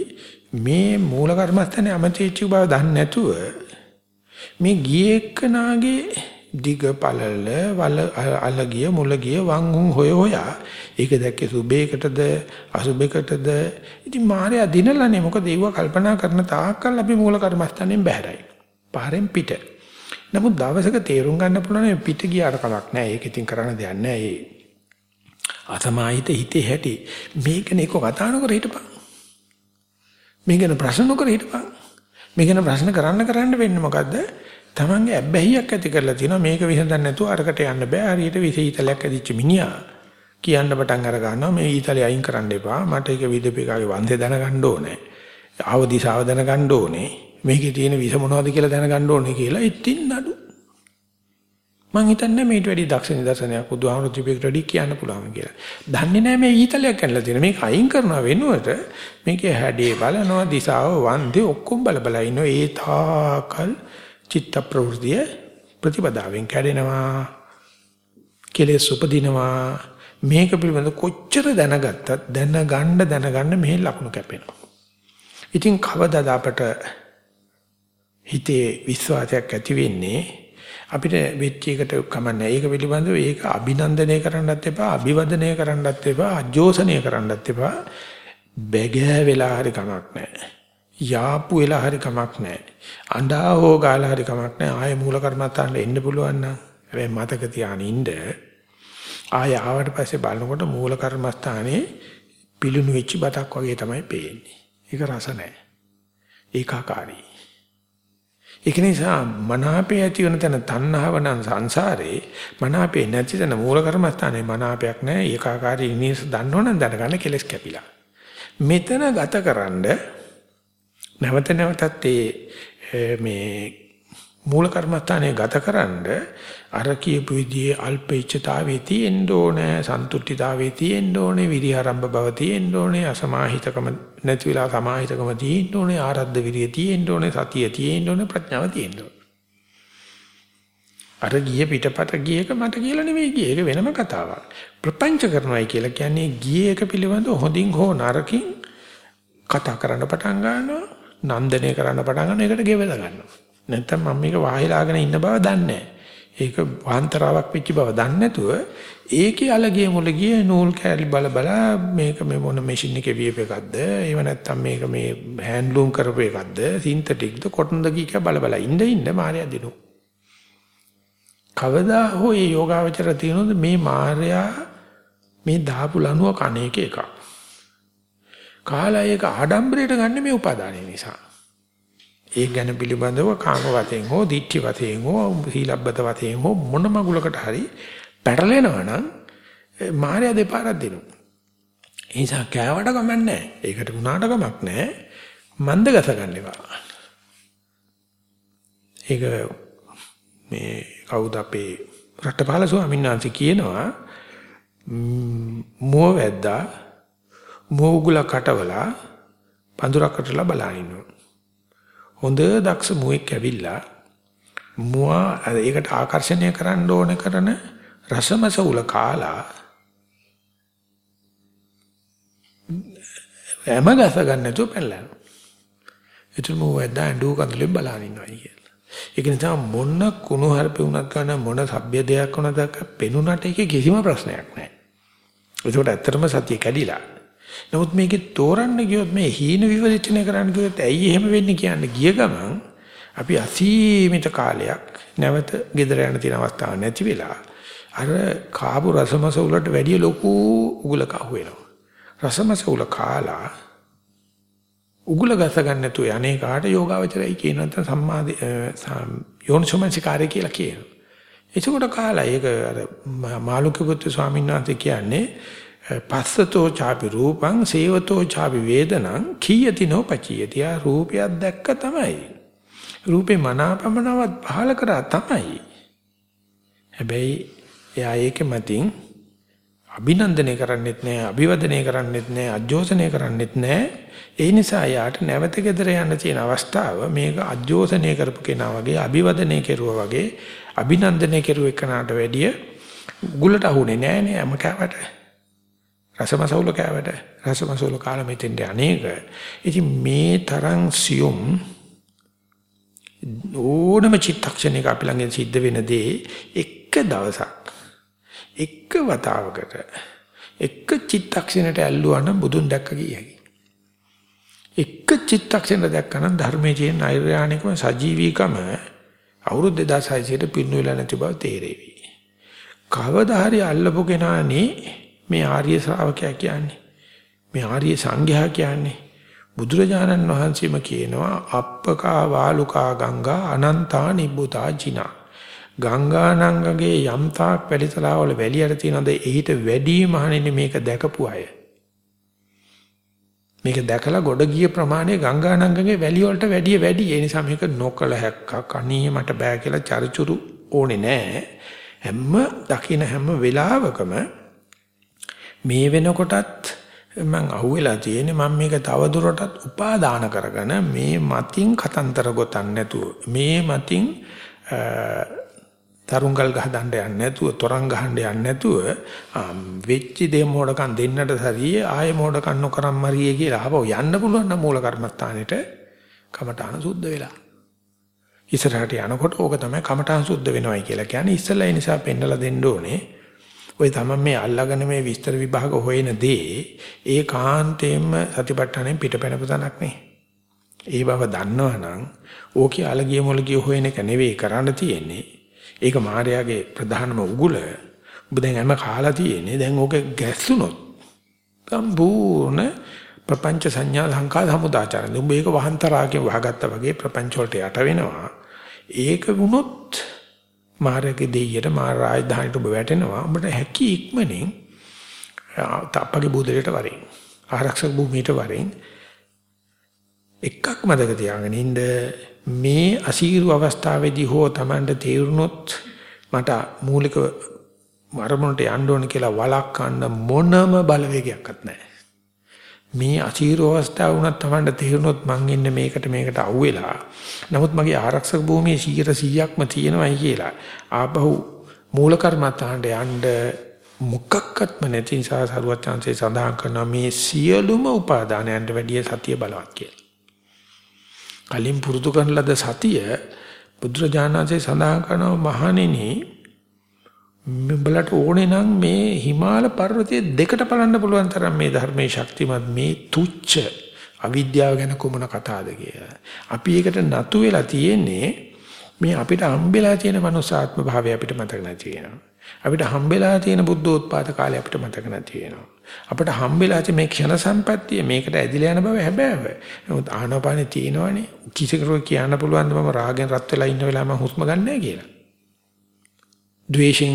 මේ මූල කර්මස්ථානේ අමතේච්ච බව දන්නේ නැතුව මේ ගියේ එක්කනාගේ දිග පළල වල අලගිය මුලගිය වං උන් හොය හොයා. ඒක දැක්කේ සුබේකටද අසුබේකටද? ඉතින් මාර්යා දිනලානේ මොකද ඒව කල්පනා කරන තාක්කල් අපි මූල කර්මස්ථානෙන් බැහැරයි. පාරෙන් පිට. නමුත් දවසක තේරුම් ගන්න පුළුවන් පිට ගියාට කමක් නැහැ. ඒක ඉතින් කරන්න දෙයක් නැහැ. ඒ අසමාහිත හිතේ හැටි. මේකනේ කො කතා නොකර හිටපන්. මේකන ප්‍රශ්න නොකර හිටපන්. මේකන ප්‍රශ්න කරන්න කරන්න වෙන්නේ මොකද්ද? තමන්ගේ ඇබ්බැහියක් ඇති කරලා තියෙනවා. මේක විසඳන්න නැතුව අරකට යන්න බෑ. හරියට විසීතලයක් ඇදිච්ච මිනිහා කියන්න පටන් අර ගන්නවා. මේ ඊතලෙ අයින් කරන්න එපා. මට ඒක විදපේකාගේ වන්දේ දැනගන්න ඕනේ. ආව දිශාව දැනගන්න ඕනේ. මේකේ තියෙන විස මොනවද කියලා දැනගන්න ඕනේ කියලා ඉතින් නඩු. මං හිතන්නේ මේට වැඩි දක්ෂ නිදර්ශනයක් බුදුහාමුදුරු ත්‍රිපිටක වැඩි කියන්න පුළුවන් කියලා. දන්නේ නැහැ මේ ඊතලයක් කරලා තියෙන. මේක අයින් කරනවා වෙනුවට මේකේ හැඩේ බලනවා දිශාව වන්දේ ඔක්කොම බල බල ඉන්නවා. ඒ තාකල් චිත්ත ප්‍රවෘතිය ප්‍රතිපදාවෙන් කැඩෙනවා. කෙලෙස් උපදිනවා. මේක පිළිබඳ කොච්චර දැනගත්තත් දැනගන්න දැනගන්න මෙහි ලකුණු කැපෙනවා. ඉතින් කවදාද අපට හිතේ විශ්වාසයක් ඇති වෙන්නේ අපිට වෙච්ච එකට කමන්නේ. ඒක පිළිබඳව ඒක අභිනන්දනය කරන්නත් එපා, අභිවදනය කරන්නත් එපා, අජෝසනය කරන්නත් එපා. බැගෑ වෙලා හරි කමක් නැහැ. යාපු වෙලා හරි කමක් නැහැ. අඬා හෝ ගාලා හරි කමක් නැහැ. ආයේ මූල කර්මත්තාන්න එන්න පුළුවන් නම්. හැබැයි මතක තියාගෙන ඉන්න. ආය ආවට පස්සේ බලනකොට මූල කර්මස්ථානේ පිලුණු වෙච්ච බතක් වගේ තමයි පේන්නේ. ඒක රස නැහැ. ඒකාකාරී. ඒක නිසා මනාපේ ඇති වෙන තැන තණ්හාව නම් සංසාරේ මනාපේ නැති තැන මූල කර්මස්ථානේ මනාපයක් නැහැ. ඒකාකාරී ඉනිස් දන්නවනම් දැනගන්න කෙලස් කැපිලා. මෙතන ගතකරනද නැවත නැවතත් මේ මූල කර්මස්ථානයේ ගතකරනද අර කියපු විදිහේ අල්පේච්ඡතාවේ තියෙන්න ඕනේ සන්තුට්ඨිතාවේ තියෙන්න ඕනේ විරියාරම්භ බව තියෙන්න ඕනේ අසමාහිතකම නැති වෙලා සමාහිතකම තියෙන්න ඕනේ ආරද්ධ විරිය තියෙන්න ඕනේ සතිය තියෙන්න ඕනේ ප්‍රඥාව තියෙන්න ඕනේ. අර ගිය පිටපත ගියක මට කියලා නෙවෙයි ගියේ ඒක වෙනම කතාවක්. ප්‍රපංච කරනවායි කියලා කියන්නේ ගියේ එක පිළිබඳව හොඳින් හෝ නරකින් කතා කරන්න පටන් ගන්නවා නන්දනය කරන්න පටන් ගන්න එකට ගෙවලා ගන්නවා. නැත්තම් මම මේක වාහිලාගෙන ඉන්න බව දන්නේ නැහැ. ඒක වහන්තරාවක් වෙච්ච බව දන්නේ නැතුව ඒකේ අලගිය මුලගිය නූල් කෑලි බල බල මේක මේ මොන මැෂින් එකේ වියප එකක්ද? ඒව නැත්තම් මේක මේ හෑන්ඩ්ලූම් කරපු එකක්ද? සින්තටික්ද කොටන්ද කීක බල බල ඉඳ ඉන්න මාර්යා දිනු. කවදා හෝ මේ යෝගාවචර තියෙනොත් මේ මාර්යා මේ දාපු ලනුව කණ එක එකක්. කාලා ඒක ආඩම්බරයට ගන්න මේ උපාදානය නිසා. ඒ ගැන පිළිබඳව කාම වතෙන් හෝ දිට්ඨි වතෙන් හෝ සීලබ්බත වතෙන් හෝ මොන මගුලකට හරි පැටලෙනවා නම් මායя දෙපාරක් දෙනවා. ඒ නිසා කෑවට කමක් නැහැ. ඒකට උනාට කමක් නැහැ. මන්ද ගස ගන්න එපා. ඒක මේ කවුද අපේ රටපාල ස්වාමීන් වහන්සේ කියනවා මුව වැද්දා මුව උගුල කටවලා පඳුරකටලා බලන ඉන්නවා. හොඳ දක්ෂ මුවෙක් ඇවිල්ලා මුවා ඒකට ආකර්ෂණය කරන්න ඕන කරන රසමස උල කාලා හැම ගස ගන්න නැතුව පැනලා. ඒතුළු මුවැද්ද ඇඬු කඳුලෙන් බලන ඉන්නවා කියලා. ඒක නිසා මොන කුණු හarpe උනක් ගන්න මොන සભ્ય දෙයක් උනද පෙනුනට ඒකේ කිසිම ප්‍රශ්නයක් නැහැ. ඒකට ඇත්තටම සතිය කැඩිලා. නමුත් මේකේ තෝරන්න ගියොත් මේ හීන විවදිතනය කරන්න ගියොත් ඇයි එහෙම වෙන්නේ කියන්නේ ගිය ගමන් අපි අසීමිත කාලයක් නැවත ගෙදර යන තියෙන අවස්ථාවක් නැති වෙලා අර කාපු රසමස උලට වැඩිය ලොකු උගලක අහුවෙනවා. රසමස උල කාලා උගුල ගස ගන්න නැතුව යන්නේ කාට යෝගාවචරයි කියන නැත්නම් සම්මා යෝනිසෝමනසිකාරය කියලා කියනවා. එතකොට කාලා ඒක අර මාළුක්‍ය පුත්‍ර ස්වාමීන් වහන්සේ කියන්නේ පස්සතෝ ചാපි රූපං සේවතෝ ചാපි වේදනං කීයති නොපචියති. ආ රූපයක් දැක්ක තමයි. රූපේ මනාපමනවත් පහල කරා තමයි. හැබැයි එයා ඒක මතින් අභිනන්දනය කරන්නෙත් නැහැ, අභිවදනය කරන්නෙත් නැහැ, අජෝසනය කරන්නෙත් නැහැ. ඒ නිසා යාට නැවත ගෙදර යන්න තියෙන අවස්ථාව මේක අජෝසනය කරපු කෙනා වගේ, අභිවදනය කෙරුවා වගේ, අභිනන්දනය කෙරුව එකනට වැඩිය උගුලට අහුනේ නැහැ නේ හැම කෑවට. රසමසවුල කෑවට රසමසවුල කාලා මෙතෙන්ට අනේක. ඉතින් මේ තරම් සියුම් ඕනම චිත්තක්ෂණයක අපි ළඟින් සිද්ධ වෙන දේ එක දවසක් එක වතාවකට එක චිත්තක්ෂණයට ඇල්ලුවා නම් බුදුන් දැක්ක කියයි. එක චිත්තක්ෂණ දැක්කනම් ධර්මයේ තියෙන නෛර්යානිකම සජීවීකම අවුරුදු 2600ට පින්නු වෙලා නැති බව තේරෙවි. කවදා හරි අල්ලපු කෙනානේ මේ ආර්ය ශ්‍රාවකයා කියන්නේ. මේ ආර්ය සංඝයා කියන්නේ. බුදුරජාණන් වහන්සේම කියනවා අප්පකා වාලුකා ගංගා අනන්තා නිබ්බුතා ජිනා. ගංගා නංගගේ යම් තාක් වැලිතලාවල වැලියට තියනද එහිට වැඩි මහණෙනි මේක දැකපු අය. මේක දැකලා ගොඩ ගිය ප්‍රමාණය ගංගා නංගගේ වැලි වලට වැඩිය වැඩි. ඒ නිසා මේක නොකල හැක්කක් අනී මට බෑ කියලා චරිචුරු ඕනේ නෑ. හැම දකින හැම වෙලාවකම මේ වෙනකොටත් මම අහුවෙලා තියෙන්නේ මම මේක තව දුරටත් උපාදාන කරගෙන මේ මතින් කතන්තර ගොතන්න නැතුව මේ මතින් තරුංගල් ගහදන්න යන්නේ නැතුව තොරන් ගහන්න යන්නේ නැතුව වෙච්ච දේ මොඩකම් දෙන්නට සරියේ ආයෙ මොඩකම් නොකරම් මරියේ කියලා ආපහු යන්න පුළුවන් නම් මූල කර්මස්ථානෙට කමඨාන සුද්ධ වෙලා. ඉස්සරහට යනකොට ඕක තමයි කමඨාන සුද්ධ වෙනවයි කියලා කියන්නේ. ඉස්සලා ඒ නිසා පෙන්නලා දෙන්න ඕනේ ඔය තමයි මේ අල්ලාගෙන මේ විස්තර විභාග හොයන දේ ඒ කාන්තේම සතිපට්ඨානෙන් පිටපැනපු තනක් නේ. ඒ බව දන්නවනම් ඕකේ අලගිය මොලගිය හොයන එක නෙවෙයි කරන්න තියෙන්නේ. ඒක මායාවේ ප්‍රධානම උගුල. ඔබ දැන් හැම කාලා තියෙන්නේ. දැන් ඕක ගැස්සුනොත් සම්පූර්ණ ප්‍රපංච සංඥා සංකා සමුදාචරණ. උඹ ඒක වහන්තරාගේ වහගත්තා වගේ ප්‍රපංච වලට යට වෙනවා. ඒක වුණොත් මාර්ගයේ දෙයියට මාර රාජධානියට ඔබ වැටෙනවා. ඔබට හැකි ඉක්මනින් තාප්පගේ බුදලට වරින් ආරක්ෂක භූමියට වරින් එකක් මතක තියාගෙන ඉන්න මේ අසීරු අවස්ථාවේදී හෝ Tamanට තේරුනොත් මට මූලික අරමුණට යන්න ඕන කියලා වළක්වන්න මොනම බලවේගයක්වත් නැහැ. මේ අසීරු අවස්ථාව වුණත් Tamanට තේරුනොත් මං ඉන්නේ මේකට මේකට අහුවෙලා. නමුත් මගේ ආරක්ෂක භූමියේ 100%ක්ම තියෙනවයි කියලා. ආපහු මූල කර්මත්තාන්ට යන්න මොකක්වත්ම නැති නිසා සරුවත් chance සඳහන් කරනවා මේ සියලුම උපාදානයන්ට වැඩිය සතිය බලවත් කියලා. කලින් පුරුදු කරන ලද සතිය බුදුරජාණන්සේ සඳහන් කරනවා මහණෙනි මෙඹලට ඕනේ නම් මේ හිමාල පර්වතයේ දෙකට බලන්න පුළුවන් තරම් මේ ධර්මයේ ශක්තිමත් මේ තුච්ච අවිද්‍යාව ගැන කොමන කතාවද කියලා. අපි ඒකට නතු වෙලා තියෙන්නේ මේ අපිට හම්බෙලා තියෙන මනුසාත්ම භාවය අපිට මතක නැති වෙනවා. අපිට හම්බෙලා තියෙන බුද්ධෝත්පාද කාලය අපිට මතක නැති වෙනවා. අපිට හම්බෙලා තියෙන මේ ක්ෂණ සම්පත්තිය මේකට ඇදිලා යන බව හැබෑව. නමුත් ආනපානේ තියෙනවනේ කිසිකරු කියන්න පුළුවන් මම රාගෙන් රත් වෙලා ඉන්න වෙලාව මම හුස්ම ගන්නෑ කියලා. ද්වේෂෙන්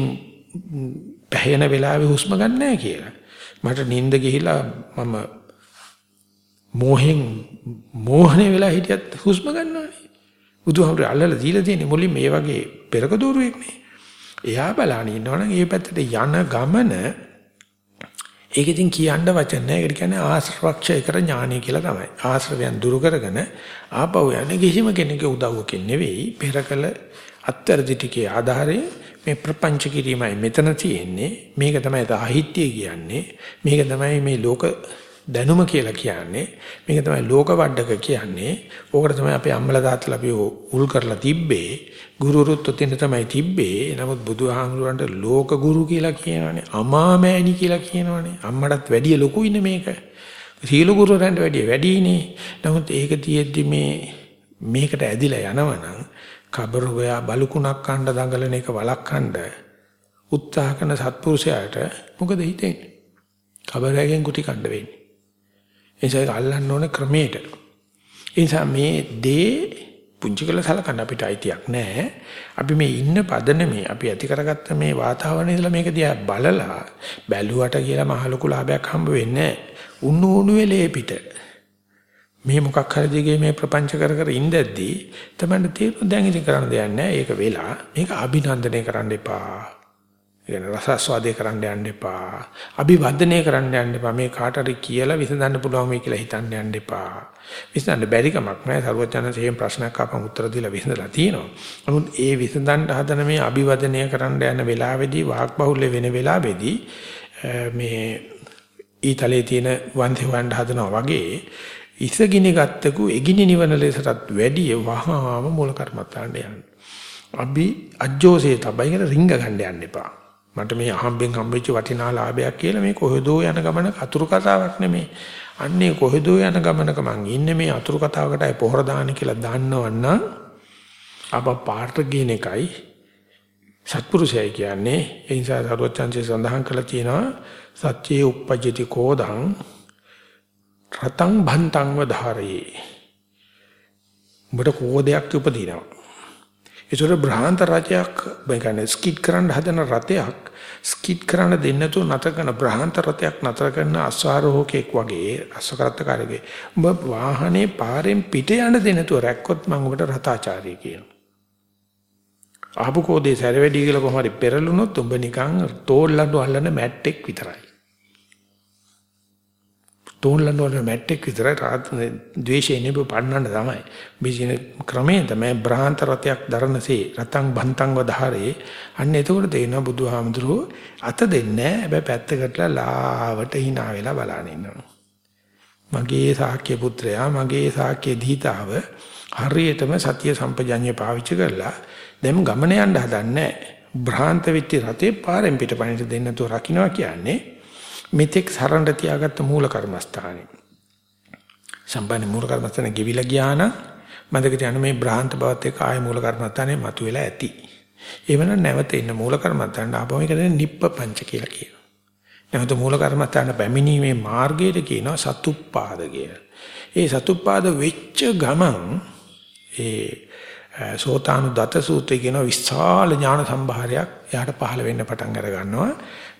පැහැෙන වෙලාවේ හුස්ම ගන්නෑ කියලා. මට නිින්ද ගිහිලා මම මෝහෙන් මෝහණය වෙලා හිටියත් හුස්ම ගන්නවානේ. බුදුහාමුදුරේ අල්ලලා දීලා තියෙන මුලින් මේ වගේ පෙරක දෝරුවෙක් නේ. එයා බලන ඉන්නවනම් ඒ පැත්තට යන ගමන ඒක ඉතින් කියන්න වචන නැහැ. ඒකට කියන්නේ ආශ්‍රවක්ෂය කර ඥානය කියලා තමයි. ආශ්‍රවයන් දුරු කරගෙන ආපහු යන්නේ කිසිම කෙනෙකුගේ උදව්වකින් නෙවෙයි. පෙරකල අත්තරදි ටිකේ ආධාරයෙන් මේ ප්‍රපංච කිරීමයි මෙතන තියෙන්නේ. මේක තමයි සාහිත්‍යය කියන්නේ. මේක තමයි මේ ලෝක දැනුම කියලා කියන්නේ. මේක තමයි ලෝක වඩක කියන්නේ. ඕකට තමයි අපේ අම්මලා තාත්තලා අපි උල් කරලා තිබ්බේ. ගුරුරුත් උතින් තමයි තිබ්බේ. නමුත් බුදුහාමුදුරන්ට ලෝක ගුරු කියලා කියනවනේ. අමාමෑණි කියලා කියනවනේ. අම්මටත් වැඩිය ලොකුයිනේ මේක. සීල ගුරුවරයන්ට වැඩිය වැඩිනේ නමුත් ඒක තියෙද්දි මේ මේකට ඇදිලා යනවනම් කබර හොයා බලුකුණක් කන්න දඟලන එක වළක්වන්න උත්සාහ කරන සත්පුරුෂයාට මොකද හිතෙන්නේ කබරයෙන් කුටි කණ්ඩ වෙන්නේ එනිසා ඒක අල්ලන්න ඕනේ ක්‍රමයට. ඒ නිසා මේ දේ පුංචි කළ සලකන්න අපිට අයිතියක් නැහැ. අපි මේ ඉන්න පදනමේ අපි ඇති කරගත්ත මේ වාතාවරණය ඉඳලා මේක දිහා බලලා බැලුවට කියලා මහ ලොකු ලාභයක් හම්බ වෙන්නේ නැහැ. උණු උණු වෙලේ පිට. මේ මොකක් හරි දිගේ මේ ප්‍රපංච කර කර ඉඳද්දී තමයි තේරුම් දැන් ඉතින් කරන්න දෙයක් නැහැ. ඒක වෙලා මේක අභිනන්දනය කරන්න එපා. කියන රසස්වාදේ කරන්න යන්න එපා. අභිවර්ධනය කරන්න යන්න එපා. මේ කාට හරි කියලා විසඳන්න පුළුවන් මේ කියලා හිතන්න යන්න එපා. විසඳන්න බැරි කමක් නැහැ. සරුවචනසේම ප්‍රශ්නයක් ආපම උත්තර දීලා විසඳලා තියෙනවා. නමුත් ඒ විසඳන්න හදන මේ අභිවර්ධනය කරන්න යන වෙලාවේදී වාක් බහුල්‍ය වෙන වෙලාවේදී මේ ඊතලයේ තියෙන වන්දි හොයන්න හදනවා වගේ ඉසගිනි ගත්තකු එගිනි නිවන ලෙසටත් වැඩි වහාම මූල කර්මත්තාන්න යන්න. අභි අජ්ජෝසේ තබයි කියලා රිංග ගන්න යන්න එපා. මට මේ අහම්බෙන් හම්බෙච්ච වටිනා ලාභයක් කියලා මේ කොහෙදෝ යන ගමන අතුරු කතාවක් නෙමෙයි. අන්නේ කොහෙදෝ යන ගමනක මං ඉන්නේ මේ අතුරු කතාවකටයි පොහොර දාන්න කියලා දන්නවනම් අප පාට ගේන එකයි සත්පුරුෂයයි කියන්නේ ඒ නිසා සරුවචන්සේ සඳහන් කළා තියෙනවා සත්‍යේ uppajjati කෝදං රතං භන්තං වධාරේ උඹට කෝදයක් උපදිනවා ඒතර බ්‍රහාන්ත රජයක් බයිකන්නේ ස්කිඩ් කරන්න හදන රතයක් ස්කිඩ් කරන්න දෙන්න තු නතර කරන බ්‍රහාන්ත රතයක් නතර කරන අස්වාරෝහකෙක් වගේ අස්වකරත්තකාරගේ උඹ වාහනේ පාරෙන් පිට යන්න දෙන්න තු රැක්කොත් මම ඔබට රතාචාර්ය කියනවා. ආපු කෝදේ සැරවැඩි කියලා කොහොම හරි පෙරළුනොත් උඹ නිකන් තෝල්ලඬු අල්ලන මැට්ටෙක් විතරයි. තෝන්ලන වල මැට්ටෙක් විතරයි රාත් ද්වේෂයෙන් නෙබ පන්නන්න තමයි. බිසින ක්‍රමයෙන් තමයි බ්‍රහාන්ත රතයක් දරනසේ රතං බන්තං වධාරේ. අන්න එතකොට තේනවා බුදුහාමුදුරුවෝ අත දෙන්නේ හැබැයි පැත්තකටලා ලාවට hina වෙලා බලන ඉන්නවා. මගේ සාක්‍ය පුත්‍රයා මගේ සාක්‍ය දීතාව හරියටම සතිය සම්පජඤ්ඤය පාවිච්චි කරලා දැන් ගමන යන්න හදන්නේ බ්‍රහාන්ත වෙච්ච රතේ පාරෙන් පිටපණිට දෙන්න තු රකින්නවා කියන්නේ මෙතෙක් සරණ තියාගත්ත මූල කර්මස්ථානේ. සම්පන්න මූල කර්මස්ථානේ ගෙවිලා ගියා නම් මන්දකට යන මේ භ්‍රාන්ත බවත් එක්ක ආය මූල කර්මස්ථානේ මතුවෙලා ඇති. එවන නැවත ඉන්න මූල කර්මස්ථානට ආපම ඒකට නිප්ප පංච කියලා කියනවා. නැවත මූල කර්මස්ථාන පැමිණීමේ මාර්ගයට කියනවා සතුප්පාද කියලා. ඒ සතුප්පාද වෙච්ච ගමන් ඒ සෝතානු දත සූත්‍රය කියන විශාල ඥාන සම්භාරයක් එයාට පහළ වෙන්න පටන් අර ගන්නවා.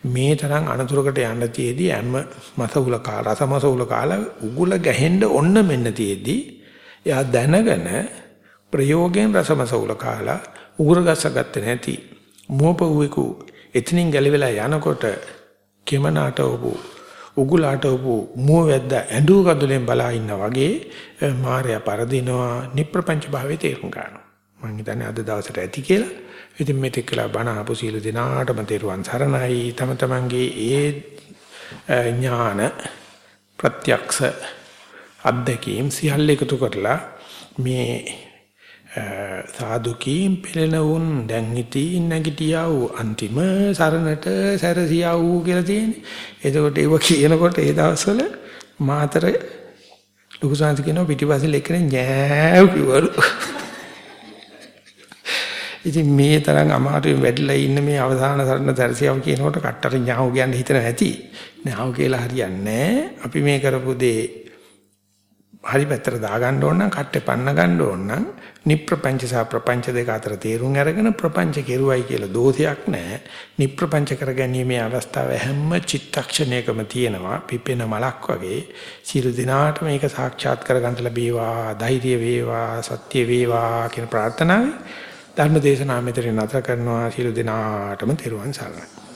මේ තරම් අනතුරකට යන්න තියේදී හැම මසවුල කාල රසමසවුල කාල උගුල ගැහෙන්න ඔන්න මෙන්න තියේදී එයා දැනගෙන ප්‍රයෝගයෙන් රසමසවුල කාලා උගුර ගස්සගත්තේ නැති මෝපුවෙකු එතනින් ගැලවිලා යනකොට කෙමනාට ඔබු උගුලාට ඔබු මුව වැද්ද ඇඬු කඳුලෙන් බලා ඉන්නා වගේ මායя පරදිනවා නිප්‍රපංච භාවයේ තේරුම් ගන්නවා. මම හිතන්නේ අද දවසට ඇති කියලා. ඉතින් මෙතෙක් කළා බණ ආපු සීල දිනාටම තෙරුවන් සරණයි තම තමන්ගේ ඒ ඥාන ප්‍රත්‍යක්ෂ අත්දැකීම් සියල්ල එකතු කරලා මේ සාදුකීම් පෙළෙන උන් දැන් ඉතින් නැගිටියා වූ අන්තිම සරණට සැරසියා වූ කියලා තියෙන්නේ. එතකොට ඒව කියනකොට ඒ දවස්වල මාතර ලොකු සංස් කියනවා පිටිපස්සේ ලෙක්කනේ නෑව් කිව්වලු. ඉතින් මේ තරම් අමාරුවෙන් වැඩිලා ඉන්න මේ අවසාන සරණ දර්ශියව කියනකොට කට්ටර ඥාව කියන්න හිතන ඇති. ඥාව කියලා හරියන්නේ අපි මේ කරපු දේ හරි පැත්තට දාගන්න ඕන නම් කට්ටේ පන්න ගන්න ඕන නම් නිප්‍රපංච සහ ප්‍රපංච දෙක අතර තේරුම් අරගෙන ප්‍රපංච කෙරුවයි කියලා දෝෂයක් නැහැ. නිප්‍රපංච කරගැනීමේ අවස්ථාව හැම චිත්තක්ෂණයකම තියෙනවා. පිපෙන මලක් වගේ සියලු දිනාට මේක සාක්ෂාත් කරගන්න ලැබේවා. ධෛර්ය වේවා, සත්‍ය වේවා කියන ප්‍රාර්ථනාවයි ධර්ම දේශනාව මෙතන නතර කරනවා. සියලු දිනාටම තෙරුවන් සරණයි.